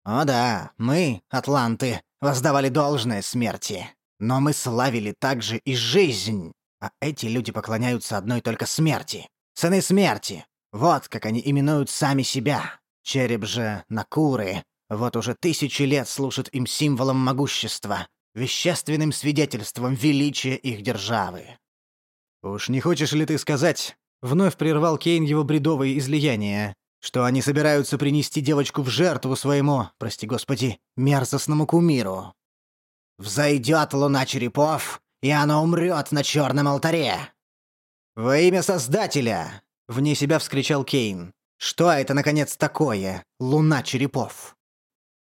О да, мы, атланты, воздавали должное смерти. Но мы славили также и жизнь. А эти люди поклоняются одной только смерти. Сыны смерти. Вот как они именуют сами себя. Череп же Накуры. Вот уже тысячи лет служит им символом могущества, вещественным свидетельством величия их державы. «Уж не хочешь ли ты сказать?» — вновь прервал Кейн его бредовое излияние, что они собираются принести девочку в жертву своему, прости господи, мерзостному кумиру. «Взойдет луна черепов, и она умрет на черном алтаре!» «Во имя Создателя!» — вне себя вскричал Кейн. «Что это, наконец, такое? Луна черепов?»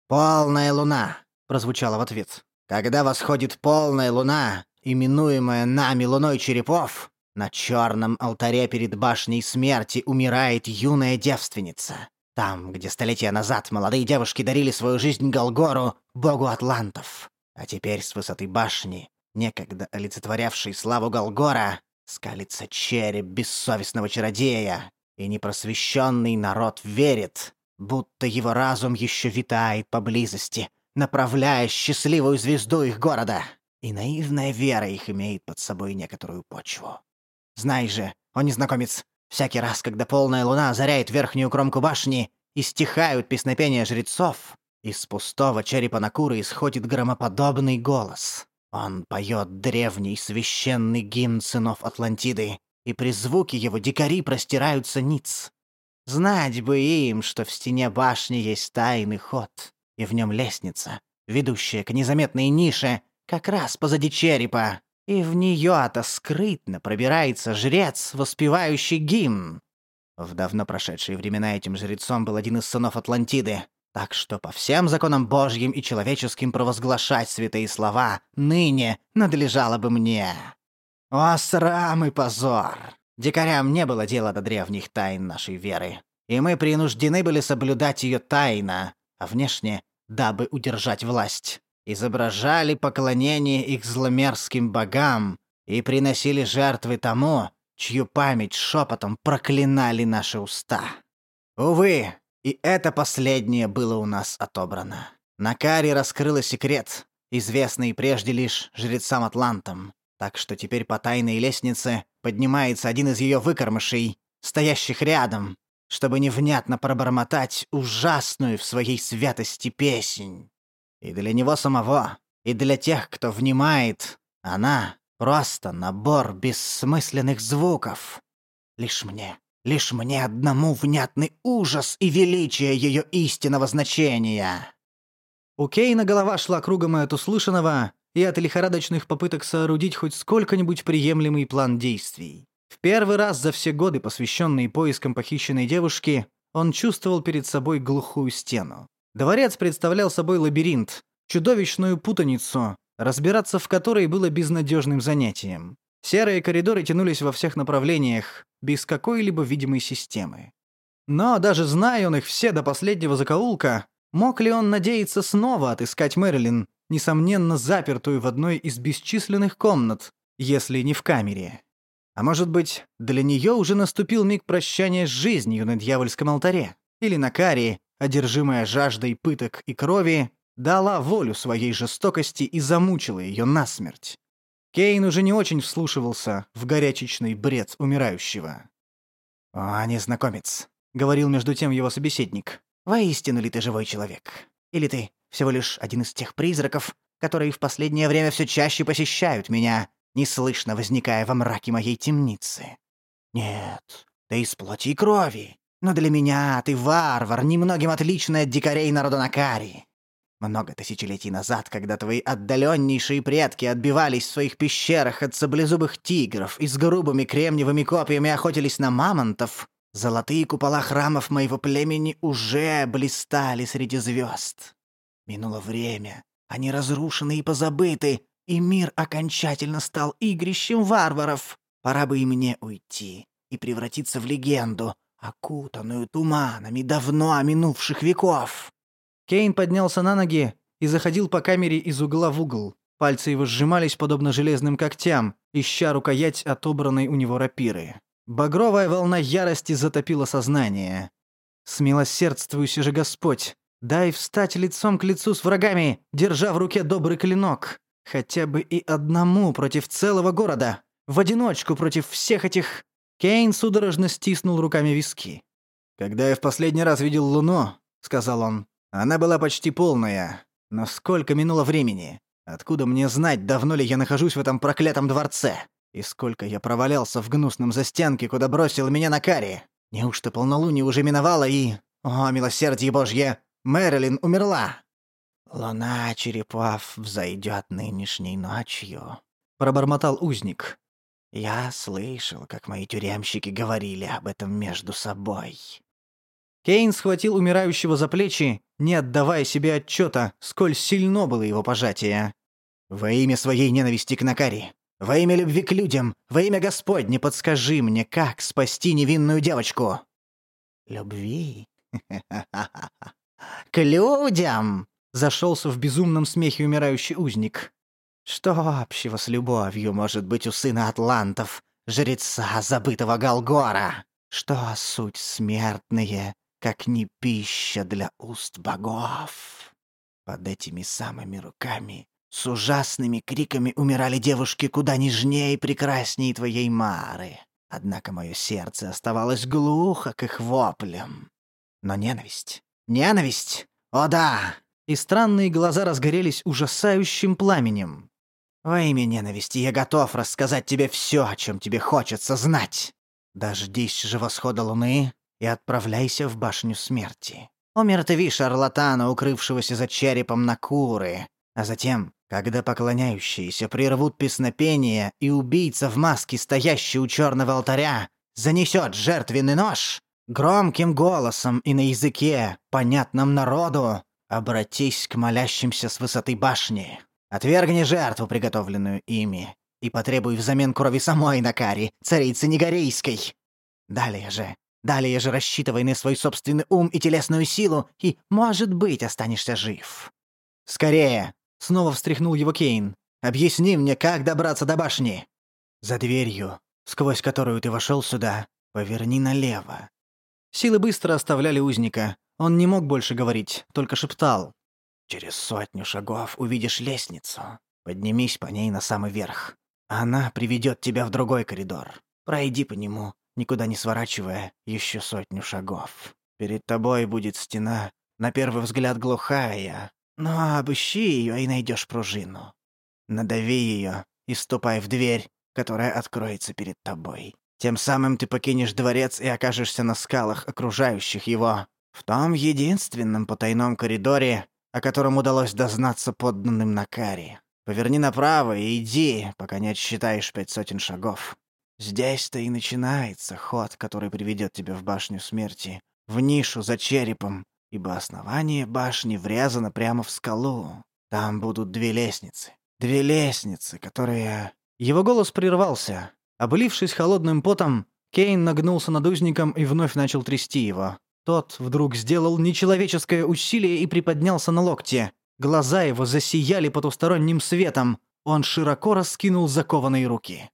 «Полная луна!» — прозвучало в ответ. «Когда восходит полная луна, именуемая нами луной черепов, на черном алтаре перед башней смерти умирает юная девственница. Там, где столетия назад молодые девушки дарили свою жизнь Голгору, богу атлантов. А теперь с высоты башни, некогда олицетворявшей славу Голгора, скалится череп бессовестного чародея, и непросвещенный народ верит, будто его разум еще витает поблизости, направляя счастливую звезду их города, и наивная вера их имеет под собой некоторую почву. Знай же, о незнакомец, всякий раз, когда полная луна озаряет верхнюю кромку башни и стихают песнопения жрецов, из пустого черепа Накуры исходит громоподобный голос. Он поет древний священный гимн сынов Атлантиды, и при звуке его дикари простираются ниц. Знать бы им, что в стене башни есть тайный ход, и в нем лестница, ведущая к незаметной нише, как раз позади черепа, и в нее-то скрытно пробирается жрец, воспевающий гимн. В давно прошедшие времена этим жрецом был один из сынов Атлантиды, так что по всем законам Божьим и человеческим провозглашать святые слова ныне надлежало бы мне. О, срам и позор! Дикарям не было дела до древних тайн нашей веры, и мы принуждены были соблюдать ее тайно, а внешне, дабы удержать власть изображали поклонение их зломерзким богам и приносили жертвы тому, чью память шепотом проклинали наши уста. Увы, и это последнее было у нас отобрано. Накари раскрыла секрет, известный прежде лишь жрецам-атлантам, так что теперь по тайной лестнице поднимается один из ее выкормышей, стоящих рядом, чтобы невнятно пробормотать ужасную в своей святости песнь. И для него самого, и для тех, кто внимает, она — просто набор бессмысленных звуков. Лишь мне, лишь мне одному внятный ужас и величие ее истинного значения. У Кейна голова шла кругом от услышанного и от лихорадочных попыток соорудить хоть сколько-нибудь приемлемый план действий. В первый раз за все годы, посвященные поискам похищенной девушки, он чувствовал перед собой глухую стену. Дворец представлял собой лабиринт, чудовищную путаницу, разбираться в которой было безнадежным занятием. Серые коридоры тянулись во всех направлениях, без какой-либо видимой системы. Но даже зная он их все до последнего закоулка, мог ли он надеяться снова отыскать Мэрилин, несомненно запертую в одной из бесчисленных комнат, если не в камере? А может быть, для нее уже наступил миг прощания с жизнью на дьявольском алтаре? Или на карии, одержимая жаждой пыток и крови, дала волю своей жестокости и замучила ее насмерть. Кейн уже не очень вслушивался в горячечный бред умирающего. «О, незнакомец», — говорил между тем его собеседник, — «воистину ли ты живой человек? Или ты всего лишь один из тех призраков, которые в последнее время все чаще посещают меня, неслышно возникая во мраке моей темницы? Нет, ты из плоти и крови, но для меня ты варвар, немногим отличный от дикарей народа Накари. Много тысячелетий назад, когда твои отдаленнейшие предки отбивались в своих пещерах от саблезубых тигров и с грубыми кремниевыми копьями охотились на мамонтов, золотые купола храмов моего племени уже блистали среди звезд. Минуло время, они разрушены и позабыты, и мир окончательно стал игрищем варваров. Пора бы и мне уйти и превратиться в легенду, окутанную туманами давно минувших веков. Кейн поднялся на ноги и заходил по камере из угла в угол. Пальцы его сжимались подобно железным когтям, ища рукоять отобранной у него рапиры. Багровая волна ярости затопила сознание. «Смилосердствуйся же, Господь! Дай встать лицом к лицу с врагами, держа в руке добрый клинок! Хотя бы и одному против целого города! В одиночку против всех этих Кейн судорожно стиснул руками виски. «Когда я в последний раз видел Луну», — сказал он, — «она была почти полная. Но сколько минуло времени? Откуда мне знать, давно ли я нахожусь в этом проклятом дворце? И сколько я провалялся в гнусном застенке, куда бросил меня на каре? Неужто полнолуние уже миновало и... О, милосердие Божье! Мэрилин умерла!» «Луна черепов взойдет нынешней ночью», — пробормотал узник. Я слышал, как мои тюремщики говорили об этом между собой. Кейн схватил умирающего за плечи, не отдавая себе отчета, сколь сильно было его пожатие. «Во имя своей ненависти к Накари, во имя любви к людям, во имя Господне подскажи мне, как спасти невинную девочку?» «Любви? К людям!» — зашелся в безумном смехе умирающий узник. «Что общего с любовью может быть у сына атлантов, жреца забытого Галгора? Что суть смертные, как не пища для уст богов?» Под этими самыми руками с ужасными криками умирали девушки куда нежнее и прекраснее твоей Мары. Однако мое сердце оставалось глухо к их воплям. Но ненависть, ненависть, о да! И странные глаза разгорелись ужасающим пламенем. Во имя ненависти я готов рассказать тебе все, о чем тебе хочется знать. Дождись же восхода луны и отправляйся в башню смерти. Умертви шарлатана, укрывшегося за черепом на куры, а затем когда поклоняющиеся прервут песнопение, и убийца в маске, стоящий у черного алтаря, занесет жертвенный нож, громким голосом и на языке, понятном народу, обратись к молящимся с высоты башни. Отвергни жертву, приготовленную ими, и потребуй взамен крови самой Накари, царицы Негорейской. Далее же, далее же рассчитывай на свой собственный ум и телесную силу, и, может быть, останешься жив. Скорее, Снова встряхнул его Кейн. «Объясни мне, как добраться до башни?» «За дверью, сквозь которую ты вошел сюда, поверни налево». Силы быстро оставляли узника. Он не мог больше говорить, только шептал. «Через сотню шагов увидишь лестницу. Поднимись по ней на самый верх. Она приведет тебя в другой коридор. Пройди по нему, никуда не сворачивая, еще сотню шагов. Перед тобой будет стена, на первый взгляд глухая, но обыщи ее и найдешь пружину. Надави ее и ступай в дверь, которая откроется перед тобой. Тем самым ты покинешь дворец и окажешься на скалах, окружающих его, в том единственном потайном коридоре, о котором удалось дознаться подданным на каре. Поверни направо и иди, пока не отсчитаешь пять сотен шагов. Здесь-то и начинается ход, который приведет тебя в башню смерти, в нишу за черепом, ибо основание башни врезано прямо в скалу. Там будут две лестницы. Две лестницы, которые...» Его голос прервался. Облившись холодным потом, Кейн нагнулся над узником и вновь начал трясти его. Тот вдруг сделал нечеловеческое усилие и приподнялся на локте. Глаза его засияли потусторонним светом. Он широко раскинул закованные руки.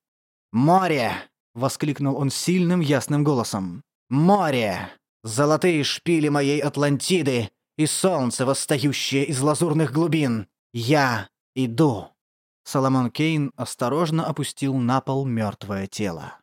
«Море!» — воскликнул он сильным ясным голосом. «Море! Золотые шпили моей Атлантиды и солнце, восстающее из лазурных глубин. Я иду». Соломон Кейн осторожно опустил на пол мертвое тело.